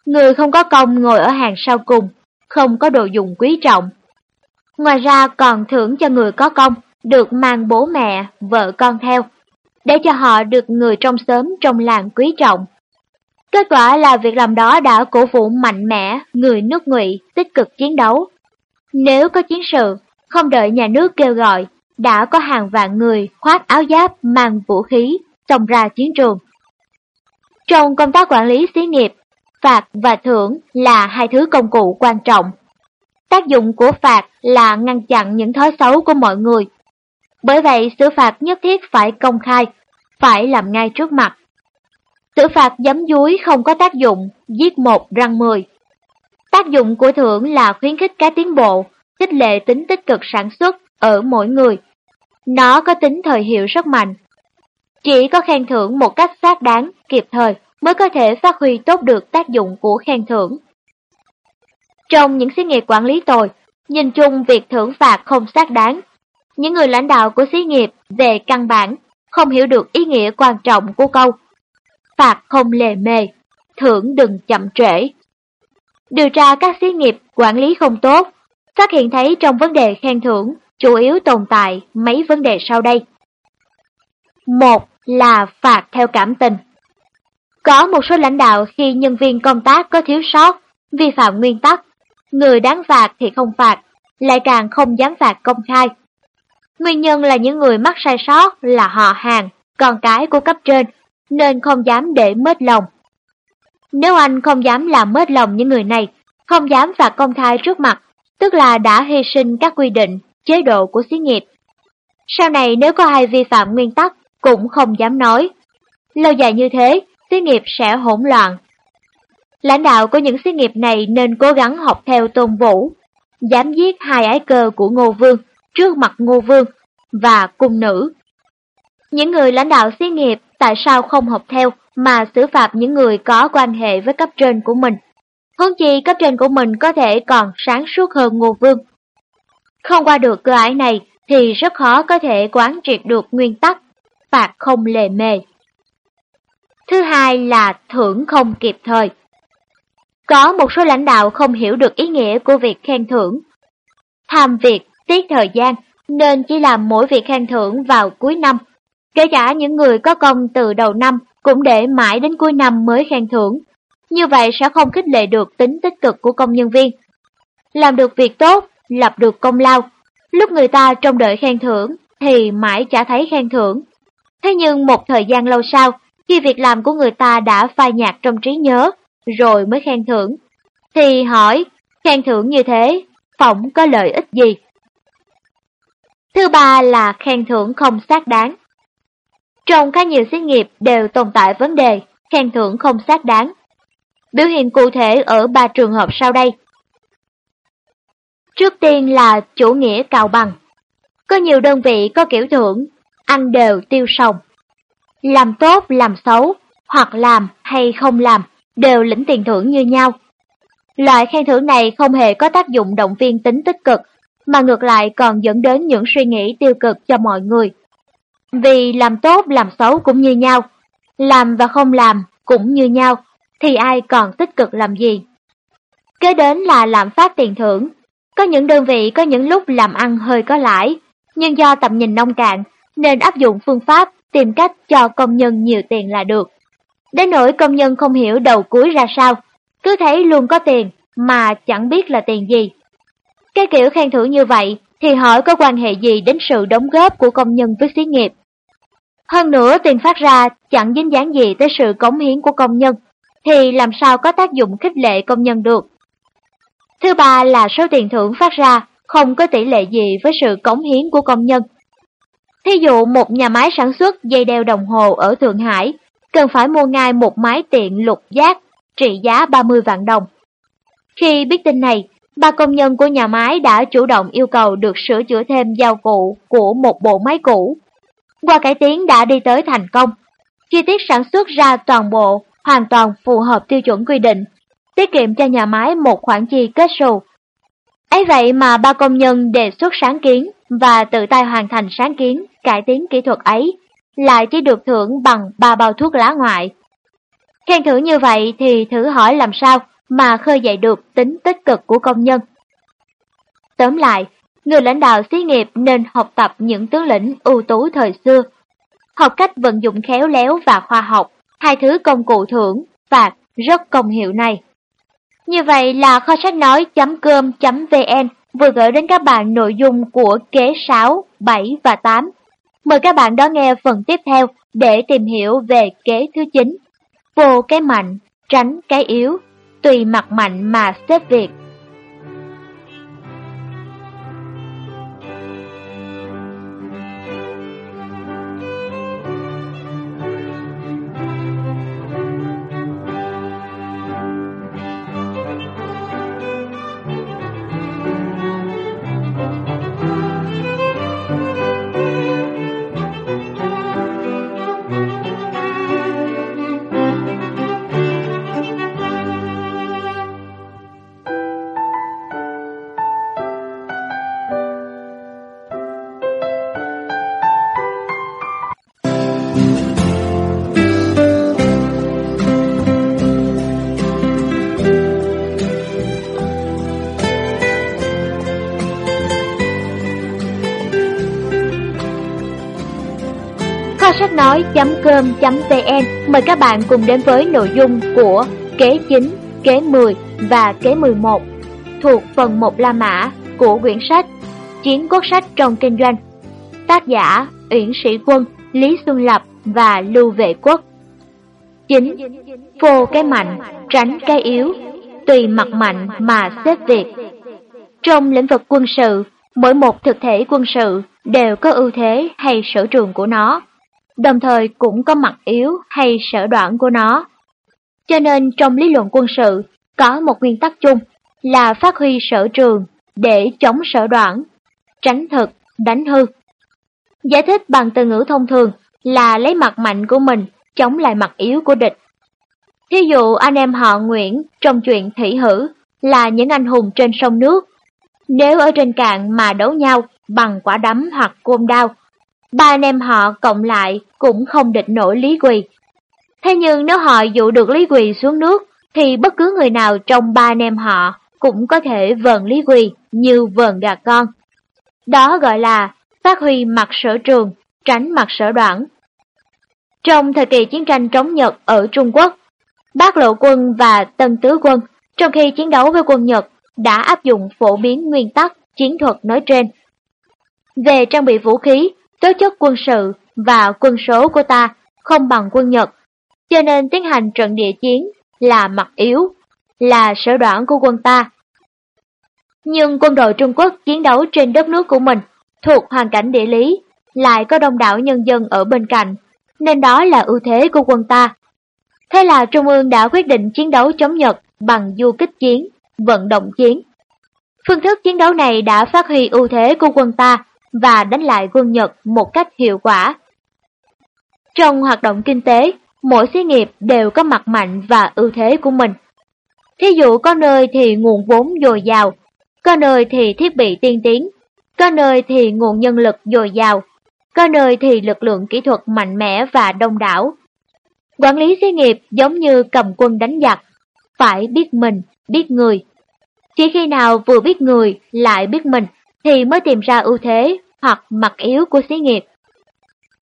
Người không có công ngồi ở hàng sau cùng, không có đồ dùng quý trọng. Ngoài ra còn thưởng cho người có công, được mang bố mẹ, vợ con theo, để cho họ được người trong xóm trong làng quý trọng. Kết quả là việc làm đó đã cổ vũ mạnh mẽ người nước ngụy tích cực chiến đấu. Nếu có chiến sự, không đợi nhà nước kêu gọi, đã có hàng vạn người khoác áo giáp mang vũ khí, xông ra chiến trường. Trong công tác quản lý xí nghiệp, phạt và thưởng là hai thứ công cụ quan trọng. Tác dụng của phạt là ngăn chặn những thói xấu của mọi người. Bởi vậy, xử phạt nhất thiết phải công khai, phải làm ngay trước mặt. Xử phạt giấm dúi không có tác dụng, giết một răng mười. Tác dụng của thưởng là khuyến khích cái tiến bộ, khích lệ tính tích cực sản xuất ở mỗi người. nó có tính thời hiệu rất mạnh. Chỉ có khen thưởng một cách xác đáng, kịp thời mới có thể phát huy tốt được tác dụng của khen thưởng. Trong những xí nghiệp quản lý tồi, nhìn chung việc thưởng phạt không xác đáng. Những người lãnh đạo của xí nghiệp về căn bản không hiểu được ý nghĩa quan trọng của câu phạt không lề mề, thưởng đừng chậm trễ. Điều tra các xí nghiệp quản lý không tốt, phát hiện thấy trong vấn đề khen thưởng chủ yếu tồn tại mấy vấn đề sau đây. Một là phạt theo cảm tình. Có một số lãnh đạo khi nhân viên công tác có thiếu sót, vi phạm nguyên tắc, người đáng phạt thì không phạt, lại càng không dám phạt công khai. Nguyên nhân là những người mắc sai sót là họ hàng, con cái của cấp trên, nên không dám để mất lòng. Nếu anh không dám làm mất lòng những người này, không dám phạt công khai trước mặt, tức là đã hy sinh các quy định, chế độ của xí nghiệp. Sau này nếu có ai vi phạm nguyên tắc, cũng không dám nói. Lâu dài như thế, xí nghiệp sẽ hỗn loạn. Lãnh đạo của những xí nghiệp này nên cố gắng học theo Tôn Vũ, dám giết hai ái cơ của Ngô Vương trước mặt Ngô Vương và cung nữ. Những người lãnh đạo xí nghiệp tại sao không học theo mà xử phạt những người có quan hệ với cấp trên của mình? Hướng chi cấp trên của mình có thể còn sáng suốt hơn Ngô Vương. Không qua được cửa ải này thì rất khó có thể quán triệt được nguyên tắc, phạt không lề mề. Thứ hai là thưởng không kịp thời. Có một số lãnh đạo không hiểu được ý nghĩa của việc khen thưởng. Tham việc, tiết thời gian, nên chỉ làm mỗi việc khen thưởng vào cuối năm. Kể cả những người có công từ đầu năm cũng để mãi đến cuối năm mới khen thưởng. Như vậy sẽ không khích lệ được tính tích cực của công nhân viên. Làm được việc tốt, lập được công lao. Lúc người ta trông đợi khen thưởng thì mãi chả thấy khen thưởng. Thế nhưng một thời gian lâu sau, khi việc làm của người ta đã phai nhạt trong trí nhớ, rồi mới khen thưởng, thì hỏi, khen thưởng như thế, phỏng có lợi ích gì? Thứ ba là khen thưởng không xác đáng. Trong khá nhiều xí nghiệp đều tồn tại vấn đề khen thưởng không xác đáng. Biểu hiện cụ thể ở ba trường hợp sau đây. Trước tiên là chủ nghĩa cào bằng. Có nhiều đơn vị có kiểu thưởng, ăn đều tiêu sòng. Làm tốt, làm xấu, hoặc làm hay không làm, đều lĩnh tiền thưởng như nhau. Loại khen thưởng này không hề có tác dụng động viên tính tích cực, mà ngược lại còn dẫn đến những suy nghĩ tiêu cực cho mọi người. Vì làm tốt làm xấu cũng như nhau, làm và không làm cũng như nhau, thì ai còn tích cực làm gì? Kế đến là lạm phát tiền thưởng. Có những đơn vị có những lúc làm ăn hơi có lãi, nhưng do tầm nhìn nông cạn nên áp dụng phương pháp tìm cách cho công nhân nhiều tiền là được. Đến nỗi công nhân không hiểu đầu cuối ra sao, cứ thấy luôn có tiền mà chẳng biết là tiền gì. Cái kiểu khen thưởng như vậy thì hỏi có quan hệ gì đến sự đóng góp của công nhân với xí nghiệp. Hơn nữa tiền phát ra chẳng dính dáng gì tới sự cống hiến của công nhân, thì làm sao có tác dụng khích lệ công nhân được. Thứ ba là số tiền thưởng phát ra không có tỷ lệ gì với sự cống hiến của công nhân. Thí dụ một nhà máy sản xuất dây đeo đồng hồ ở Thượng Hải cần phải mua ngay một máy tiện lục giác trị giá 30 vạn đồng. Khi biết tin này, ba công nhân của nhà máy đã chủ động yêu cầu được sửa chữa thêm giao cụ của một bộ máy cũ. Qua cải tiến đã đi tới thành công. Chi tiết sản xuất ra toàn bộ hoàn toàn phù hợp tiêu chuẩn quy định, tiết kiệm cho nhà máy một khoản chi kết xù. ấy vậy mà ba công nhân đề xuất sáng kiến và tự tay hoàn thành sáng kiến cải tiến kỹ thuật ấy, lại chỉ được thưởng bằng ba bao thuốc lá ngoại. Khen thưởng như vậy thì thử hỏi làm sao mà khơi dậy được tính tích cực của công nhân. Tóm lại, người lãnh đạo xí nghiệp nên học tập những tướng lĩnh ưu tú thời xưa, học cách vận dụng khéo léo và khoa học, hai thứ công cụ thưởng, phạt rất công hiệu này. Như vậy là kho sách nói.com.vn vừa gửi đến các bạn nội dung của kế 6, 7 và 8. Mời các bạn đón nghe phần tiếp theo để tìm hiểu về kế thứ 9. Vô cái mạnh, tránh cái yếu, tùy mặt mạnh mà xếp việc. nói.com.vn mời các bạn cùng đến với nội dung của kế 9, kế 10 và kế 11 thuộc phần 1 La Mã của quyển sách Chiến quốc sách trong kinh doanh. Tác giả Uyển Sĩ Quân, Lý Xuân Lập và Lưu Vệ Quốc. 9. Phô cái mạnh, tránh cái yếu, tùy mặt mạnh mà xếp việc. Trong lĩnh vực quân sự, mỗi một thực thể quân sự đều có ưu thế hay sở trường của nó, đồng thời cũng có mặt yếu hay sở đoạn của nó. Cho nên trong lý luận quân sự có một nguyên tắc chung là phát huy sở trường để chống sở đoạn, tránh thực, đánh hư. Giải thích bằng từ ngữ thông thường là lấy mặt mạnh của mình chống lại mặt yếu của địch. Thí dụ anh em họ Nguyễn trong chuyện Thủy Hử là những anh hùng trên sông nước. Nếu ở trên cạn mà đấu nhau bằng quả đấm hoặc côn đao, ba anh em họ cộng lại cũng không địch nổi Lý Quỳ. Thế nhưng nếu họ dụ được Lý Quỳ xuống nước, thì bất cứ người nào trong ba anh em họ cũng có thể vờn Lý Quỳ như vờn gà con. Đó gọi là phát huy mặt sở trường, tránh mặt sở đoạn. Trong thời kỳ chiến tranh chống Nhật ở Trung Quốc, Bác Lộ quân và Tân Tứ quân trong khi chiến đấu với quân Nhật đã áp dụng phổ biến nguyên tắc chiến thuật nói trên. Về trang bị vũ khí, tố chất quân sự và quân số của ta không bằng quân Nhật, cho nên tiến hành trận địa chiến là mặt yếu, là sở đoạn của quân ta. Nhưng quân đội Trung Quốc chiến đấu trên đất nước của mình, thuộc hoàn cảnh địa lý, lại có đông đảo nhân dân ở bên cạnh, nên đó là ưu thế của quân ta. Thế là Trung ương đã quyết định chiến đấu chống Nhật bằng du kích chiến, vận động chiến. Phương thức chiến đấu này đã phát huy ưu thế của quân ta và đánh lại quân Nhật một cách hiệu quả. Trong hoạt động kinh tế, mỗi xí nghiệp đều có mặt mạnh và ưu thế của mình. Thí dụ có nơi thì nguồn vốn dồi dào, có nơi thì thiết bị tiên tiến, có nơi thì nguồn nhân lực dồi dào, có nơi thì lực lượng kỹ thuật mạnh mẽ và đông đảo. Quản lý xí nghiệp giống như cầm quân đánh giặc, phải biết mình, biết người. Chỉ khi nào vừa biết người lại biết mình thì mới tìm ra ưu thế hoặc mặt yếu của xí nghiệp.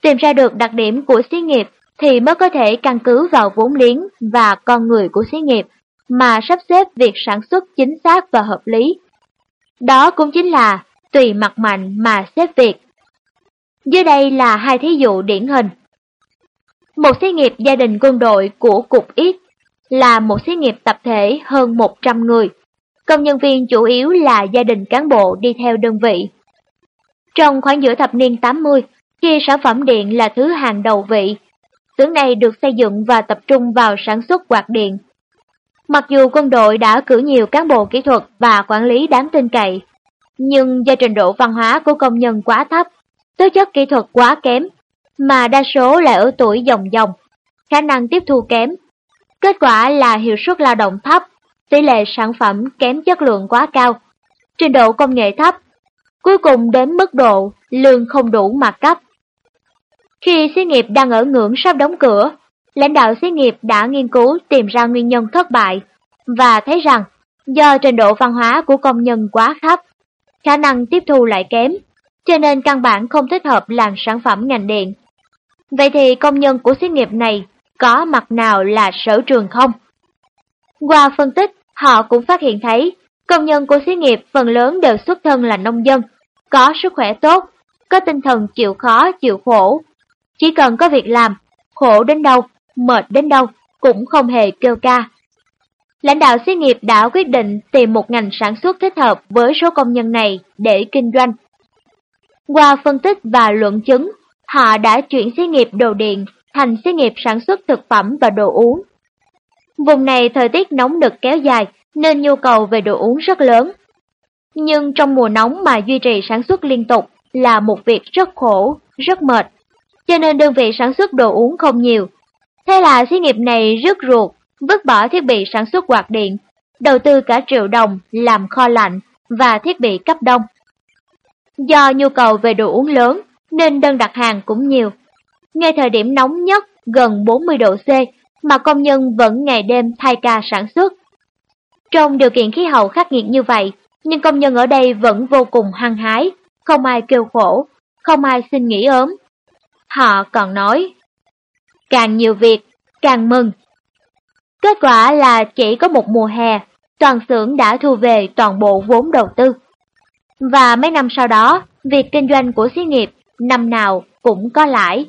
Tìm ra được đặc điểm của xí nghiệp thì mới có thể căn cứ vào vốn liếng và con người của xí nghiệp mà sắp xếp việc sản xuất chính xác và hợp lý. Đó cũng chính là tùy mặt mạnh mà xếp việc. Dưới đây là hai thí dụ điển hình. Một xí nghiệp gia đình quân đội của Cục Ít là một xí nghiệp tập thể hơn 100 người. Công nhân viên chủ yếu là gia đình cán bộ đi theo đơn vị. Trong khoảng giữa thập niên 80, khi sản phẩm điện là thứ hàng đầu vị, xưởng này được xây dựng và tập trung vào sản xuất quạt điện. Mặc dù quân đội đã cử nhiều cán bộ kỹ thuật và quản lý đáng tin cậy, nhưng do trình độ văn hóa của công nhân quá thấp, tố chất kỹ thuật quá kém, mà đa số lại ở tuổi dòng dòng, khả năng tiếp thu kém. Kết quả là hiệu suất lao động thấp, tỷ lệ sản phẩm kém chất lượng quá cao, trình độ công nghệ thấp, cuối cùng đến mức độ lương không đủ mặt cấp. Khi xí nghiệp đang ở ngưỡng sắp đóng cửa, lãnh đạo xí nghiệp đã nghiên cứu tìm ra nguyên nhân thất bại và thấy rằng do trình độ văn hóa của công nhân quá thấp, khả năng tiếp thu lại kém, cho nên căn bản không thích hợp làm sản phẩm ngành điện. Vậy thì công nhân của xí nghiệp này có mặt nào là sở trường không? Qua phân tích, họ cũng phát hiện thấy công nhân của xí nghiệp phần lớn đều xuất thân là nông dân, có sức khỏe tốt, có tinh thần chịu khó, chịu khổ. Chỉ cần có việc làm, khổ đến đâu, mệt đến đâu, cũng không hề kêu ca. Lãnh đạo xí nghiệp đã quyết định tìm một ngành sản xuất thích hợp với số công nhân này để kinh doanh. Qua phân tích và luận chứng, họ đã chuyển xí nghiệp đồ điện thành xí nghiệp sản xuất thực phẩm và đồ uống. Vùng này thời tiết nóng nực kéo dài nên nhu cầu về đồ uống rất lớn. Nhưng trong mùa nóng mà duy trì sản xuất liên tục là một việc rất khổ, rất mệt, cho nên đơn vị sản xuất đồ uống không nhiều. Thế là xí nghiệp này rất ruột, vứt bỏ thiết bị sản xuất quạt điện, đầu tư cả triệu đồng làm kho lạnh và thiết bị cấp đông. Do nhu cầu về đồ uống lớn nên đơn đặt hàng cũng nhiều. Ngay thời điểm nóng nhất gần 40 độ C mà công nhân vẫn ngày đêm thay ca sản xuất. Trong điều kiện khí hậu khắc nghiệt như vậy, nhưng công nhân ở đây vẫn vô cùng hăng hái, không ai kêu khổ, không ai xin nghỉ ốm. họ còn nói, càng nhiều việc, càng mừng. Kết quả là chỉ có một mùa hè, toàn xưởng đã thu về toàn bộ vốn đầu tư. Và mấy năm sau đó, việc kinh doanh của xí nghiệp năm nào cũng có lãi.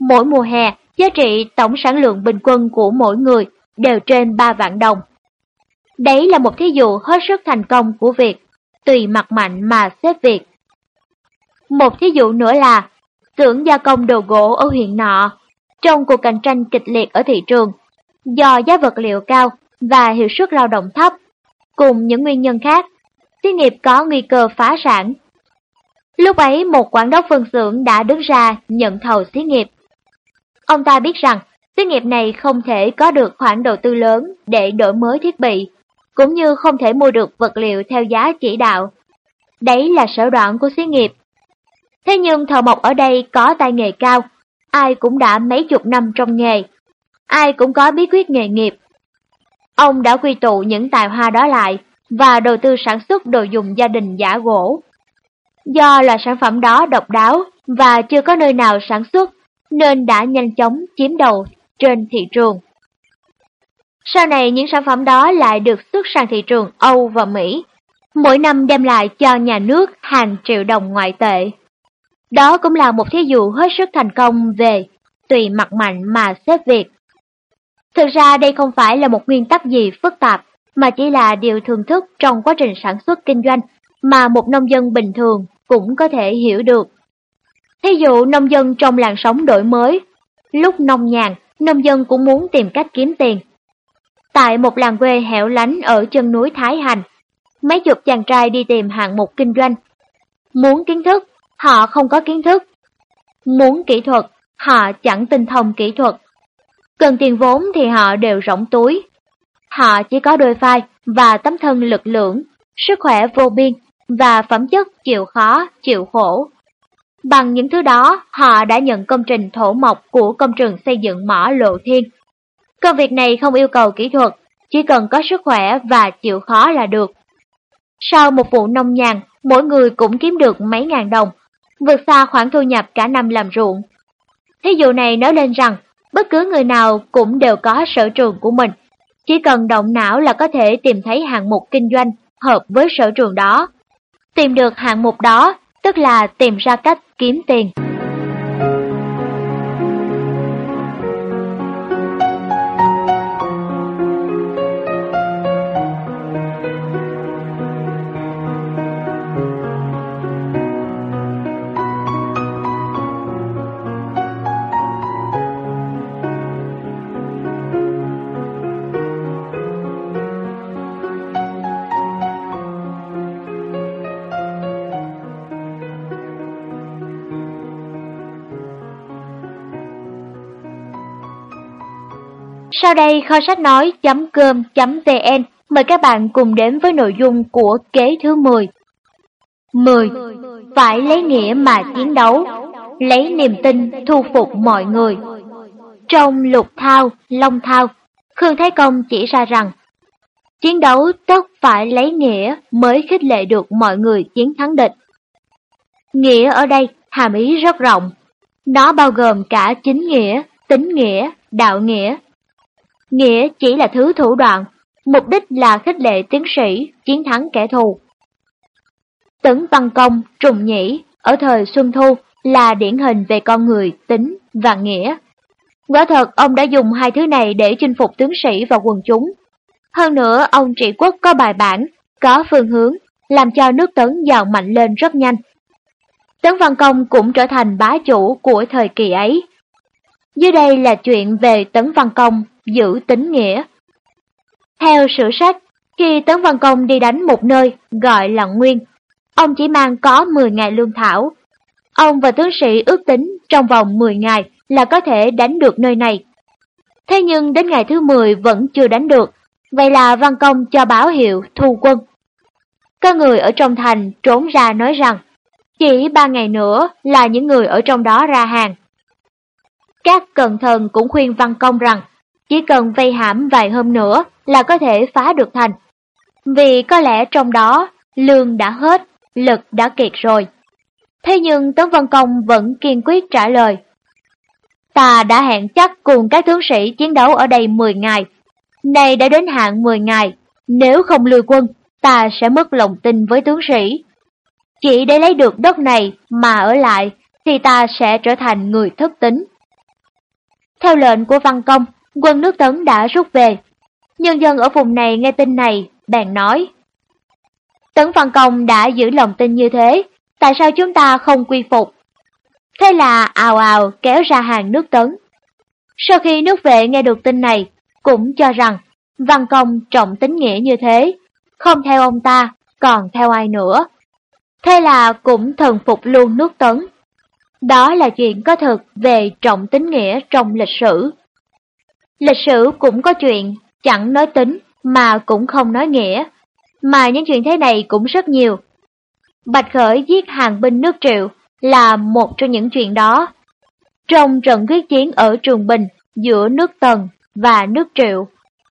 Mỗi mùa hè, giá trị tổng sản lượng bình quân của mỗi người đều trên 3 vạn đồng. Đấy là một thí dụ hết sức thành công của việc tùy mặt mạnh mà xếp việc. Một thí dụ nữa là xưởng gia công đồ gỗ ở huyện nọ, trong cuộc cạnh tranh kịch liệt ở thị trường, do giá vật liệu cao và hiệu suất lao động thấp, cùng những nguyên nhân khác, xí nghiệp có nguy cơ phá sản. Lúc ấy một quản đốc phân xưởng đã đứng ra nhận thầu xí nghiệp. Ông ta biết rằng xí nghiệp này không thể có được khoản đầu tư lớn để đổi mới thiết bị, cũng như không thể mua được vật liệu theo giá chỉ đạo. Đấy là sở đoạn của xí nghiệp. Thế nhưng thợ mộc ở đây có tay nghề cao, ai cũng đã mấy chục năm trong nghề, ai cũng có bí quyết nghề nghiệp. Ông đã quy tụ những tài hoa đó lại và đầu tư sản xuất đồ dùng gia đình giả gỗ. Do là sản phẩm đó độc đáo và chưa có nơi nào sản xuất, nên đã nhanh chóng chiếm đầu trên thị trường. Sau này những sản phẩm đó lại được xuất sang thị trường Âu và Mỹ, mỗi năm đem lại cho nhà nước hàng triệu đồng ngoại tệ. Đó cũng là một thí dụ hết sức thành công về tùy mặt mạnh mà xếp việc. Thực ra đây không phải là một nguyên tắc gì phức tạp, mà chỉ là điều thường thức trong quá trình sản xuất kinh doanh mà một nông dân bình thường cũng có thể hiểu được. Thí dụ nông dân trong làng sống đổi mới, lúc nông nhàn, nông dân cũng muốn tìm cách kiếm tiền. Tại một làng quê hẻo lánh ở chân núi Thái Hành, mấy chục chàng trai đi tìm hạng mục kinh doanh. Muốn kiến thức, họ không có kiến thức. Muốn kỹ thuật, họ chẳng tinh thông kỹ thuật. Cần tiền vốn thì họ đều rỗng túi. Họ chỉ có đôi vai và tấm thân lực lượng, sức khỏe vô biên và phẩm chất chịu khó, chịu khổ. Bằng những thứ đó, họ đã nhận công trình thổ mộc của công trường xây dựng mỏ Lộ Thiên. Công việc này không yêu cầu kỹ thuật, chỉ cần có sức khỏe và chịu khó là được. Sau một vụ nông nhàn, mỗi người cũng kiếm được mấy ngàn đồng, vượt xa khoản thu nhập cả năm làm ruộng. Thí dụ này nói lên rằng, bất cứ người nào cũng đều có sở trường của mình, chỉ cần động não là có thể tìm thấy hạng mục kinh doanh hợp với sở trường đó. Tìm được hạng mục đó, tức là tìm ra cách kiếm tiền. Sau đây kho sách nói.com.vn mời các bạn cùng đến với nội dung của kế thứ 10. 10. Phải lấy nghĩa mà chiến đấu, lấy niềm tin thu phục mọi người. Trong lục thao, long thao, Khương Thái Công chỉ ra rằng, chiến đấu tất phải lấy nghĩa mới khích lệ được mọi người chiến thắng địch. Nghĩa ở đây hàm ý rất rộng, nó bao gồm cả chính nghĩa, tính nghĩa, đạo nghĩa, Nghĩa chỉ là thứ thủ đoạn, mục đích là khích lệ tiến sĩ, chiến thắng kẻ thù. Tấn Văn Công, Trùng Nhĩ, ở thời Xuân Thu là điển hình về con người, tính và nghĩa. Quả thật, ông đã dùng hai thứ này để chinh phục tướng sĩ và quần chúng. Hơn nữa, ông trị quốc có bài bản, có phương hướng, làm cho nước Tấn giàu mạnh lên rất nhanh. Tấn Văn Công cũng trở thành bá chủ của thời kỳ ấy. Dưới đây là chuyện về Tấn Văn Công giữ tính nghĩa. Theo sử sách, khi Tấn Văn Công đi đánh một nơi gọi là Nguyên, ông chỉ mang có 10 ngày lương thảo. Ông và tướng sĩ ước tính trong vòng 10 ngày là có thể đánh được nơi này. Thế nhưng đến ngày thứ 10 vẫn chưa đánh được, vậy là Văn Công cho báo hiệu thu quân. Có người ở trong thành trốn ra nói rằng, chỉ ba ngày nữa là những người ở trong đó ra hàng. Các cận thần cũng khuyên Văn Công rằng, chỉ cần vây hãm vài hôm nữa là có thể phá được thành. Vì có lẽ trong đó lương đã hết, lực đã kiệt rồi. Thế nhưng Tấn Văn Công vẫn kiên quyết trả lời. Ta đã hẹn chắc cùng các tướng sĩ chiến đấu ở đây 10 ngày. Nay đã đến hạn 10 ngày, nếu không lùi quân, ta sẽ mất lòng tin với tướng sĩ. Chỉ để lấy được đất này mà ở lại, thì ta sẽ trở thành người thất tính. Theo lệnh của Văn Công, quân nước Tấn đã rút về. Nhân dân ở vùng này nghe tin này, bèn nói. Tấn Văn Công đã giữ lòng tin như thế, tại sao chúng ta không quy phục? Thế là ào ào kéo ra hàng nước Tấn. Sau khi nước vệ nghe được tin này, cũng cho rằng Văn Công trọng tính nghĩa như thế, không theo ông ta, còn theo ai nữa. Thế là cũng thần phục luôn nước Tấn. Đó là chuyện có thực về trọng tính nghĩa trong lịch sử. Lịch sử cũng có chuyện chẳng nói tính mà cũng không nói nghĩa, mà những chuyện thế này cũng rất nhiều. Bạch Khởi giết hàng binh nước Triệu là một trong những chuyện đó. Trong trận quyết chiến ở Trường Bình giữa nước Tần và nước Triệu,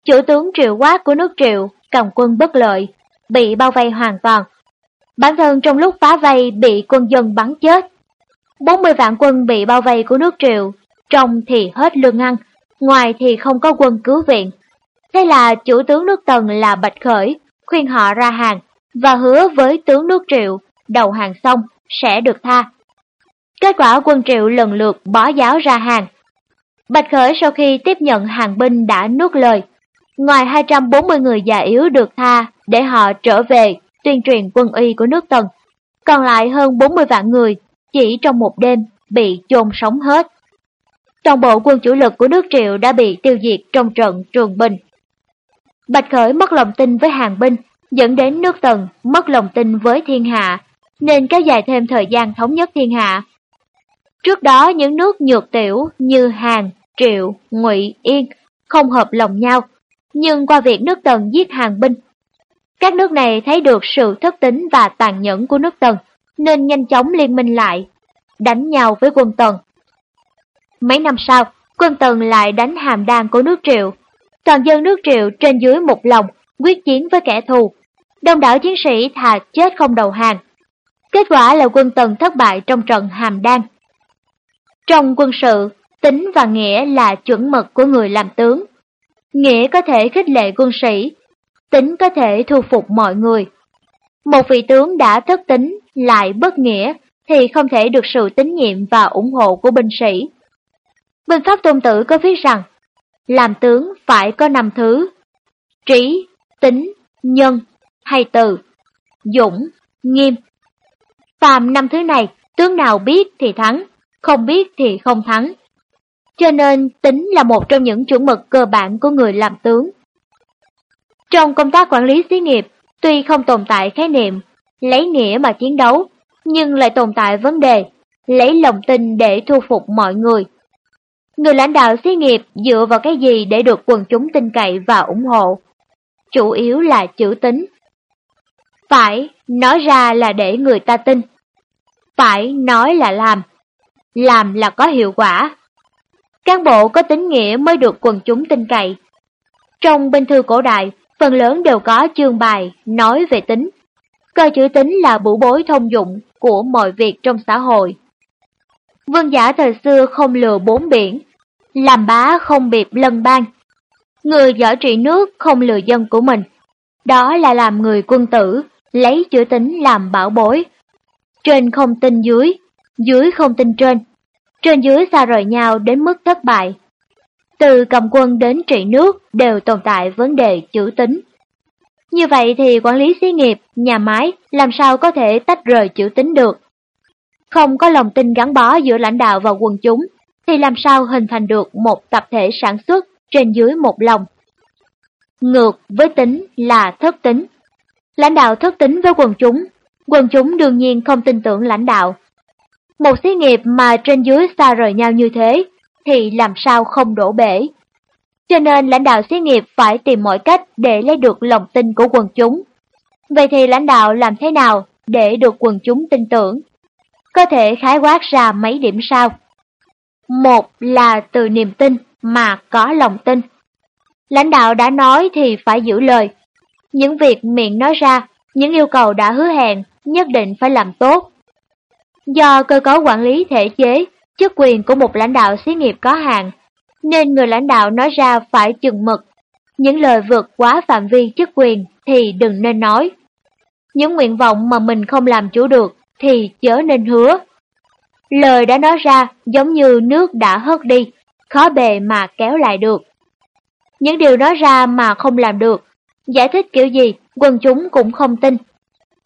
chủ tướng Triệu Quát của nước Triệu cầm quân bất lợi, bị bao vây hoàn toàn. Bản thân trong lúc phá vây bị quân dân bắn chết. 40 vạn quân bị bao vây của nước Triệu, trong thì hết lương ăn, ngoài thì không có quân cứu viện. Thế là chủ tướng nước Tần là Bạch Khởi, khuyên họ ra hàng và hứa với tướng nước Triệu đầu hàng xong sẽ được tha. Kết quả quân Triệu lần lượt bó giáo ra hàng. Bạch Khởi sau khi tiếp nhận hàng binh đã nuốt lời, ngoài 240 người già yếu được tha để họ trở về tuyên truyền quân y của nước Tần, còn lại hơn 40 vạn người chỉ trong một đêm bị chôn sống hết. Toàn bộ quân chủ lực của nước Triệu đã bị tiêu diệt trong trận Trường Bình. Bạch Khởi mất lòng tin với hàng binh, dẫn đến nước Tần mất lòng tin với thiên hạ, nên kéo dài thêm thời gian thống nhất thiên hạ. Trước đó những nước nhược tiểu như Hàn, Triệu, Ngụy, Yên không hợp lòng nhau, nhưng qua việc nước Tần giết hàng binh, các nước này thấy được sự thất tính và tàn nhẫn của nước Tần, nên nhanh chóng liên minh lại, đánh nhau với quân Tần. Mấy năm sau, quân Tần lại đánh hàm đan của nước Triệu. Toàn dân nước Triệu trên dưới một lòng, quyết chiến với kẻ thù. Đông đảo chiến sĩ thà chết không đầu hàng. Kết quả là quân Tần thất bại trong trận hàm đan. Trong quân sự, tính và nghĩa là chuẩn mực của người làm tướng. Nghĩa có thể khích lệ quân sĩ, tính có thể thu phục mọi người. Một vị tướng đã thất tính lại bất nghĩa thì không thể được sự tín nhiệm và ủng hộ của binh sĩ. Binh Pháp Tôn Tử có viết rằng, làm tướng phải có năm thứ, trí, tính, nhân, hay từ, dũng, nghiêm. Phạm năm thứ này, tướng nào biết thì thắng, không biết thì không thắng. Cho nên tính là một trong những chuẩn mực cơ bản của người làm tướng. Trong công tác quản lý xí nghiệp, tuy không tồn tại khái niệm lấy nghĩa mà chiến đấu, nhưng lại tồn tại vấn đề lấy lòng tin để thu phục mọi người. Người lãnh đạo xí nghiệp dựa vào cái gì để được quần chúng tin cậy và ủng hộ? Chủ yếu là chữ tính. Phải, nói ra là để người ta tin. Phải nói là làm. Làm là có hiệu quả. Cán bộ có tính nghĩa mới được quần chúng tin cậy. Trong binh thư cổ đại, phần lớn đều có chương bài nói về tính. Cơ chữ tính là bủ bối thông dụng của mọi việc trong xã hội. Vương giả thời xưa không lừa bốn biển, làm bá không biệt lân bang. Người giỏi trị nước không lừa dân của mình, đó là làm người quân tử, lấy chữ tính làm bảo bối. Trên không tin dưới, dưới không tin trên, trên dưới xa rời nhau đến mức thất bại. Từ cầm quân đến trị nước đều tồn tại vấn đề chữ tính. Như vậy thì quản lý xí nghiệp, nhà máy làm sao có thể tách rời chữ tính được? Không có lòng tin gắn bó giữa lãnh đạo và quần chúng, thì làm sao hình thành được một tập thể sản xuất trên dưới một lòng? Ngược với tính là thất tính. Lãnh đạo thất tính với quần chúng, quần chúng đương nhiên không tin tưởng lãnh đạo. Một xí nghiệp mà trên dưới xa rời nhau như thế, thì làm sao không đổ bể? Cho nên lãnh đạo xí nghiệp phải tìm mọi cách để lấy được lòng tin của quần chúng. Vậy thì lãnh đạo làm thế nào để được quần chúng tin tưởng? Có thể khái quát ra mấy điểm sau. Một là từ niềm tin mà có lòng tin. Lãnh đạo đã nói thì phải giữ lời. Những việc miệng nói ra, những yêu cầu đã hứa hẹn nhất định phải làm tốt. Do cơ cấu quản lý thể chế, chức quyền của một lãnh đạo xí nghiệp có hạn, nên người lãnh đạo nói ra phải chừng mực. Những lời vượt quá phạm vi chức quyền thì đừng nên nói. Những nguyện vọng mà mình không làm chủ được thì chớ nên hứa. Lời đã nói ra giống như nước đã hớt đi, khó bề mà kéo lại được. Những điều nói ra mà không làm được, giải thích kiểu gì quần chúng cũng không tin.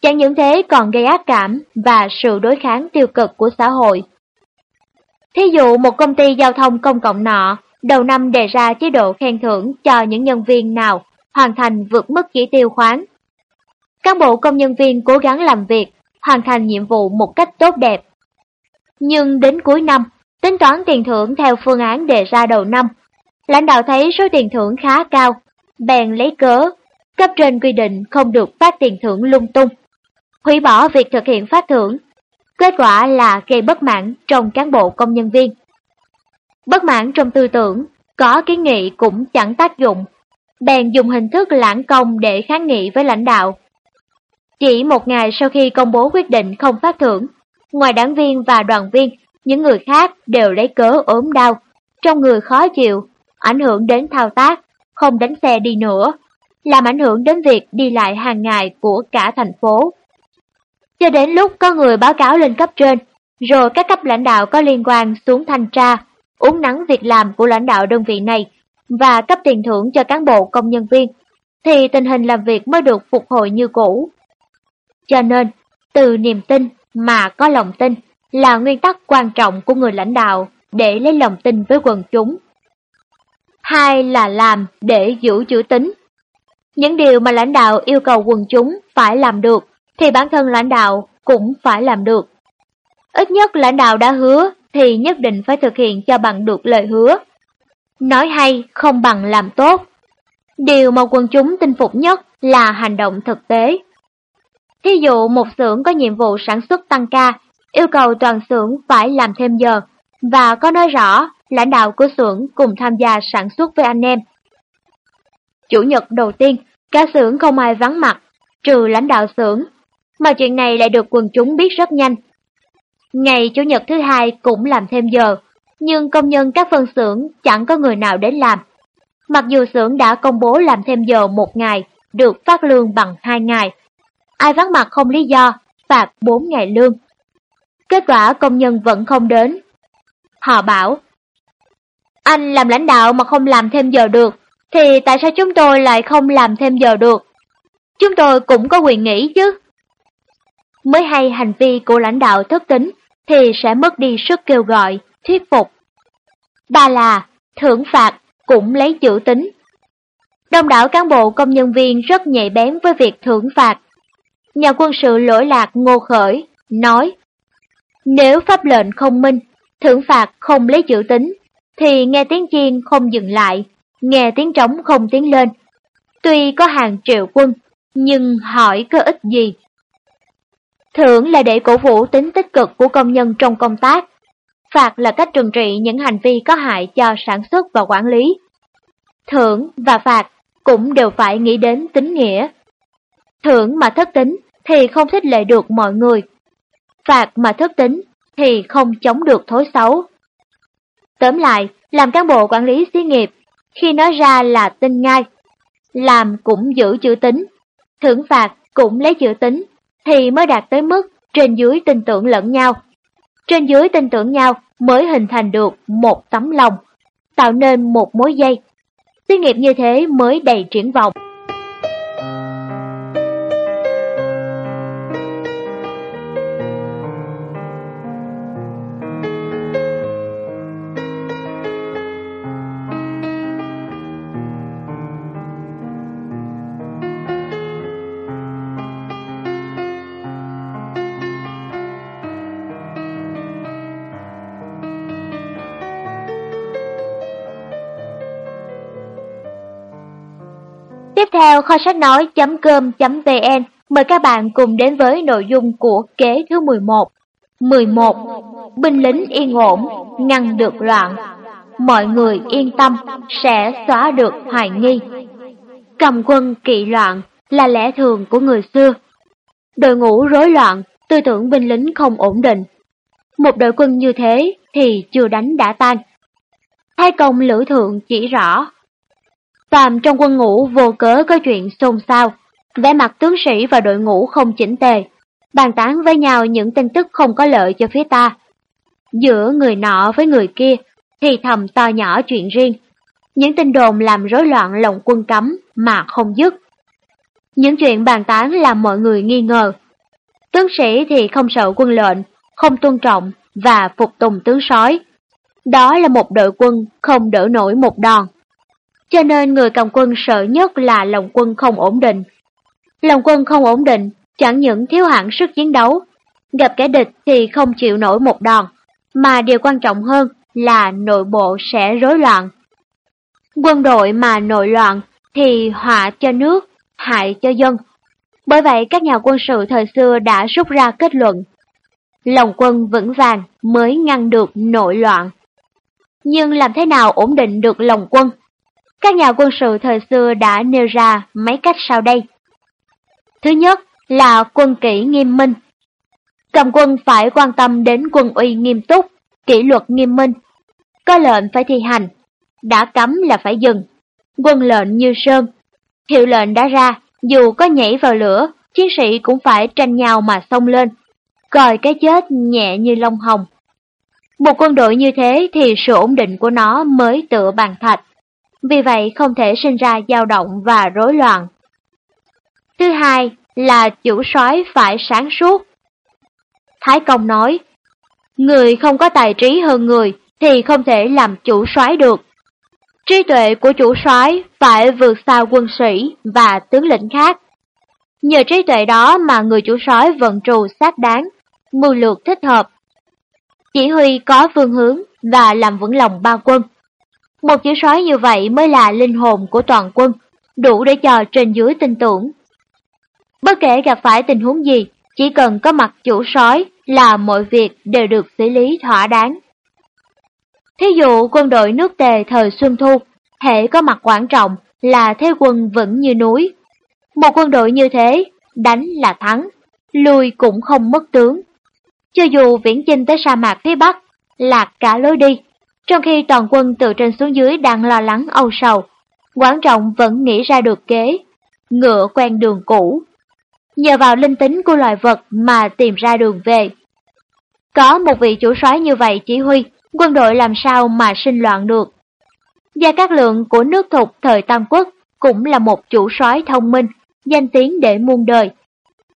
Chẳng những thế còn gây ác cảm và sự đối kháng tiêu cực của xã hội. Thí dụ một công ty giao thông công cộng nọ, đầu năm đề ra chế độ khen thưởng cho những nhân viên nào hoàn thành vượt mức chỉ tiêu khoán. Cán bộ công nhân viên cố gắng làm việc, hoàn thành nhiệm vụ một cách tốt đẹp. Nhưng đến cuối năm, tính toán tiền thưởng theo phương án đề ra đầu năm, lãnh đạo thấy số tiền thưởng khá cao, bèn lấy cớ, cấp trên quy định không được phát tiền thưởng lung tung, hủy bỏ việc thực hiện phát thưởng. Kết quả là gây bất mãn trong cán bộ công nhân viên. Bất mãn trong tư tưởng, có kiến nghị cũng chẳng tác dụng, bèn dùng hình thức lãng công để kháng nghị với lãnh đạo. Chỉ một ngày sau khi công bố quyết định không phát thưởng, ngoài đảng viên và đoàn viên, những người khác đều lấy cớ ốm đau, trong người khó chịu, ảnh hưởng đến thao tác, không đánh xe đi nữa, làm ảnh hưởng đến việc đi lại hàng ngày của cả thành phố. Cho đến lúc có người báo cáo lên cấp trên, rồi các cấp lãnh đạo có liên quan xuống thanh tra, uống nắng việc làm của lãnh đạo đơn vị này và cấp tiền thưởng cho cán bộ công nhân viên, thì tình hình làm việc mới được phục hồi như cũ. Cho nên, từ niềm tin mà có lòng tin là nguyên tắc quan trọng của người lãnh đạo để lấy lòng tin với quần chúng. Hai là làm để giữ chữ tính. Những điều mà lãnh đạo yêu cầu quần chúng phải làm được thì bản thân lãnh đạo cũng phải làm được. Ít nhất lãnh đạo đã hứa thì nhất định phải thực hiện cho bằng được lời hứa. Nói hay không bằng làm tốt. Điều mà quần chúng tin phục nhất là hành động thực tế. Thí dụ một xưởng có nhiệm vụ sản xuất tăng ca, yêu cầu toàn xưởng phải làm thêm giờ, và có nói rõ lãnh đạo của xưởng cùng tham gia sản xuất với anh em. Chủ nhật đầu tiên, cả xưởng không ai vắng mặt, trừ lãnh đạo xưởng, mà chuyện này lại được quần chúng biết rất nhanh. Ngày Chủ nhật thứ hai cũng làm thêm giờ, nhưng công nhân các phân xưởng chẳng có người nào đến làm. Mặc dù xưởng đã công bố làm thêm giờ một ngày, được phát lương bằng hai ngày. Ai vắng mặt không lý do, phạt bốn ngày lương. Kết quả công nhân vẫn không đến. Họ bảo, anh làm lãnh đạo mà không làm thêm giờ được, thì tại sao chúng tôi lại không làm thêm giờ được? Chúng tôi cũng có quyền nghỉ chứ. Mới hay hành vi của lãnh đạo thất tính thì sẽ mất đi sức kêu gọi, thuyết phục. Ba là thưởng phạt cũng lấy chữ tính. Đông đảo cán bộ công nhân viên rất nhạy bén với việc thưởng phạt. Nhà quân sự lỗi lạc ngô khởi, nói Nếu pháp lệnh không minh, thưởng phạt không lấy chữ tính, thì nghe tiếng chiên không dừng lại, nghe tiếng trống không tiến lên. Tuy có hàng triệu quân, nhưng hỏi có ích gì. Thưởng là để cổ vũ tính tích cực của công nhân trong công tác. Phạt là cách trừng trị những hành vi có hại cho sản xuất và quản lý. Thưởng và phạt cũng đều phải nghĩ đến tính nghĩa. Thưởng mà thất tính thì không thích lệ được mọi người. Phạt mà thất tính thì không chống được thối xấu. Tóm lại, làm cán bộ quản lý xí nghiệp, khi nói ra là tin ngay. Làm cũng giữ chữ tính, thưởng phạt cũng lấy chữ tính, thì mới đạt tới mức trên dưới tin tưởng lẫn nhau. Trên dưới tin tưởng nhau mới hình thành được một tấm lòng, tạo nên một mối dây. Xí nghiệp như thế mới đầy triển vọng. Theo kho sách nói.com.vn mời các bạn cùng đến với nội dung của kế thứ 11. 11. Binh lính yên ổn, ngăn được loạn. Mọi người yên tâm, sẽ xóa được hoài nghi. Cầm quân kỵ loạn là lẽ thường của người xưa. Đội ngũ rối loạn, tư tưởng binh lính không ổn định, Một đội quân như thế thì chưa đánh đã tan. Thái công lữ thượng chỉ rõ. Phàm trong quân ngũ vô cớ có chuyện xôn xao, vẻ mặt tướng sĩ và đội ngũ không chỉnh tề, bàn tán với nhau những tin tức không có lợi cho phía ta. Giữa người nọ với người kia thì thầm to nhỏ chuyện riêng. Những tin đồn làm rối loạn lòng quân cấm mà không dứt. Những chuyện bàn tán làm mọi người nghi ngờ. Tướng sĩ thì không sợ quân lệnh, không tôn trọng và phục tùng tướng sói. Đó là một đội quân không đỡ nổi một đòn. Cho nên người cầm quân sợ nhất là lòng quân không ổn định. Lòng quân không ổn định chẳng những thiếu hẳn sức chiến đấu, gặp kẻ địch thì không chịu nổi một đòn, mà điều quan trọng hơn là nội bộ sẽ rối loạn. Quân đội mà nội loạn thì họa cho nước, hại cho dân. Bởi vậy các nhà quân sự thời xưa đã rút ra kết luận, lòng quân vững vàng mới ngăn được nội loạn. Nhưng làm thế nào ổn định được lòng quân? Các nhà quân sự thời xưa đã nêu ra mấy cách sau đây. Thứ nhất là quân kỷ nghiêm minh. Cầm quân phải quan tâm đến quân uy nghiêm túc, kỷ luật nghiêm minh. Có lệnh phải thi hành, đã cấm là phải dừng. Quân lệnh như sơn. Hiệu lệnh đã ra, dù có nhảy vào lửa, chiến sĩ cũng phải tranh nhau mà xông lên. Coi cái chết nhẹ như lông hồng. Một quân đội như thế thì sự ổn định của nó mới tựa bàn thạch. Vì vậy không thể sinh ra dao động và rối loạn. Thứ hai là chủ soái phải sáng suốt. Thái Công nói, người không có tài trí hơn người thì không thể làm chủ soái được. Trí tuệ của chủ soái phải vượt xa quân sĩ và tướng lĩnh khác. Nhờ trí tuệ đó mà người chủ soái vận trù xác đáng, mưu lược thích hợp. Chỉ huy có phương hướng và làm vững lòng ba quân. Một chữ sói như vậy mới là linh hồn của toàn quân, đủ để cho trên dưới tin tưởng. Bất kể gặp phải tình huống gì, chỉ cần có mặt chủ sói là mọi việc đều được xử lý thỏa đáng. Thí dụ quân đội nước tề thời Xuân Thu, hệ có mặt quan trọng là thế quân vững như núi. Một quân đội như thế, đánh là thắng, lui cũng không mất tướng. Cho dù viễn chinh tới sa mạc phía Bắc, lạc cả lối đi, trong khi toàn quân từ trên xuống dưới đang lo lắng âu sầu, quan trọng vẫn nghĩ ra được kế, ngựa quen đường cũ, nhờ vào linh tính của loài vật mà tìm ra đường về. Có một vị chủ soái như vậy chỉ huy, quân đội làm sao mà sinh loạn được. Gia Cát Lượng của nước thục thời Tam Quốc cũng là một chủ soái thông minh, danh tiếng để muôn đời.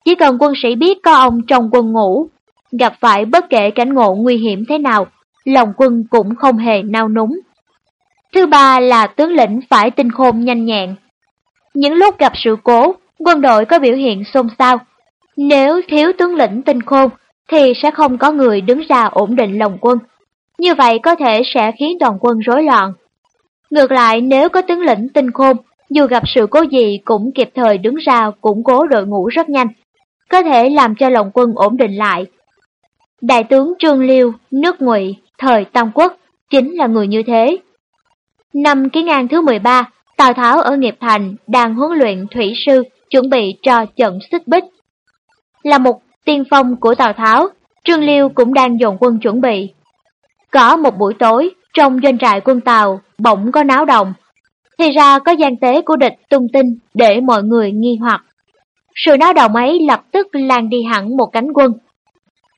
Chỉ cần quân sĩ biết có ông trong quân ngũ, gặp phải bất kể cảnh ngộ nguy hiểm thế nào, lòng quân cũng không hề nao núng. Thứ ba là tướng lĩnh phải tinh khôn nhanh nhẹn. Những lúc gặp sự cố, quân đội có biểu hiện xôn xao. Nếu thiếu tướng lĩnh tinh khôn, thì sẽ không có người đứng ra ổn định lòng quân. Như vậy có thể sẽ khiến toàn quân rối loạn. Ngược lại, nếu có tướng lĩnh tinh khôn, dù gặp sự cố gì cũng kịp thời đứng ra củng cố đội ngũ rất nhanh, có thể làm cho lòng quân ổn định lại. Đại tướng Trương Liêu, nước Ngụy, thời Tam Quốc, chính là người như thế. Năm ký ngang thứ 13, Tào Tháo ở Nghiệp Thành đang huấn luyện thủy sư chuẩn bị cho trận xích bích. Là một tiên phong của Tào Tháo, Trương Liêu cũng đang dồn quân chuẩn bị. Có một buổi tối, trong doanh trại quân Tàu bỗng có náo động. Thì ra có gian tế của địch tung tin để mọi người nghi hoặc. Sự náo động ấy lập tức lan đi hẳn một cánh quân.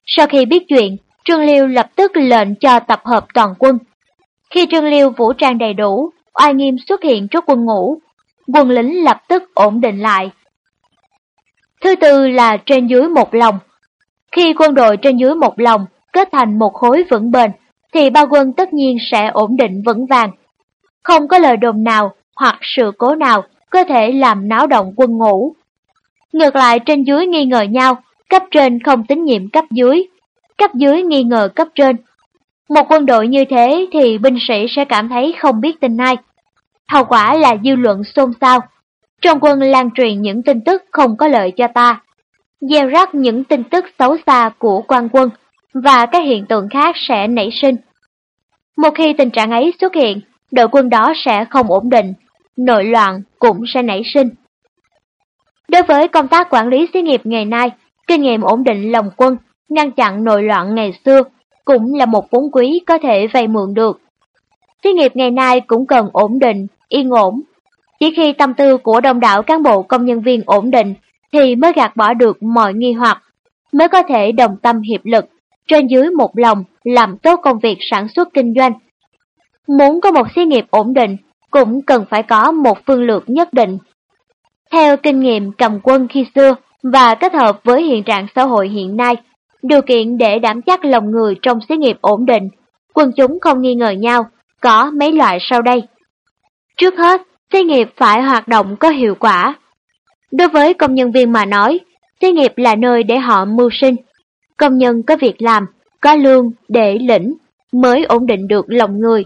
Sau khi biết chuyện, Trương Liêu lập tức lệnh cho tập hợp toàn quân. Khi Trương Liêu vũ trang đầy đủ, oai nghiêm xuất hiện trước quân ngũ, quân lính lập tức ổn định lại, Thứ tư là trên dưới một lòng. Khi quân đội trên dưới một lòng kết thành một khối vững bền, thì ba quân tất nhiên sẽ ổn định vững vàng. Không có lời đồn nào hoặc sự cố nào có thể làm náo động quân ngũ. Ngược lại trên dưới nghi ngờ nhau, cấp trên không tín nhiệm cấp dưới, cấp dưới nghi ngờ cấp trên. Một quân đội như thế thì binh sĩ sẽ cảm thấy không biết tin ai. Hậu quả là dư luận xôn xao, trong quân lan truyền những tin tức không có lợi cho ta, gieo rắc những tin tức xấu xa của quan quân và các hiện tượng khác sẽ nảy sinh. Một khi tình trạng ấy xuất hiện, đội quân đó sẽ không ổn định, nội loạn cũng sẽ nảy sinh. Đối với công tác quản lý xí nghiệp ngày nay, kinh nghiệm ổn định lòng quân, ngăn chặn nội loạn ngày xưa cũng là một vốn quý có thể vay mượn được. Xí nghiệp ngày nay cũng cần ổn định, yên ổn. Chỉ khi tâm tư của đông đảo cán bộ công nhân viên ổn định thì mới gạt bỏ được mọi nghi hoặc, mới có thể đồng tâm hiệp lực, trên dưới một lòng làm tốt công việc sản xuất kinh doanh. Muốn có một xí nghiệp ổn định cũng cần phải có một phương lược nhất định. Theo kinh nghiệm cầm quân khi xưa và kết hợp với hiện trạng xã hội hiện nay, điều kiện để đảm chắc lòng người trong xí nghiệp ổn định, quân chúng không nghi ngờ nhau, có mấy loại sau đây. Trước hết, xí nghiệp phải hoạt động có hiệu quả. Đối với công nhân viên mà nói, xí nghiệp là nơi để họ mưu sinh. Công nhân có việc làm, có lương để lĩnh mới ổn định được lòng người.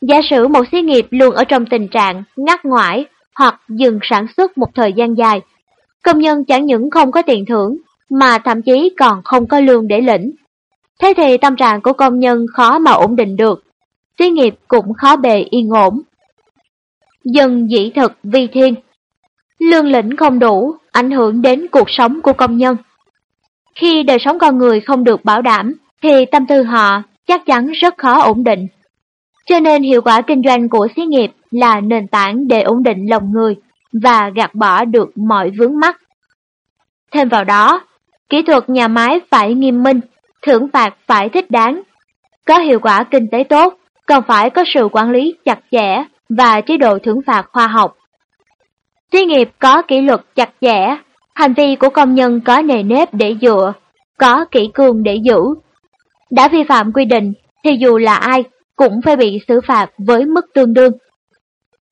Giả sử một xí nghiệp luôn ở trong tình trạng ngắt ngoải hoặc dừng sản xuất một thời gian dài, công nhân chẳng những không có tiền thưởng mà thậm chí còn không có lương để lĩnh. Thế thì tâm trạng của công nhân khó mà ổn định được, xí nghiệp cũng khó bề yên ổn. Dân dĩ thực vi thiên Lương lĩnh không đủ, ảnh hưởng đến cuộc sống của công nhân. Khi đời sống con người không được bảo đảm, thì tâm tư họ chắc chắn rất khó ổn định. Cho nên hiệu quả kinh doanh của xí nghiệp là nền tảng để ổn định lòng người và gạt bỏ được mọi vướng mắc. Thêm vào đó, kỹ thuật nhà máy phải nghiêm minh, thưởng phạt phải thích đáng. Có hiệu quả kinh tế tốt, còn phải có sự quản lý chặt chẽ và chế độ thưởng phạt khoa học. Xí nghiệp có kỷ luật chặt chẽ, hành vi của công nhân có nề nếp để dựa, có kỹ cương để giữ. Đã vi phạm quy định thì dù là ai cũng phải bị xử phạt với mức tương đương.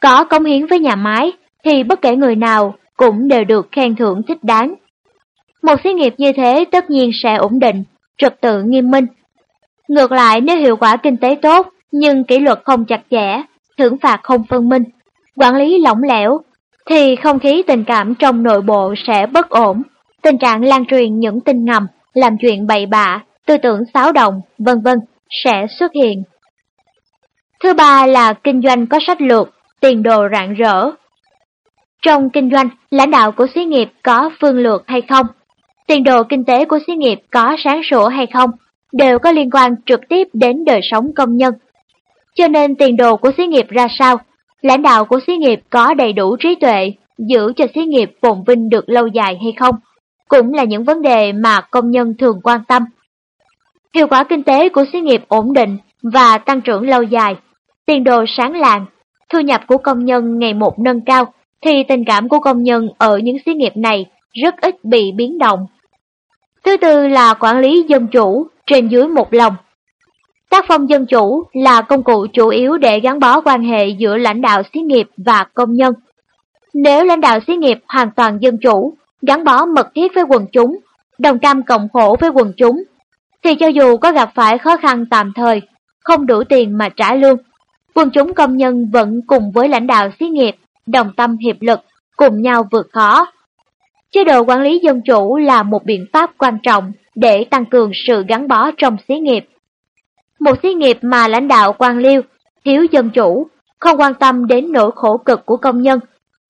Có công hiến với nhà máy thì bất kể người nào cũng đều được khen thưởng thích đáng. Một xí nghiệp như thế tất nhiên sẽ ổn định, trật tự nghiêm minh. Ngược lại nếu hiệu quả kinh tế tốt nhưng kỷ luật không chặt chẽ, thưởng phạt không phân minh, quản lý lỏng lẻo, thì không khí tình cảm trong nội bộ sẽ bất ổn, tình trạng lan truyền những tin ngầm, làm chuyện bậy bạ, tư tưởng xáo động, vân vân sẽ xuất hiện. Thứ ba là kinh doanh có sách lược, tiền đồ rạng rỡ. Trong kinh doanh, lãnh đạo của xí nghiệp có phương lược hay không, tiền đồ kinh tế của xí nghiệp có sáng sủa hay không, đều có liên quan trực tiếp đến đời sống công nhân. Cho nên tiền đồ của xí nghiệp ra sao, lãnh đạo của xí nghiệp có đầy đủ trí tuệ, giữ cho xí nghiệp phồn vinh được lâu dài hay không, cũng là những vấn đề mà công nhân thường quan tâm. Hiệu quả kinh tế của xí nghiệp ổn định và tăng trưởng lâu dài, tiền đồ sáng lạng, thu nhập của công nhân ngày một nâng cao, thì tình cảm của công nhân ở những xí nghiệp này rất ít bị biến động. Thứ tư là quản lý dân chủ, trên dưới một lòng. Tác phong dân chủ là công cụ chủ yếu để gắn bó quan hệ giữa lãnh đạo xí nghiệp và công nhân. Nếu lãnh đạo xí nghiệp hoàn toàn dân chủ, gắn bó mật thiết với quần chúng, đồng cam cộng khổ với quần chúng, thì cho dù có gặp phải khó khăn tạm thời, không đủ tiền mà trả lương, quần chúng công nhân vẫn cùng với lãnh đạo xí nghiệp, đồng tâm hiệp lực, cùng nhau vượt khó. Chế độ quản lý dân chủ là một biện pháp quan trọng để tăng cường sự gắn bó trong xí nghiệp. Một xí nghiệp mà lãnh đạo quan liêu, thiếu dân chủ, không quan tâm đến nỗi khổ cực của công nhân,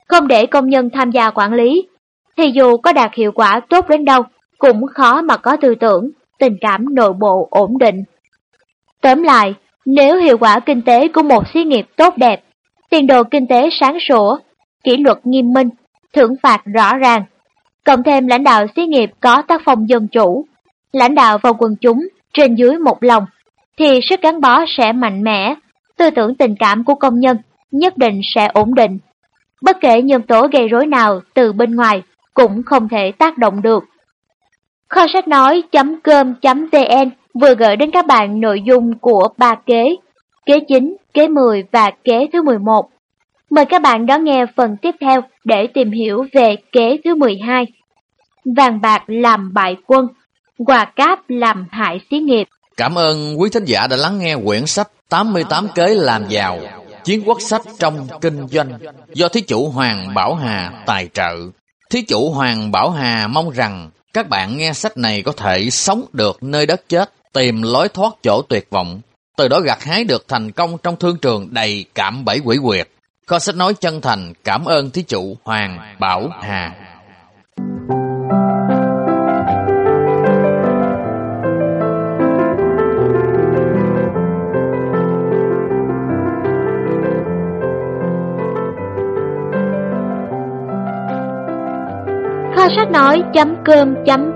không để công nhân tham gia quản lý, thì dù có đạt hiệu quả tốt đến đâu, cũng khó mà có tư tưởng, tình cảm nội bộ ổn định. Tóm lại, nếu hiệu quả kinh tế của một xí nghiệp tốt đẹp, tiền đồ kinh tế sáng sủa, kỷ luật nghiêm minh, thưởng phạt rõ ràng, cộng thêm lãnh đạo xí nghiệp có tác phong dân chủ, lãnh đạo và quần chúng trên dưới một lòng, thì sức gắn bó sẽ mạnh mẽ, tư tưởng tình cảm của công nhân nhất định sẽ ổn định. Bất kể nhân tố gây rối nào từ bên ngoài cũng không thể tác động được. Kho sách nói.com.vn vừa gửi đến các bạn nội dung của ba kế, kế 9, kế 10 và kế thứ 11. Mời các bạn đón nghe phần tiếp theo để tìm hiểu về kế thứ 12. Vàng bạc làm bại quân, quà cáp làm hại xí nghiệp. Cảm ơn quý thính giả đã lắng nghe quyển sách 88 kế làm giàu, chiến quốc sách trong kinh doanh do thí chủ Hoàng Bảo Hà tài trợ. Thí chủ Hoàng Bảo Hà mong rằng các bạn nghe sách này có thể sống được nơi đất chết, tìm lối thoát chỗ tuyệt vọng, từ đó gặt hái được thành công trong thương trường đầy cảm bẫy quỷ quyệt. Kho sách nói chân thành cảm ơn thí chủ Hoàng Bảo Hà. Kho sách nói.com.vn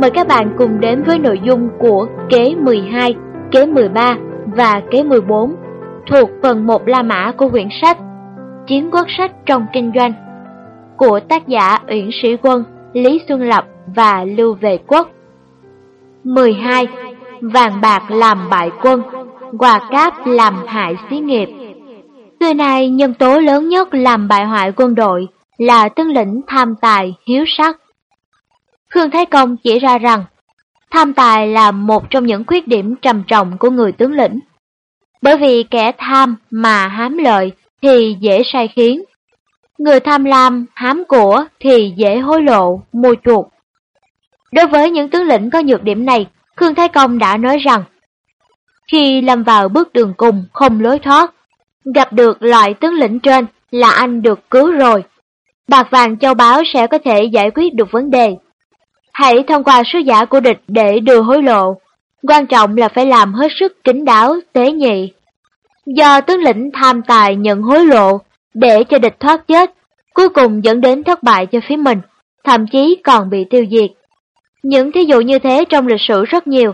mời các bạn cùng đến với nội dung của kế 12, kế 13 và kế 14 thuộc phần 1 La Mã của quyển sách Chiến quốc sách trong kinh doanh của tác giả Uyển Sĩ Quân, Lý Xuân Lập và Lưu Vệ Quốc. 12. Vàng bạc làm bại quân, quà cáp làm hại xí nghiệp. Xưa nay nhân tố lớn nhất làm bại hoại quân đội là tướng lĩnh tham tài, hiếu sắc. Khương Thái Công chỉ ra rằng, tham tài là một trong những khuyết điểm trầm trọng của người tướng lĩnh. Bởi vì kẻ tham mà hám lợi thì dễ sai khiến. Người tham lam, hám của thì dễ hối lộ, mua chuột. Đối với những tướng lĩnh có nhược điểm này, Khương Thái Công đã nói rằng, khi lâm vào bước đường cùng không lối thoát, gặp được loại tướng lĩnh trên là anh được cứu rồi. Bạc vàng châu báu sẽ có thể giải quyết được vấn đề. Hãy thông qua sứ giả của địch để đưa hối lộ. Quan trọng là phải làm hết sức kín đáo, tế nhị. Do tướng lĩnh tham tài nhận hối lộ để cho địch thoát chết, cuối cùng dẫn đến thất bại cho phía mình, thậm chí còn bị tiêu diệt. Những thí dụ như thế trong lịch sử rất nhiều.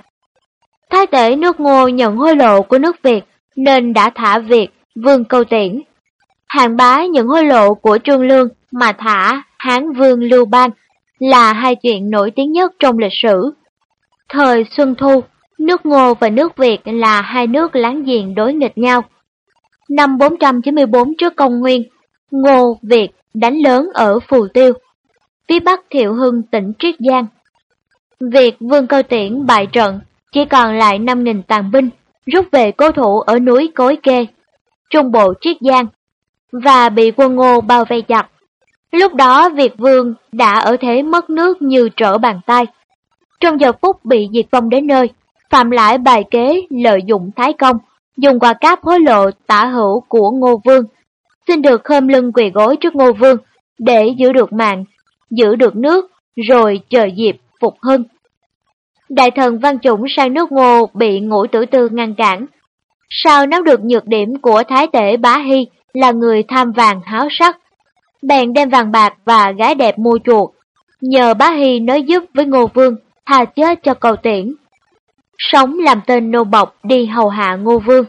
Thái tể nước ngô nhận hối lộ của nước Việt nên đã thả Việt, vương câu tiễn. Hàng bá nhận hối lộ của Trương Lương mà thả Hán vương Lưu Bang là hai chuyện nổi tiếng nhất trong lịch sử. Thời Xuân Thu, nước Ngô và nước Việt là hai nước láng giềng đối nghịch nhau. Năm 494 trước công nguyên, Ngô, Việt đánh lớn ở Phù Tiêu, phía bắc Thiệu Hưng tỉnh Triết Giang. Việt Vương Câu Tiễn bại trận, chỉ còn lại 5.000 tàn binh, rút về cố thủ ở núi Cối Kê, trung bộ Triết Giang, và bị quân Ngô bao vây chặt. Lúc đó Việt Vương đã ở thế mất nước như trở bàn tay. Trong giờ phút bị diệt vong đến nơi, Phạm lại bài kế lợi dụng Thái Công, dùng quà cáp hối lộ tả hữu của Ngô Vương, xin được khom lưng quỳ gối trước Ngô Vương để giữ được mạng, giữ được nước, rồi chờ dịp phục hưng. Đại thần Văn Chủng sang nước Ngô bị ngũ tử tư ngăn cản. Sao nắm được nhược điểm của Thái tể Bá Hy là người tham vàng háo sắc, bèn đem vàng bạc và gái đẹp mua chuộc nhờ Bá Hy nói giúp với Ngô Vương, tha chết cho cầu tiễn. Sống làm tên nô bộc đi hầu hạ Ngô Vương.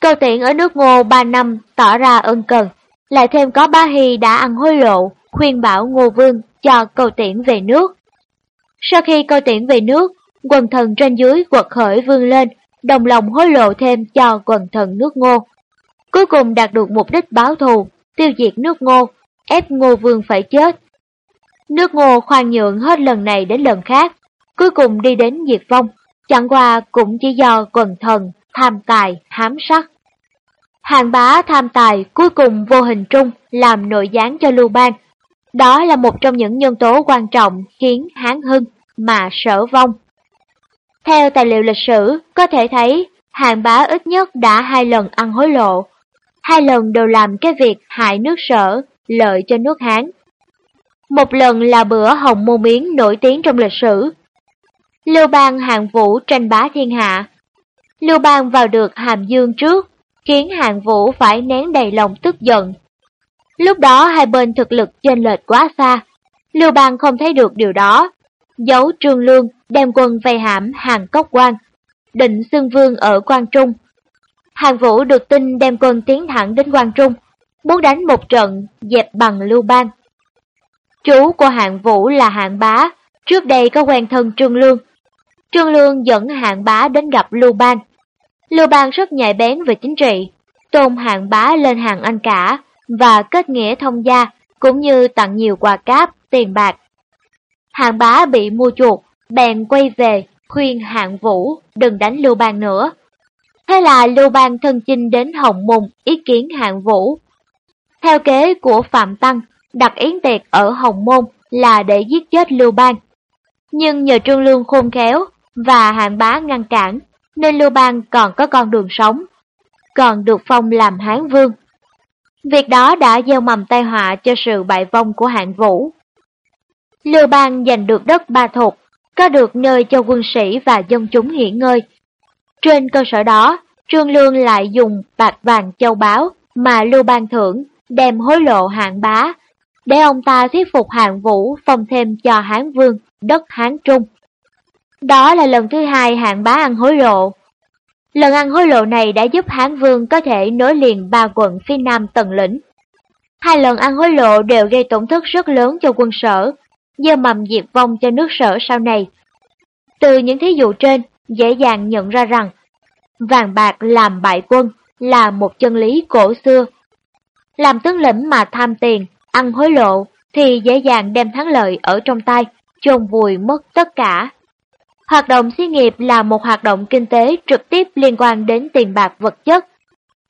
Câu tiện ở nước Ngô ba năm tỏ ra ân cần, lại thêm có ba Hy đã ăn hối lộ, khuyên bảo Ngô Vương cho Câu tiễn về nước. Sau khi Câu tiễn về nước, quần thần trên dưới quật khởi vương lên, đồng lòng hối lộ thêm cho quần thần nước Ngô. Cuối cùng đạt được mục đích báo thù, tiêu diệt nước Ngô, ép Ngô Vương phải chết. Nước Ngô khoan nhượng hết lần này đến lần khác, cuối cùng đi đến diệt vong, chẳng qua cũng chỉ do quần thần, tham tài, hám sắc. Hàng bá tham tài cuối cùng vô hình trung làm nội gián cho Lưu Bang. Đó là một trong những nhân tố quan trọng khiến Hán Hưng mà sở vong. Theo tài liệu lịch sử, có thể thấy hàng bá ít nhất đã hai lần ăn hối lộ. Hai lần đều làm cái việc hại nước sở, lợi cho nước Hán. Một lần là bữa hồng môn miến nổi tiếng trong lịch sử. Lưu bang hạng vũ tranh bá thiên hạ. Lưu bang vào được hàm dương trước, khiến hạng vũ phải nén đầy lòng tức giận. Lúc đó hai bên thực lực chênh lệch quá xa, Lưu bang không thấy được điều đó. Giấu trương lương đem quân vây hãm hàng cốc quan, định xưng vương ở quan trung. Hàng vũ được tin đem quân tiến thẳng đến quan trung, muốn đánh một trận dẹp bằng lưu bang. Chú của hạng vũ là hạng bá, trước đây có quen thân Trương Lương. Trương Lương dẫn hạng bá đến gặp Lưu Bang. Lưu Bang rất nhạy bén về chính trị, tôn hạng bá lên hàng anh cả và kết nghĩa thông gia, cũng như tặng nhiều quà cáp, tiền bạc. Hạng bá bị mua chuột, bèn quay về, khuyên hạng vũ đừng đánh Lưu Bang nữa. Thế là Lưu Bang thân chinh đến Hồng Mùng ý kiến hạng vũ. Theo kế của Phạm Tăng, đặt yến tiệc ở Hồng Môn là để giết chết Lưu Bang. Nhưng nhờ Trương Lương khôn khéo và hạng bá ngăn cản, nên Lưu Bang còn có con đường sống, còn được phong làm Hán Vương. Việc đó đã gieo mầm tai họa cho sự bại vong của hạng vũ. Lưu Bang giành được đất ba thục, có được nơi cho quân sĩ và dân chúng nghỉ ngơi. Trên cơ sở đó, Trương Lương lại dùng bạc vàng châu báu mà Lưu Bang thưởng đem hối lộ hạng bá để ông ta thuyết phục hạng vũ phong thêm cho Hán Vương đất Hán Trung. Đó là lần thứ hai hạng bá ăn hối lộ. Lần ăn hối lộ này đã giúp Hán Vương có thể nối liền ba quận phía nam tần lĩnh. Hai lần ăn hối lộ đều gây tổn thất rất lớn cho quân sở, gieo mầm diệt vong cho nước sở sau này. Từ những thí dụ trên, dễ dàng nhận ra rằng vàng bạc làm bại quân là một chân lý cổ xưa. Làm tướng lĩnh mà tham tiền, ăn hối lộ thì dễ dàng đem thắng lợi ở trong tay, chôn vùi mất tất cả. Hoạt động xí nghiệp là một hoạt động kinh tế trực tiếp liên quan đến tiền bạc vật chất.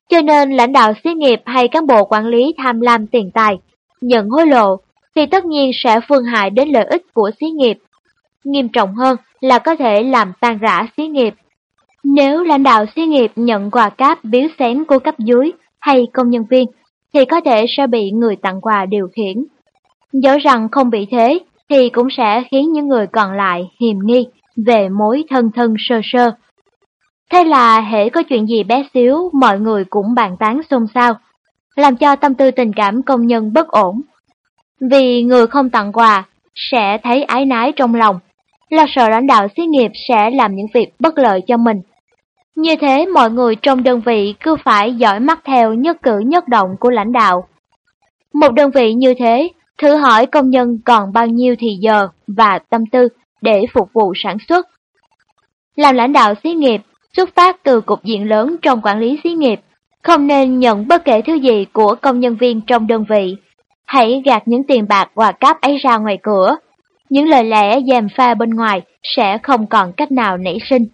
Cho nên lãnh đạo xí nghiệp hay cán bộ quản lý tham lam tiền tài, nhận hối lộ thì tất nhiên sẽ phương hại đến lợi ích của xí nghiệp. Nghiêm trọng hơn là có thể làm tan rã xí nghiệp. Nếu lãnh đạo xí nghiệp nhận quà cáp biếu xén của cấp dưới hay công nhân viên, thì có thể sẽ bị người tặng quà điều khiển. Dẫu rằng không bị thế, thì cũng sẽ khiến những người còn lại hiềm nghi về mối thân thân sơ sơ. Thế là hễ có chuyện gì bé xíu, mọi người cũng bàn tán xôn xao, làm cho tâm tư tình cảm công nhân bất ổn. Vì người không tặng quà sẽ thấy ái nái trong lòng, lo sợ lãnh đạo xí nghiệp sẽ làm những việc bất lợi cho mình. Như thế mọi người trong đơn vị cứ phải dõi mắt theo nhất cử nhất động của lãnh đạo. Một đơn vị như thế, thử hỏi công nhân còn bao nhiêu thì giờ và tâm tư để phục vụ sản xuất. Làm lãnh đạo xí nghiệp, xuất phát từ cục diện lớn trong quản lý xí nghiệp, không nên nhận bất kể thứ gì của công nhân viên trong đơn vị. Hãy gạt những tiền bạc quà cáp ấy ra ngoài cửa. Những lời lẽ dèm pha bên ngoài sẽ không còn cách nào nảy sinh.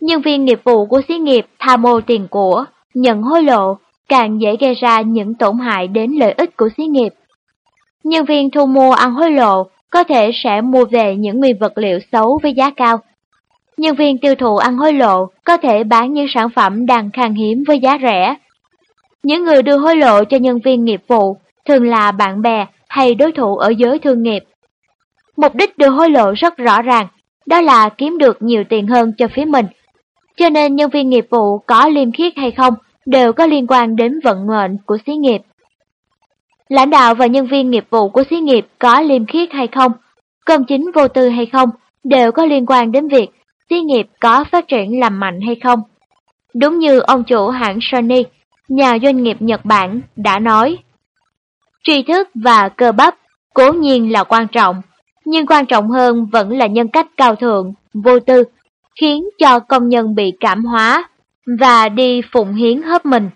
Nhân viên nghiệp vụ của xí nghiệp tham mô tiền của, nhận hối lộ, càng dễ gây ra những tổn hại đến lợi ích của xí nghiệp. Nhân viên thu mua ăn hối lộ có thể sẽ mua về những nguyên vật liệu xấu với giá cao. Nhân viên tiêu thụ ăn hối lộ có thể bán những sản phẩm đang khan hiếm với giá rẻ. Những người đưa hối lộ cho nhân viên nghiệp vụ thường là bạn bè hay đối thủ ở giới thương nghiệp. Mục đích đưa hối lộ rất rõ ràng, đó là kiếm được nhiều tiền hơn cho phía mình. Cho nên nhân viên nghiệp vụ có liêm khiết hay không đều có liên quan đến vận mệnh của xí nghiệp. Lãnh đạo và nhân viên nghiệp vụ của xí nghiệp có liêm khiết hay không, công chính vô tư hay không, đều có liên quan đến việc xí nghiệp có phát triển làm mạnh hay không. Đúng như ông chủ hãng Sony, nhà doanh nghiệp Nhật Bản đã nói, tri thức và cơ bắp cố nhiên là quan trọng, nhưng quan trọng hơn vẫn là nhân cách cao thượng, vô tư, khiến cho công nhân bị cảm hóa và đi phụng hiến hết mình.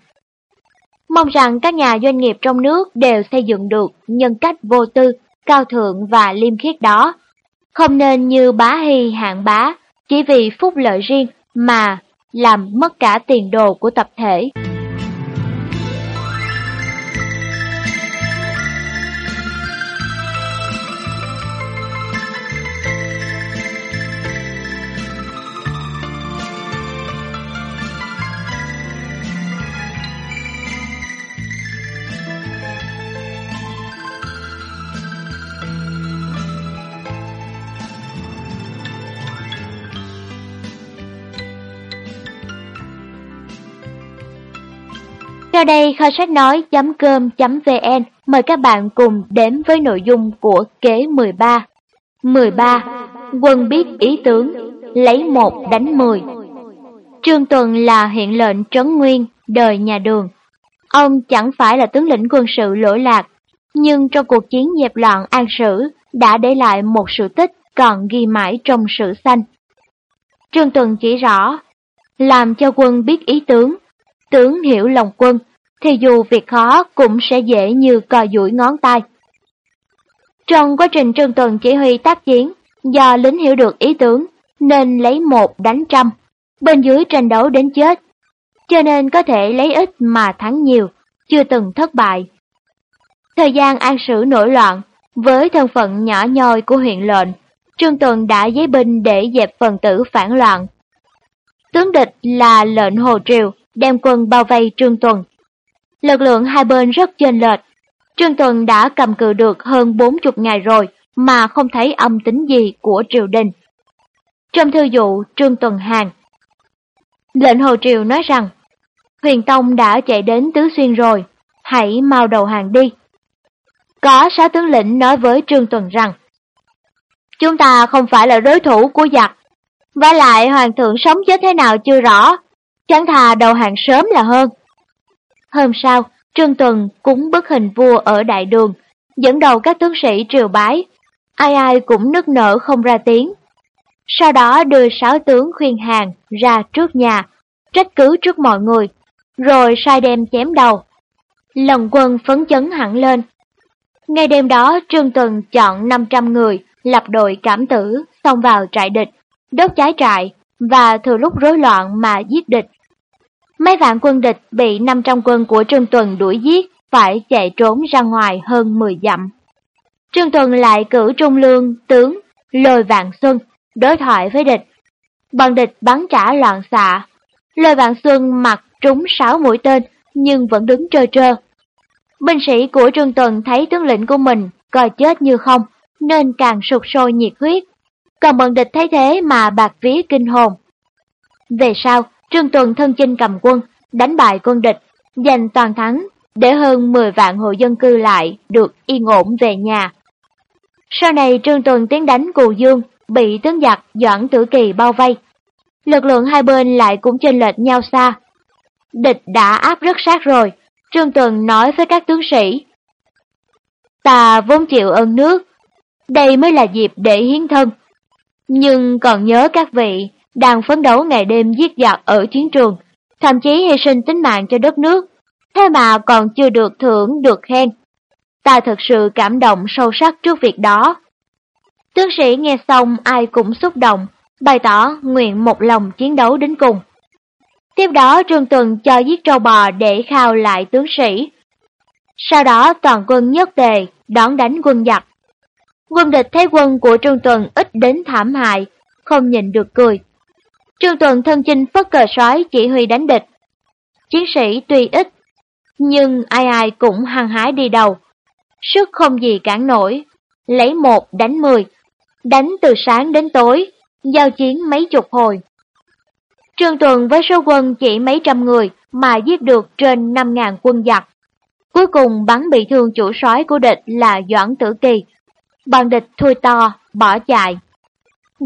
Mong rằng các nhà doanh nghiệp trong nước đều xây dựng được nhân cách vô tư, cao thượng và liêm khiết đó. Không nên như bá hy hạng bá, chỉ vì phúc lợi riêng mà làm mất cả tiền đồ của tập thể. Sau đây kho sách nói.com.vn mời các bạn cùng đến với nội dung của kế 13. 13. Quân biết ý tướng, lấy một đánh mười. Trương Tuần là hiện lệnh trấn nguyên, đời nhà đường. Ông chẳng phải là tướng lĩnh quân sự lỗi lạc, nhưng trong cuộc chiến dẹp loạn an sử đã để lại một sự tích còn ghi mãi trong sử xanh. Trương Tuần chỉ rõ, làm cho quân biết ý tướng, tướng hiểu lòng quân, thì dù việc khó cũng sẽ dễ như cò duỗi ngón tay. Trong quá trình Trương Tuần chỉ huy tác chiến, do lính hiểu được ý tưởng nên lấy một đánh trăm, bên dưới tranh đấu đến chết, cho nên có thể lấy ít mà thắng nhiều, chưa từng thất bại. Thời gian an sử nổi loạn, với thân phận nhỏ nhoi của huyện lệnh, Trương Tuần đã giấy binh để dẹp phần tử phản loạn. Tướng địch là lệnh Hồ Triều, đem quân bao vây Trương Tuần. Lực lượng hai bên rất chênh lệch. Trương Tuần đã cầm cự được hơn 40 ngày rồi mà không thấy âm tính gì của triều đình. Trong thư dụ Trương Tuần Hàng, lệnh Hồ Triều nói rằng, Huyền Tông đã chạy đến Tứ Xuyên rồi, hãy mau đầu hàng đi. có sáu tướng lĩnh nói với Trương Tuần rằng Chúng ta không phải là đối thủ của giặc, và lại hoàng thượng sống chết thế nào chưa rõ, chẳng thà đầu hàng sớm là hơn. Hôm sau, Trương Tuần cúng bức hình vua ở đại đường, dẫn đầu các tướng sĩ triều bái, ai ai cũng nức nở không ra tiếng. Sau đó đưa sáu tướng khuyên hàng ra trước nhà, trách cứ trước mọi người, rồi sai đem chém đầu. Lòng quân phấn chấn hẳn lên. Ngay đêm đó Trương Tuần chọn 500 người, lập đội cảm tử, xông vào trại địch, đốt cháy trại và thừa lúc rối loạn mà giết địch. Mấy vạn quân địch bị 500 quân của Trương Tuần đuổi giết, phải chạy trốn ra ngoài hơn 10 dặm. Trương Tuần lại cử Trung Lương, tướng, Lôi Vạn Xuân, đối thoại với địch. Bọn địch bắn trả loạn xạ. Lôi Vạn Xuân mặc trúng 6 mũi tên, nhưng vẫn đứng trơ trơ. Binh sĩ của Trương Tuần thấy tướng lĩnh của mình coi chết như không, nên càng sụt sôi nhiệt huyết. Còn bọn địch thấy thế mà bạc vía kinh hồn. Về sau, Trương Tuần thân chinh cầm quân, đánh bại quân địch, giành toàn thắng, để hơn 10 vạn hộ dân cư lại được yên ổn về nhà. Sau này Trương Tuần tiến đánh Cù Dương, bị tướng giặc Doãn Tử Kỳ bao vây. Lực lượng hai bên lại cũng chênh lệch nhau xa. Địch đã áp rất sát rồi, Trương Tuần nói với các tướng sĩ. Ta vốn chịu ơn nước, đây mới là dịp để hiến thân. Nhưng còn nhớ các vị đang phấn đấu ngày đêm giết giặc ở chiến trường, thậm chí hy sinh tính mạng cho đất nước, thế mà còn chưa được thưởng được khen. Ta thật sự cảm động sâu sắc trước việc đó. Tướng sĩ nghe xong ai cũng xúc động, bày tỏ nguyện một lòng chiến đấu đến cùng. Tiếp đó Trương Tuần cho giết trâu bò để khao lại tướng sĩ. Sau đó toàn quân nhất tề đón đánh quân giặc. Quân địch thấy quân của Trương Tuần ít đến thảm hại, không nhìn được cười. Trương Tuần thân chinh phất cờ sói chỉ huy đánh địch. Chiến sĩ tuy ít, nhưng ai ai cũng hăng hái đi đầu. Sức không gì cản nổi, lấy một đánh mười, đánh từ sáng đến tối, giao chiến mấy chục hồi. Trương Tuần với số quân chỉ mấy trăm người mà giết được trên 5.000 quân giặc. Cuối cùng bắn bị thương chủ soái của địch là Doãn Tử Kỳ. Bọn địch thui to, bỏ chạy.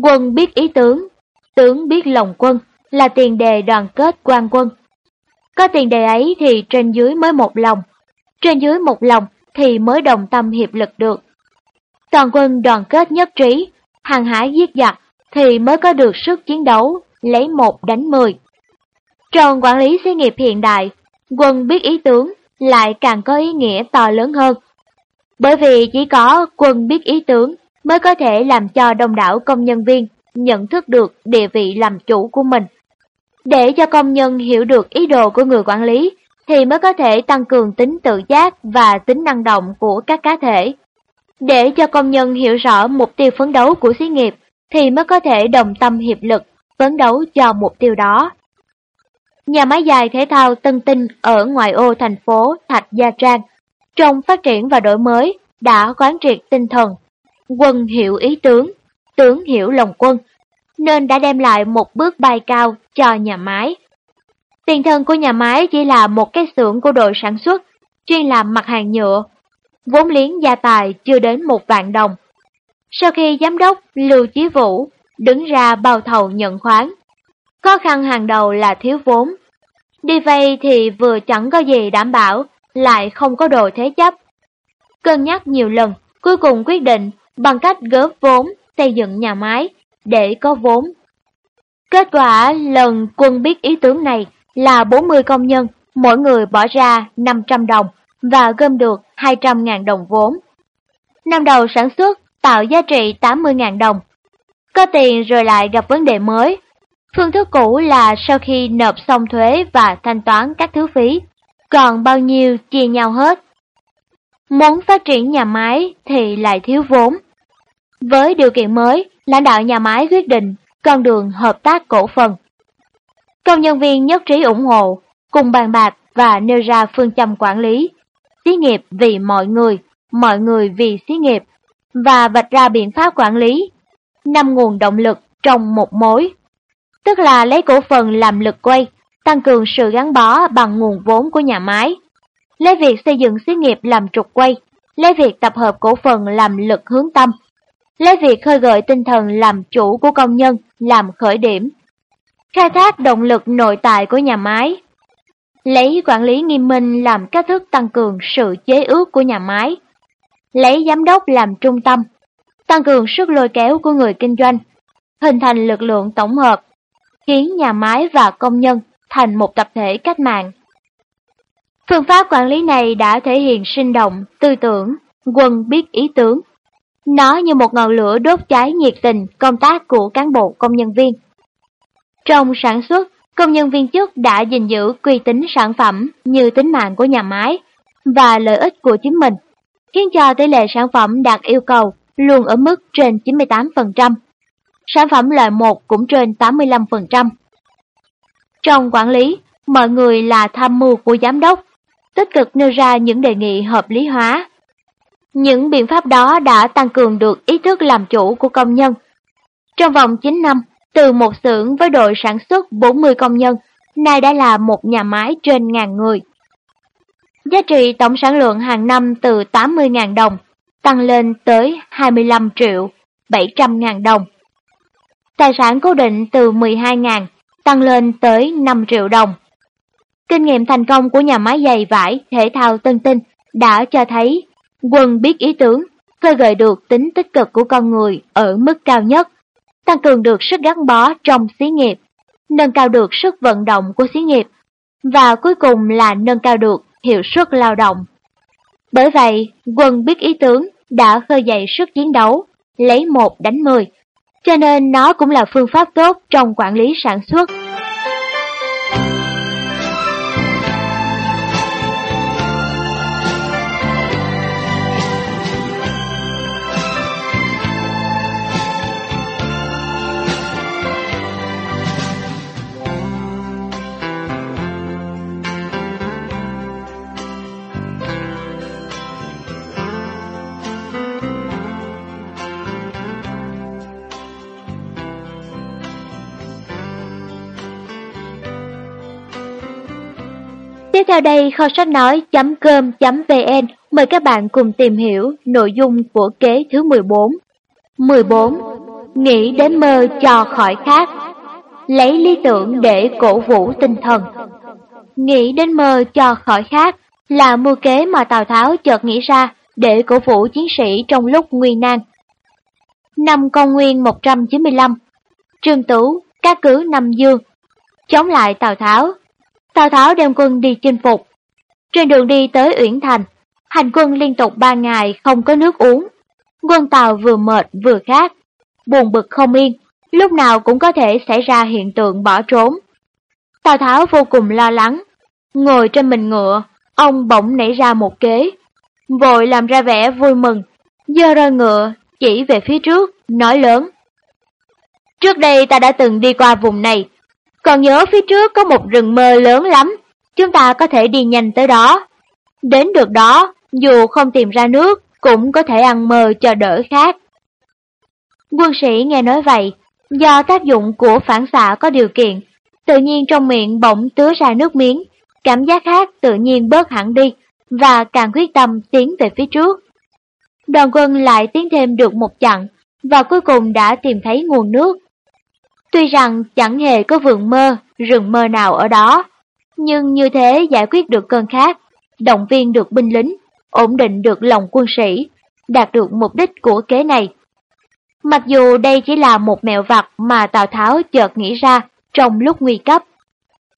Quân biết ý tướng, tướng biết lòng quân, là tiền đề đoàn kết quan quân. Có tiền đề ấy thì trên dưới mới một lòng, trên dưới một lòng thì mới đồng tâm hiệp lực được. Toàn quân đoàn kết nhất trí, hàng hải giết giặc thì mới có được sức chiến đấu, lấy một đánh mười. Trong quản lý xí nghiệp hiện đại, quân biết ý tướng lại càng có ý nghĩa to lớn hơn. Bởi vì chỉ có quân biết ý tướng mới có thể làm cho đông đảo công nhân viên nhận thức được địa vị làm chủ của mình. Để cho công nhân hiểu được ý đồ của người quản lý, thì mới có thể tăng cường tính tự giác và tính năng động của các cá thể. Để cho công nhân hiểu rõ mục tiêu phấn đấu của xí nghiệp, thì mới có thể đồng tâm hiệp lực, phấn đấu cho mục tiêu đó. Nhà máy dài thể thao Tân Tinh ở ngoại ô thành phố Thạch Gia Trang, trong phát triển và đổi mới, đã quán triệt tinh thần, quân hiệu ý tướng, tướng hiểu lòng quân, nên đã đem lại một bước bay cao cho nhà máy. Tiền thân của nhà máy chỉ là một cái xưởng của đội sản xuất, chuyên làm mặt hàng nhựa. Vốn liếng gia tài chưa đến một vạn đồng. Sau khi giám đốc Lưu Chí Vũ đứng ra bao thầu nhận khoán, khó khăn hàng đầu là thiếu vốn. Đi vay thì vừa chẳng có gì đảm bảo, lại không có đồ thế chấp. Cân nhắc nhiều lần, cuối cùng quyết định bằng cách góp vốn xây dựng nhà máy để có vốn. Kết quả lần quân biết ý tưởng này là 40 công nhân, mỗi người bỏ ra 500 đồng và gom được 200.000 đồng vốn. Năm đầu sản xuất tạo giá trị 80.000 đồng. Có tiền rồi lại gặp vấn đề mới. Phương thức cũ là sau khi nộp xong thuế và thanh toán các thứ phí, còn bao nhiêu chia nhau hết. Muốn phát triển nhà máy thì lại thiếu vốn. Với điều kiện mới, lãnh đạo nhà máy quyết định con đường hợp tác cổ phần. Công nhân viên nhất trí ủng hộ, cùng bàn bạc và nêu ra phương châm quản lý, xí nghiệp vì mọi người, mọi người vì xí nghiệp, và vạch ra biện pháp quản lý, năm nguồn động lực trong một mối. Tức là lấy cổ phần làm lực quay, tăng cường sự gắn bó bằng nguồn vốn của nhà máy. Lấy việc xây dựng xí nghiệp làm trục quay, lấy việc tập hợp cổ phần làm lực hướng tâm, lấy việc khơi gợi tinh thần làm chủ của công nhân làm khởi điểm, khai thác động lực nội tại của nhà máy, lấy quản lý nghiêm minh làm cách thức tăng cường sự chế ước của nhà máy, lấy giám đốc làm trung tâm, tăng cường sức lôi kéo của người kinh doanh, hình thành lực lượng tổng hợp, khiến nhà máy và công nhân thành một tập thể cách mạng. Phương pháp quản lý này đã thể hiện sinh động, tư tưởng, quân biết ý tưởng. Nó như một ngọn lửa đốt cháy nhiệt tình công tác của cán bộ công nhân viên. Trong sản xuất, công nhân viên chức đã gìn giữ uy tín sản phẩm như tính mạng của nhà máy và lợi ích của chính mình, khiến cho tỷ lệ sản phẩm đạt yêu cầu luôn ở mức trên 98%. Sản phẩm loại 1 cũng trên 85%. Trong quản lý, mọi người là tham mưu của giám đốc, tích cực nêu ra những đề nghị hợp lý hóa. Những biện pháp đó đã tăng cường được ý thức làm chủ của công nhân. Trong vòng 9 năm, từ một xưởng với đội sản xuất 40 công nhân, nay đã là một nhà máy trên ngàn người. Giá trị tổng sản lượng hàng năm từ 80.000 đồng tăng lên tới 25 triệu 700.000 đồng. Tài sản cố định từ 12.000 tăng lên tới 5 triệu đồng. Kinh nghiệm thành công của nhà máy giày vải thể thao Tân Tinh đã cho thấy quân biết ý tưởng, khơi gợi được tính tích cực của con người ở mức cao nhất, tăng cường được sức gắn bó trong xí nghiệp, nâng cao được sức vận động của xí nghiệp, và cuối cùng là nâng cao được hiệu suất lao động. Bởi vậy, quân biết ý tưởng đã khơi dậy sức chiến đấu, lấy một đánh mười, cho nên nó cũng là phương pháp tốt trong quản lý sản xuất. Tiếp theo đây, kho sách nói.com.vn mời các bạn cùng tìm hiểu nội dung của kế thứ 14. 14. Nghĩ đến mơ cho khỏi khác Lấy lý tưởng để cổ vũ tinh thần Nghĩ đến mơ cho khỏi khác là mưu kế mà Tào Tháo chợt nghĩ ra để cổ vũ chiến sĩ trong lúc nguy nan. Năm công nguyên 195 Trương Tú, các cứ Nam Dương Chống lại Tào Tháo Tào Tháo đem quân đi chinh phục. Trên đường đi tới Uyển Thành, hành quân liên tục ba ngày không có nước uống. Quân Tàu vừa mệt vừa khát, buồn bực không yên, lúc nào cũng có thể xảy ra hiện tượng bỏ trốn. Tào Tháo vô cùng lo lắng, ngồi trên mình ngựa, ông bỗng nảy ra một kế, vội làm ra vẻ vui mừng, dơ roi ngựa, chỉ về phía trước, nói lớn. Trước đây ta đã từng đi qua vùng này, còn nhớ phía trước có một rừng mơ lớn lắm, chúng ta có thể đi nhanh tới đó. Đến được đó, dù không tìm ra nước, cũng có thể ăn mơ cho đỡ khác Quân sĩ nghe nói vậy, do tác dụng của phản xạ có điều kiện, tự nhiên trong miệng bỗng tứa ra nước miếng, cảm giác khát tự nhiên bớt hẳn đi, và càng quyết tâm tiến về phía trước. Đoàn quân lại tiến thêm được một chặng, và cuối cùng đã tìm thấy nguồn nước. Tuy rằng chẳng hề có vườn mơ, rừng mơ nào ở đó, nhưng như thế giải quyết được cơn khát, động viên được binh lính, ổn định được lòng quân sĩ, đạt được mục đích của kế này. Mặc dù đây chỉ là một mẹo vặt mà Tào Tháo chợt nghĩ ra trong lúc nguy cấp,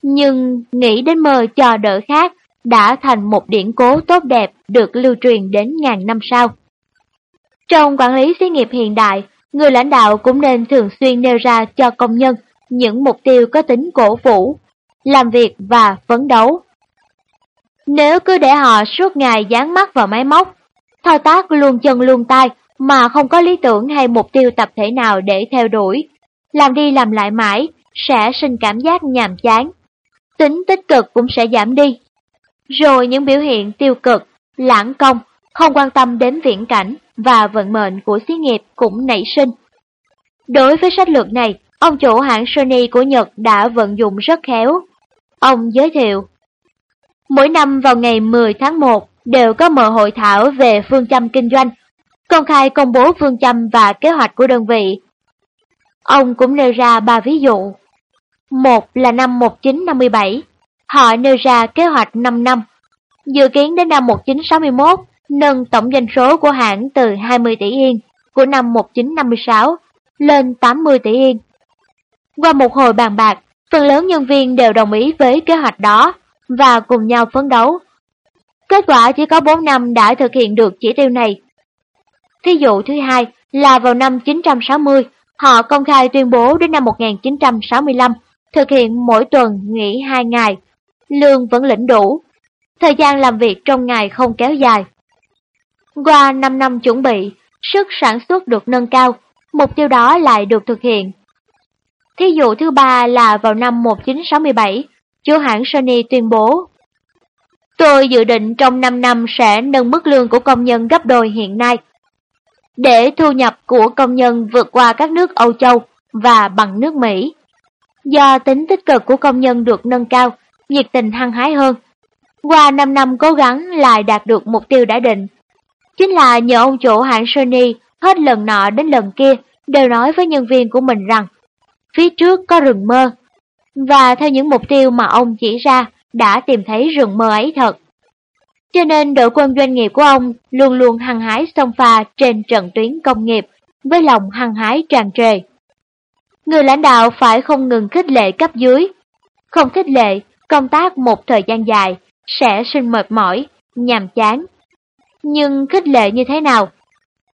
nhưng nghĩ đến mơ cho đỡ khác đã thành một điển cố tốt đẹp được lưu truyền đến ngàn năm sau. Trong quản lý xí nghiệp hiện đại, người lãnh đạo cũng nên thường xuyên nêu ra cho công nhân những mục tiêu có tính cổ vũ, làm việc và phấn đấu. Nếu cứ để họ suốt ngày dán mắt vào máy móc, thao tác luôn chân luôn tay mà không có lý tưởng hay mục tiêu tập thể nào để theo đuổi, làm đi làm lại mãi sẽ sinh cảm giác nhàm chán. Tính tích cực cũng sẽ giảm đi. Rồi những biểu hiện tiêu cực, lãng công, không quan tâm đến viễn cảnh và vận mệnh của xí nghiệp cũng nảy sinh. Đối với sách lược này, ông chủ hãng Sony của Nhật đã vận dụng rất khéo. Ông giới thiệu, mỗi năm vào ngày 10 tháng 1 đều có mở hội thảo về phương châm kinh doanh, công khai công bố phương châm và kế hoạch của đơn vị. Ông cũng nêu ra ba ví dụ. Một là năm 1957, họ nêu ra kế hoạch 5 năm, dự kiến đến năm 1961 nâng tổng doanh số của hãng từ 20 tỷ yên của năm 1956 lên 80 tỷ yên. Qua một hồi bàn bạc, phần lớn nhân viên đều đồng ý với kế hoạch đó và cùng nhau phấn đấu. Kết quả chỉ có 4 năm đã thực hiện được chỉ tiêu này. Thí dụ thứ hai là vào năm 960, họ công khai tuyên bố đến năm 1965 thực hiện mỗi tuần nghỉ 2 ngày, lương vẫn lĩnh đủ, thời gian làm việc trong ngày không kéo dài. Qua 5 năm chuẩn bị, sức sản xuất được nâng cao, mục tiêu đó lại được thực hiện. Thí dụ thứ ba là vào năm 1967, chủ hãng Sony tuyên bố Tôi dự định trong 5 năm sẽ nâng mức lương của công nhân gấp đôi hiện nay. Để thu nhập của công nhân vượt qua các nước Âu Châu và bằng nước Mỹ. Do tính tích cực của công nhân được nâng cao, nhiệt tình hăng hái hơn. Qua 5 năm cố gắng lại đạt được mục tiêu đã định. Chính là nhờ ông chủ hãng Sony hết lần nọ đến lần kia đều nói với nhân viên của mình rằng phía trước có rừng mơ. Và theo những mục tiêu mà ông chỉ ra, đã tìm thấy rừng mơ ấy thật. Cho nên đội quân doanh nghiệp của ông luôn luôn hăng hái xông pha trên trận tuyến công nghiệp, với lòng hăng hái tràn trề. Người lãnh đạo phải không ngừng khích lệ cấp dưới. Không khích lệ, công tác một thời gian dài sẽ sinh mệt mỏi, nhàm chán. Nhưng khích lệ như thế nào?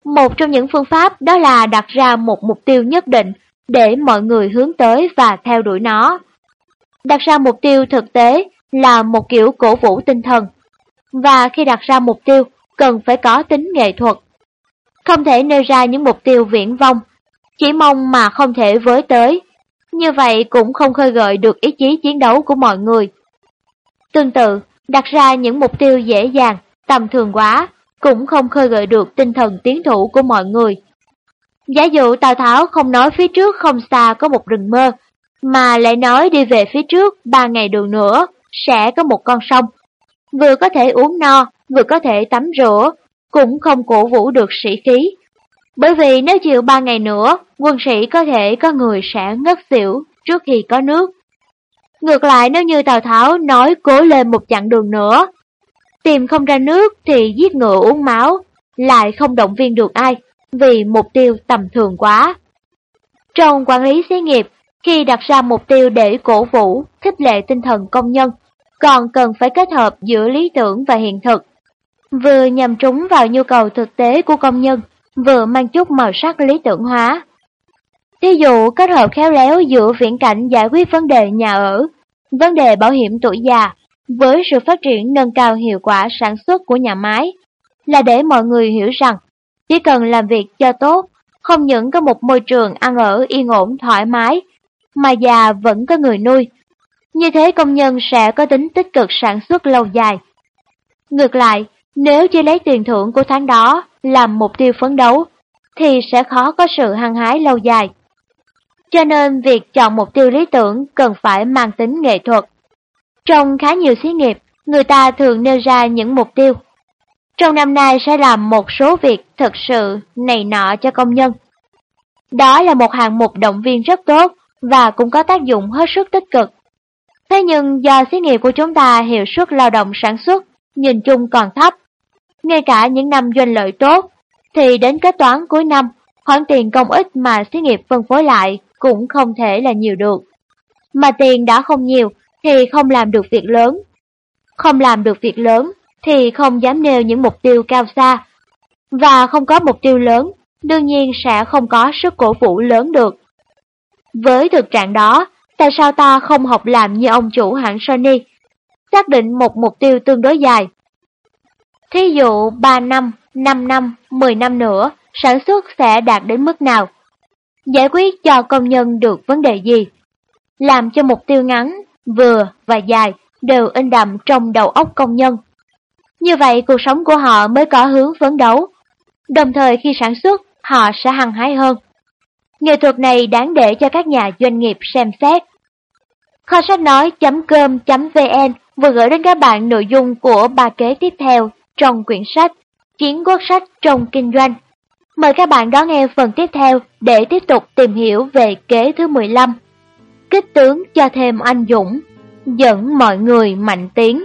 Một trong những phương pháp đó là đặt ra một mục tiêu nhất định để mọi người hướng tới và theo đuổi nó. Đặt ra mục tiêu thực tế là một kiểu cổ vũ tinh thần, và khi đặt ra mục tiêu cần phải có tính nghệ thuật. Không thể nêu ra những mục tiêu viễn vông, chỉ mong mà không thể với tới, như vậy cũng không khơi gợi được ý chí chiến đấu của mọi người. Tương tự, đặt ra những mục tiêu dễ dàng, tầm thường quá, cũng không khơi gợi được tinh thần tiến thủ của mọi người. Giả dụ Tào Tháo không nói phía trước không xa có một rừng mơ, mà lại nói đi về phía trước ba ngày đường nữa sẽ có một con sông. Vừa có thể uống no, vừa có thể tắm rửa, cũng không cổ vũ được sĩ khí. Bởi vì nếu chịu ba ngày nữa, quân sĩ có thể có người sẽ ngất xỉu trước khi có nước. Ngược lại nếu như Tào Tháo nói cố lên một chặng đường nữa, tìm không ra nước thì giết ngựa uống máu, lại không động viên được ai vì mục tiêu tầm thường quá. Trong quản lý xí nghiệp, khi đặt ra mục tiêu để cổ vũ, khích lệ tinh thần công nhân, còn cần phải kết hợp giữa lý tưởng và hiện thực. Vừa nhằm trúng vào nhu cầu thực tế của công nhân, vừa mang chút màu sắc lý tưởng hóa. Ví dụ kết hợp khéo léo giữa viễn cảnh giải quyết vấn đề nhà ở, vấn đề bảo hiểm tuổi già, với sự phát triển nâng cao hiệu quả sản xuất của nhà máy, là để mọi người hiểu rằng chỉ cần làm việc cho tốt, không những có một môi trường ăn ở yên ổn thoải mái, mà già vẫn có người nuôi. Như thế công nhân sẽ có tính tích cực sản xuất lâu dài. Ngược lại, nếu chỉ lấy tiền thưởng của tháng đó làm mục tiêu phấn đấu, thì sẽ khó có sự hăng hái lâu dài. Cho nên việc chọn mục tiêu lý tưởng cần phải mang tính nghệ thuật. Trong khá nhiều xí nghiệp, người ta thường nêu ra những mục tiêu trong năm nay sẽ làm một số việc thực sự này nọ cho công nhân. Đó là một hạng mục động viên rất tốt và cũng có tác dụng hết sức tích cực. Thế nhưng do xí nghiệp của chúng ta hiệu suất lao động sản xuất nhìn chung còn thấp, ngay cả những năm doanh lợi tốt, thì đến kết toán cuối năm, khoản tiền công ích mà xí nghiệp phân phối lại cũng không thể là nhiều được. Mà tiền đã không nhiều thì không làm được việc lớn. Không làm được việc lớn thì không dám nêu những mục tiêu cao xa. Và không có mục tiêu lớn, đương nhiên sẽ không có sức cổ vũ lớn được. Với thực trạng đó, tại sao ta không học làm như ông chủ hãng Sony, xác định một mục tiêu tương đối dài? Thí dụ 3 năm, 5 năm, 10 năm nữa, sản xuất sẽ đạt đến mức nào? Giải quyết cho công nhân được vấn đề gì? Làm cho mục tiêu ngắn, vừa và dài đều in đậm trong đầu óc công nhân. Như vậy cuộc sống của họ mới có hướng phấn đấu. Đồng thời khi sản xuất, họ sẽ hăng hái hơn. Nghệ thuật này đáng để cho các nhà doanh nghiệp xem xét. Kho sách nói.com.vn vừa gửi đến các bạn nội dung của ba kế tiếp theo trong quyển sách Chiến quốc sách trong kinh doanh. Mời các bạn đón nghe phần tiếp theo để tiếp tục tìm hiểu về kế thứ 15 kích tướng cho thêm anh dũng, dẫn mọi người mạnh tiếng.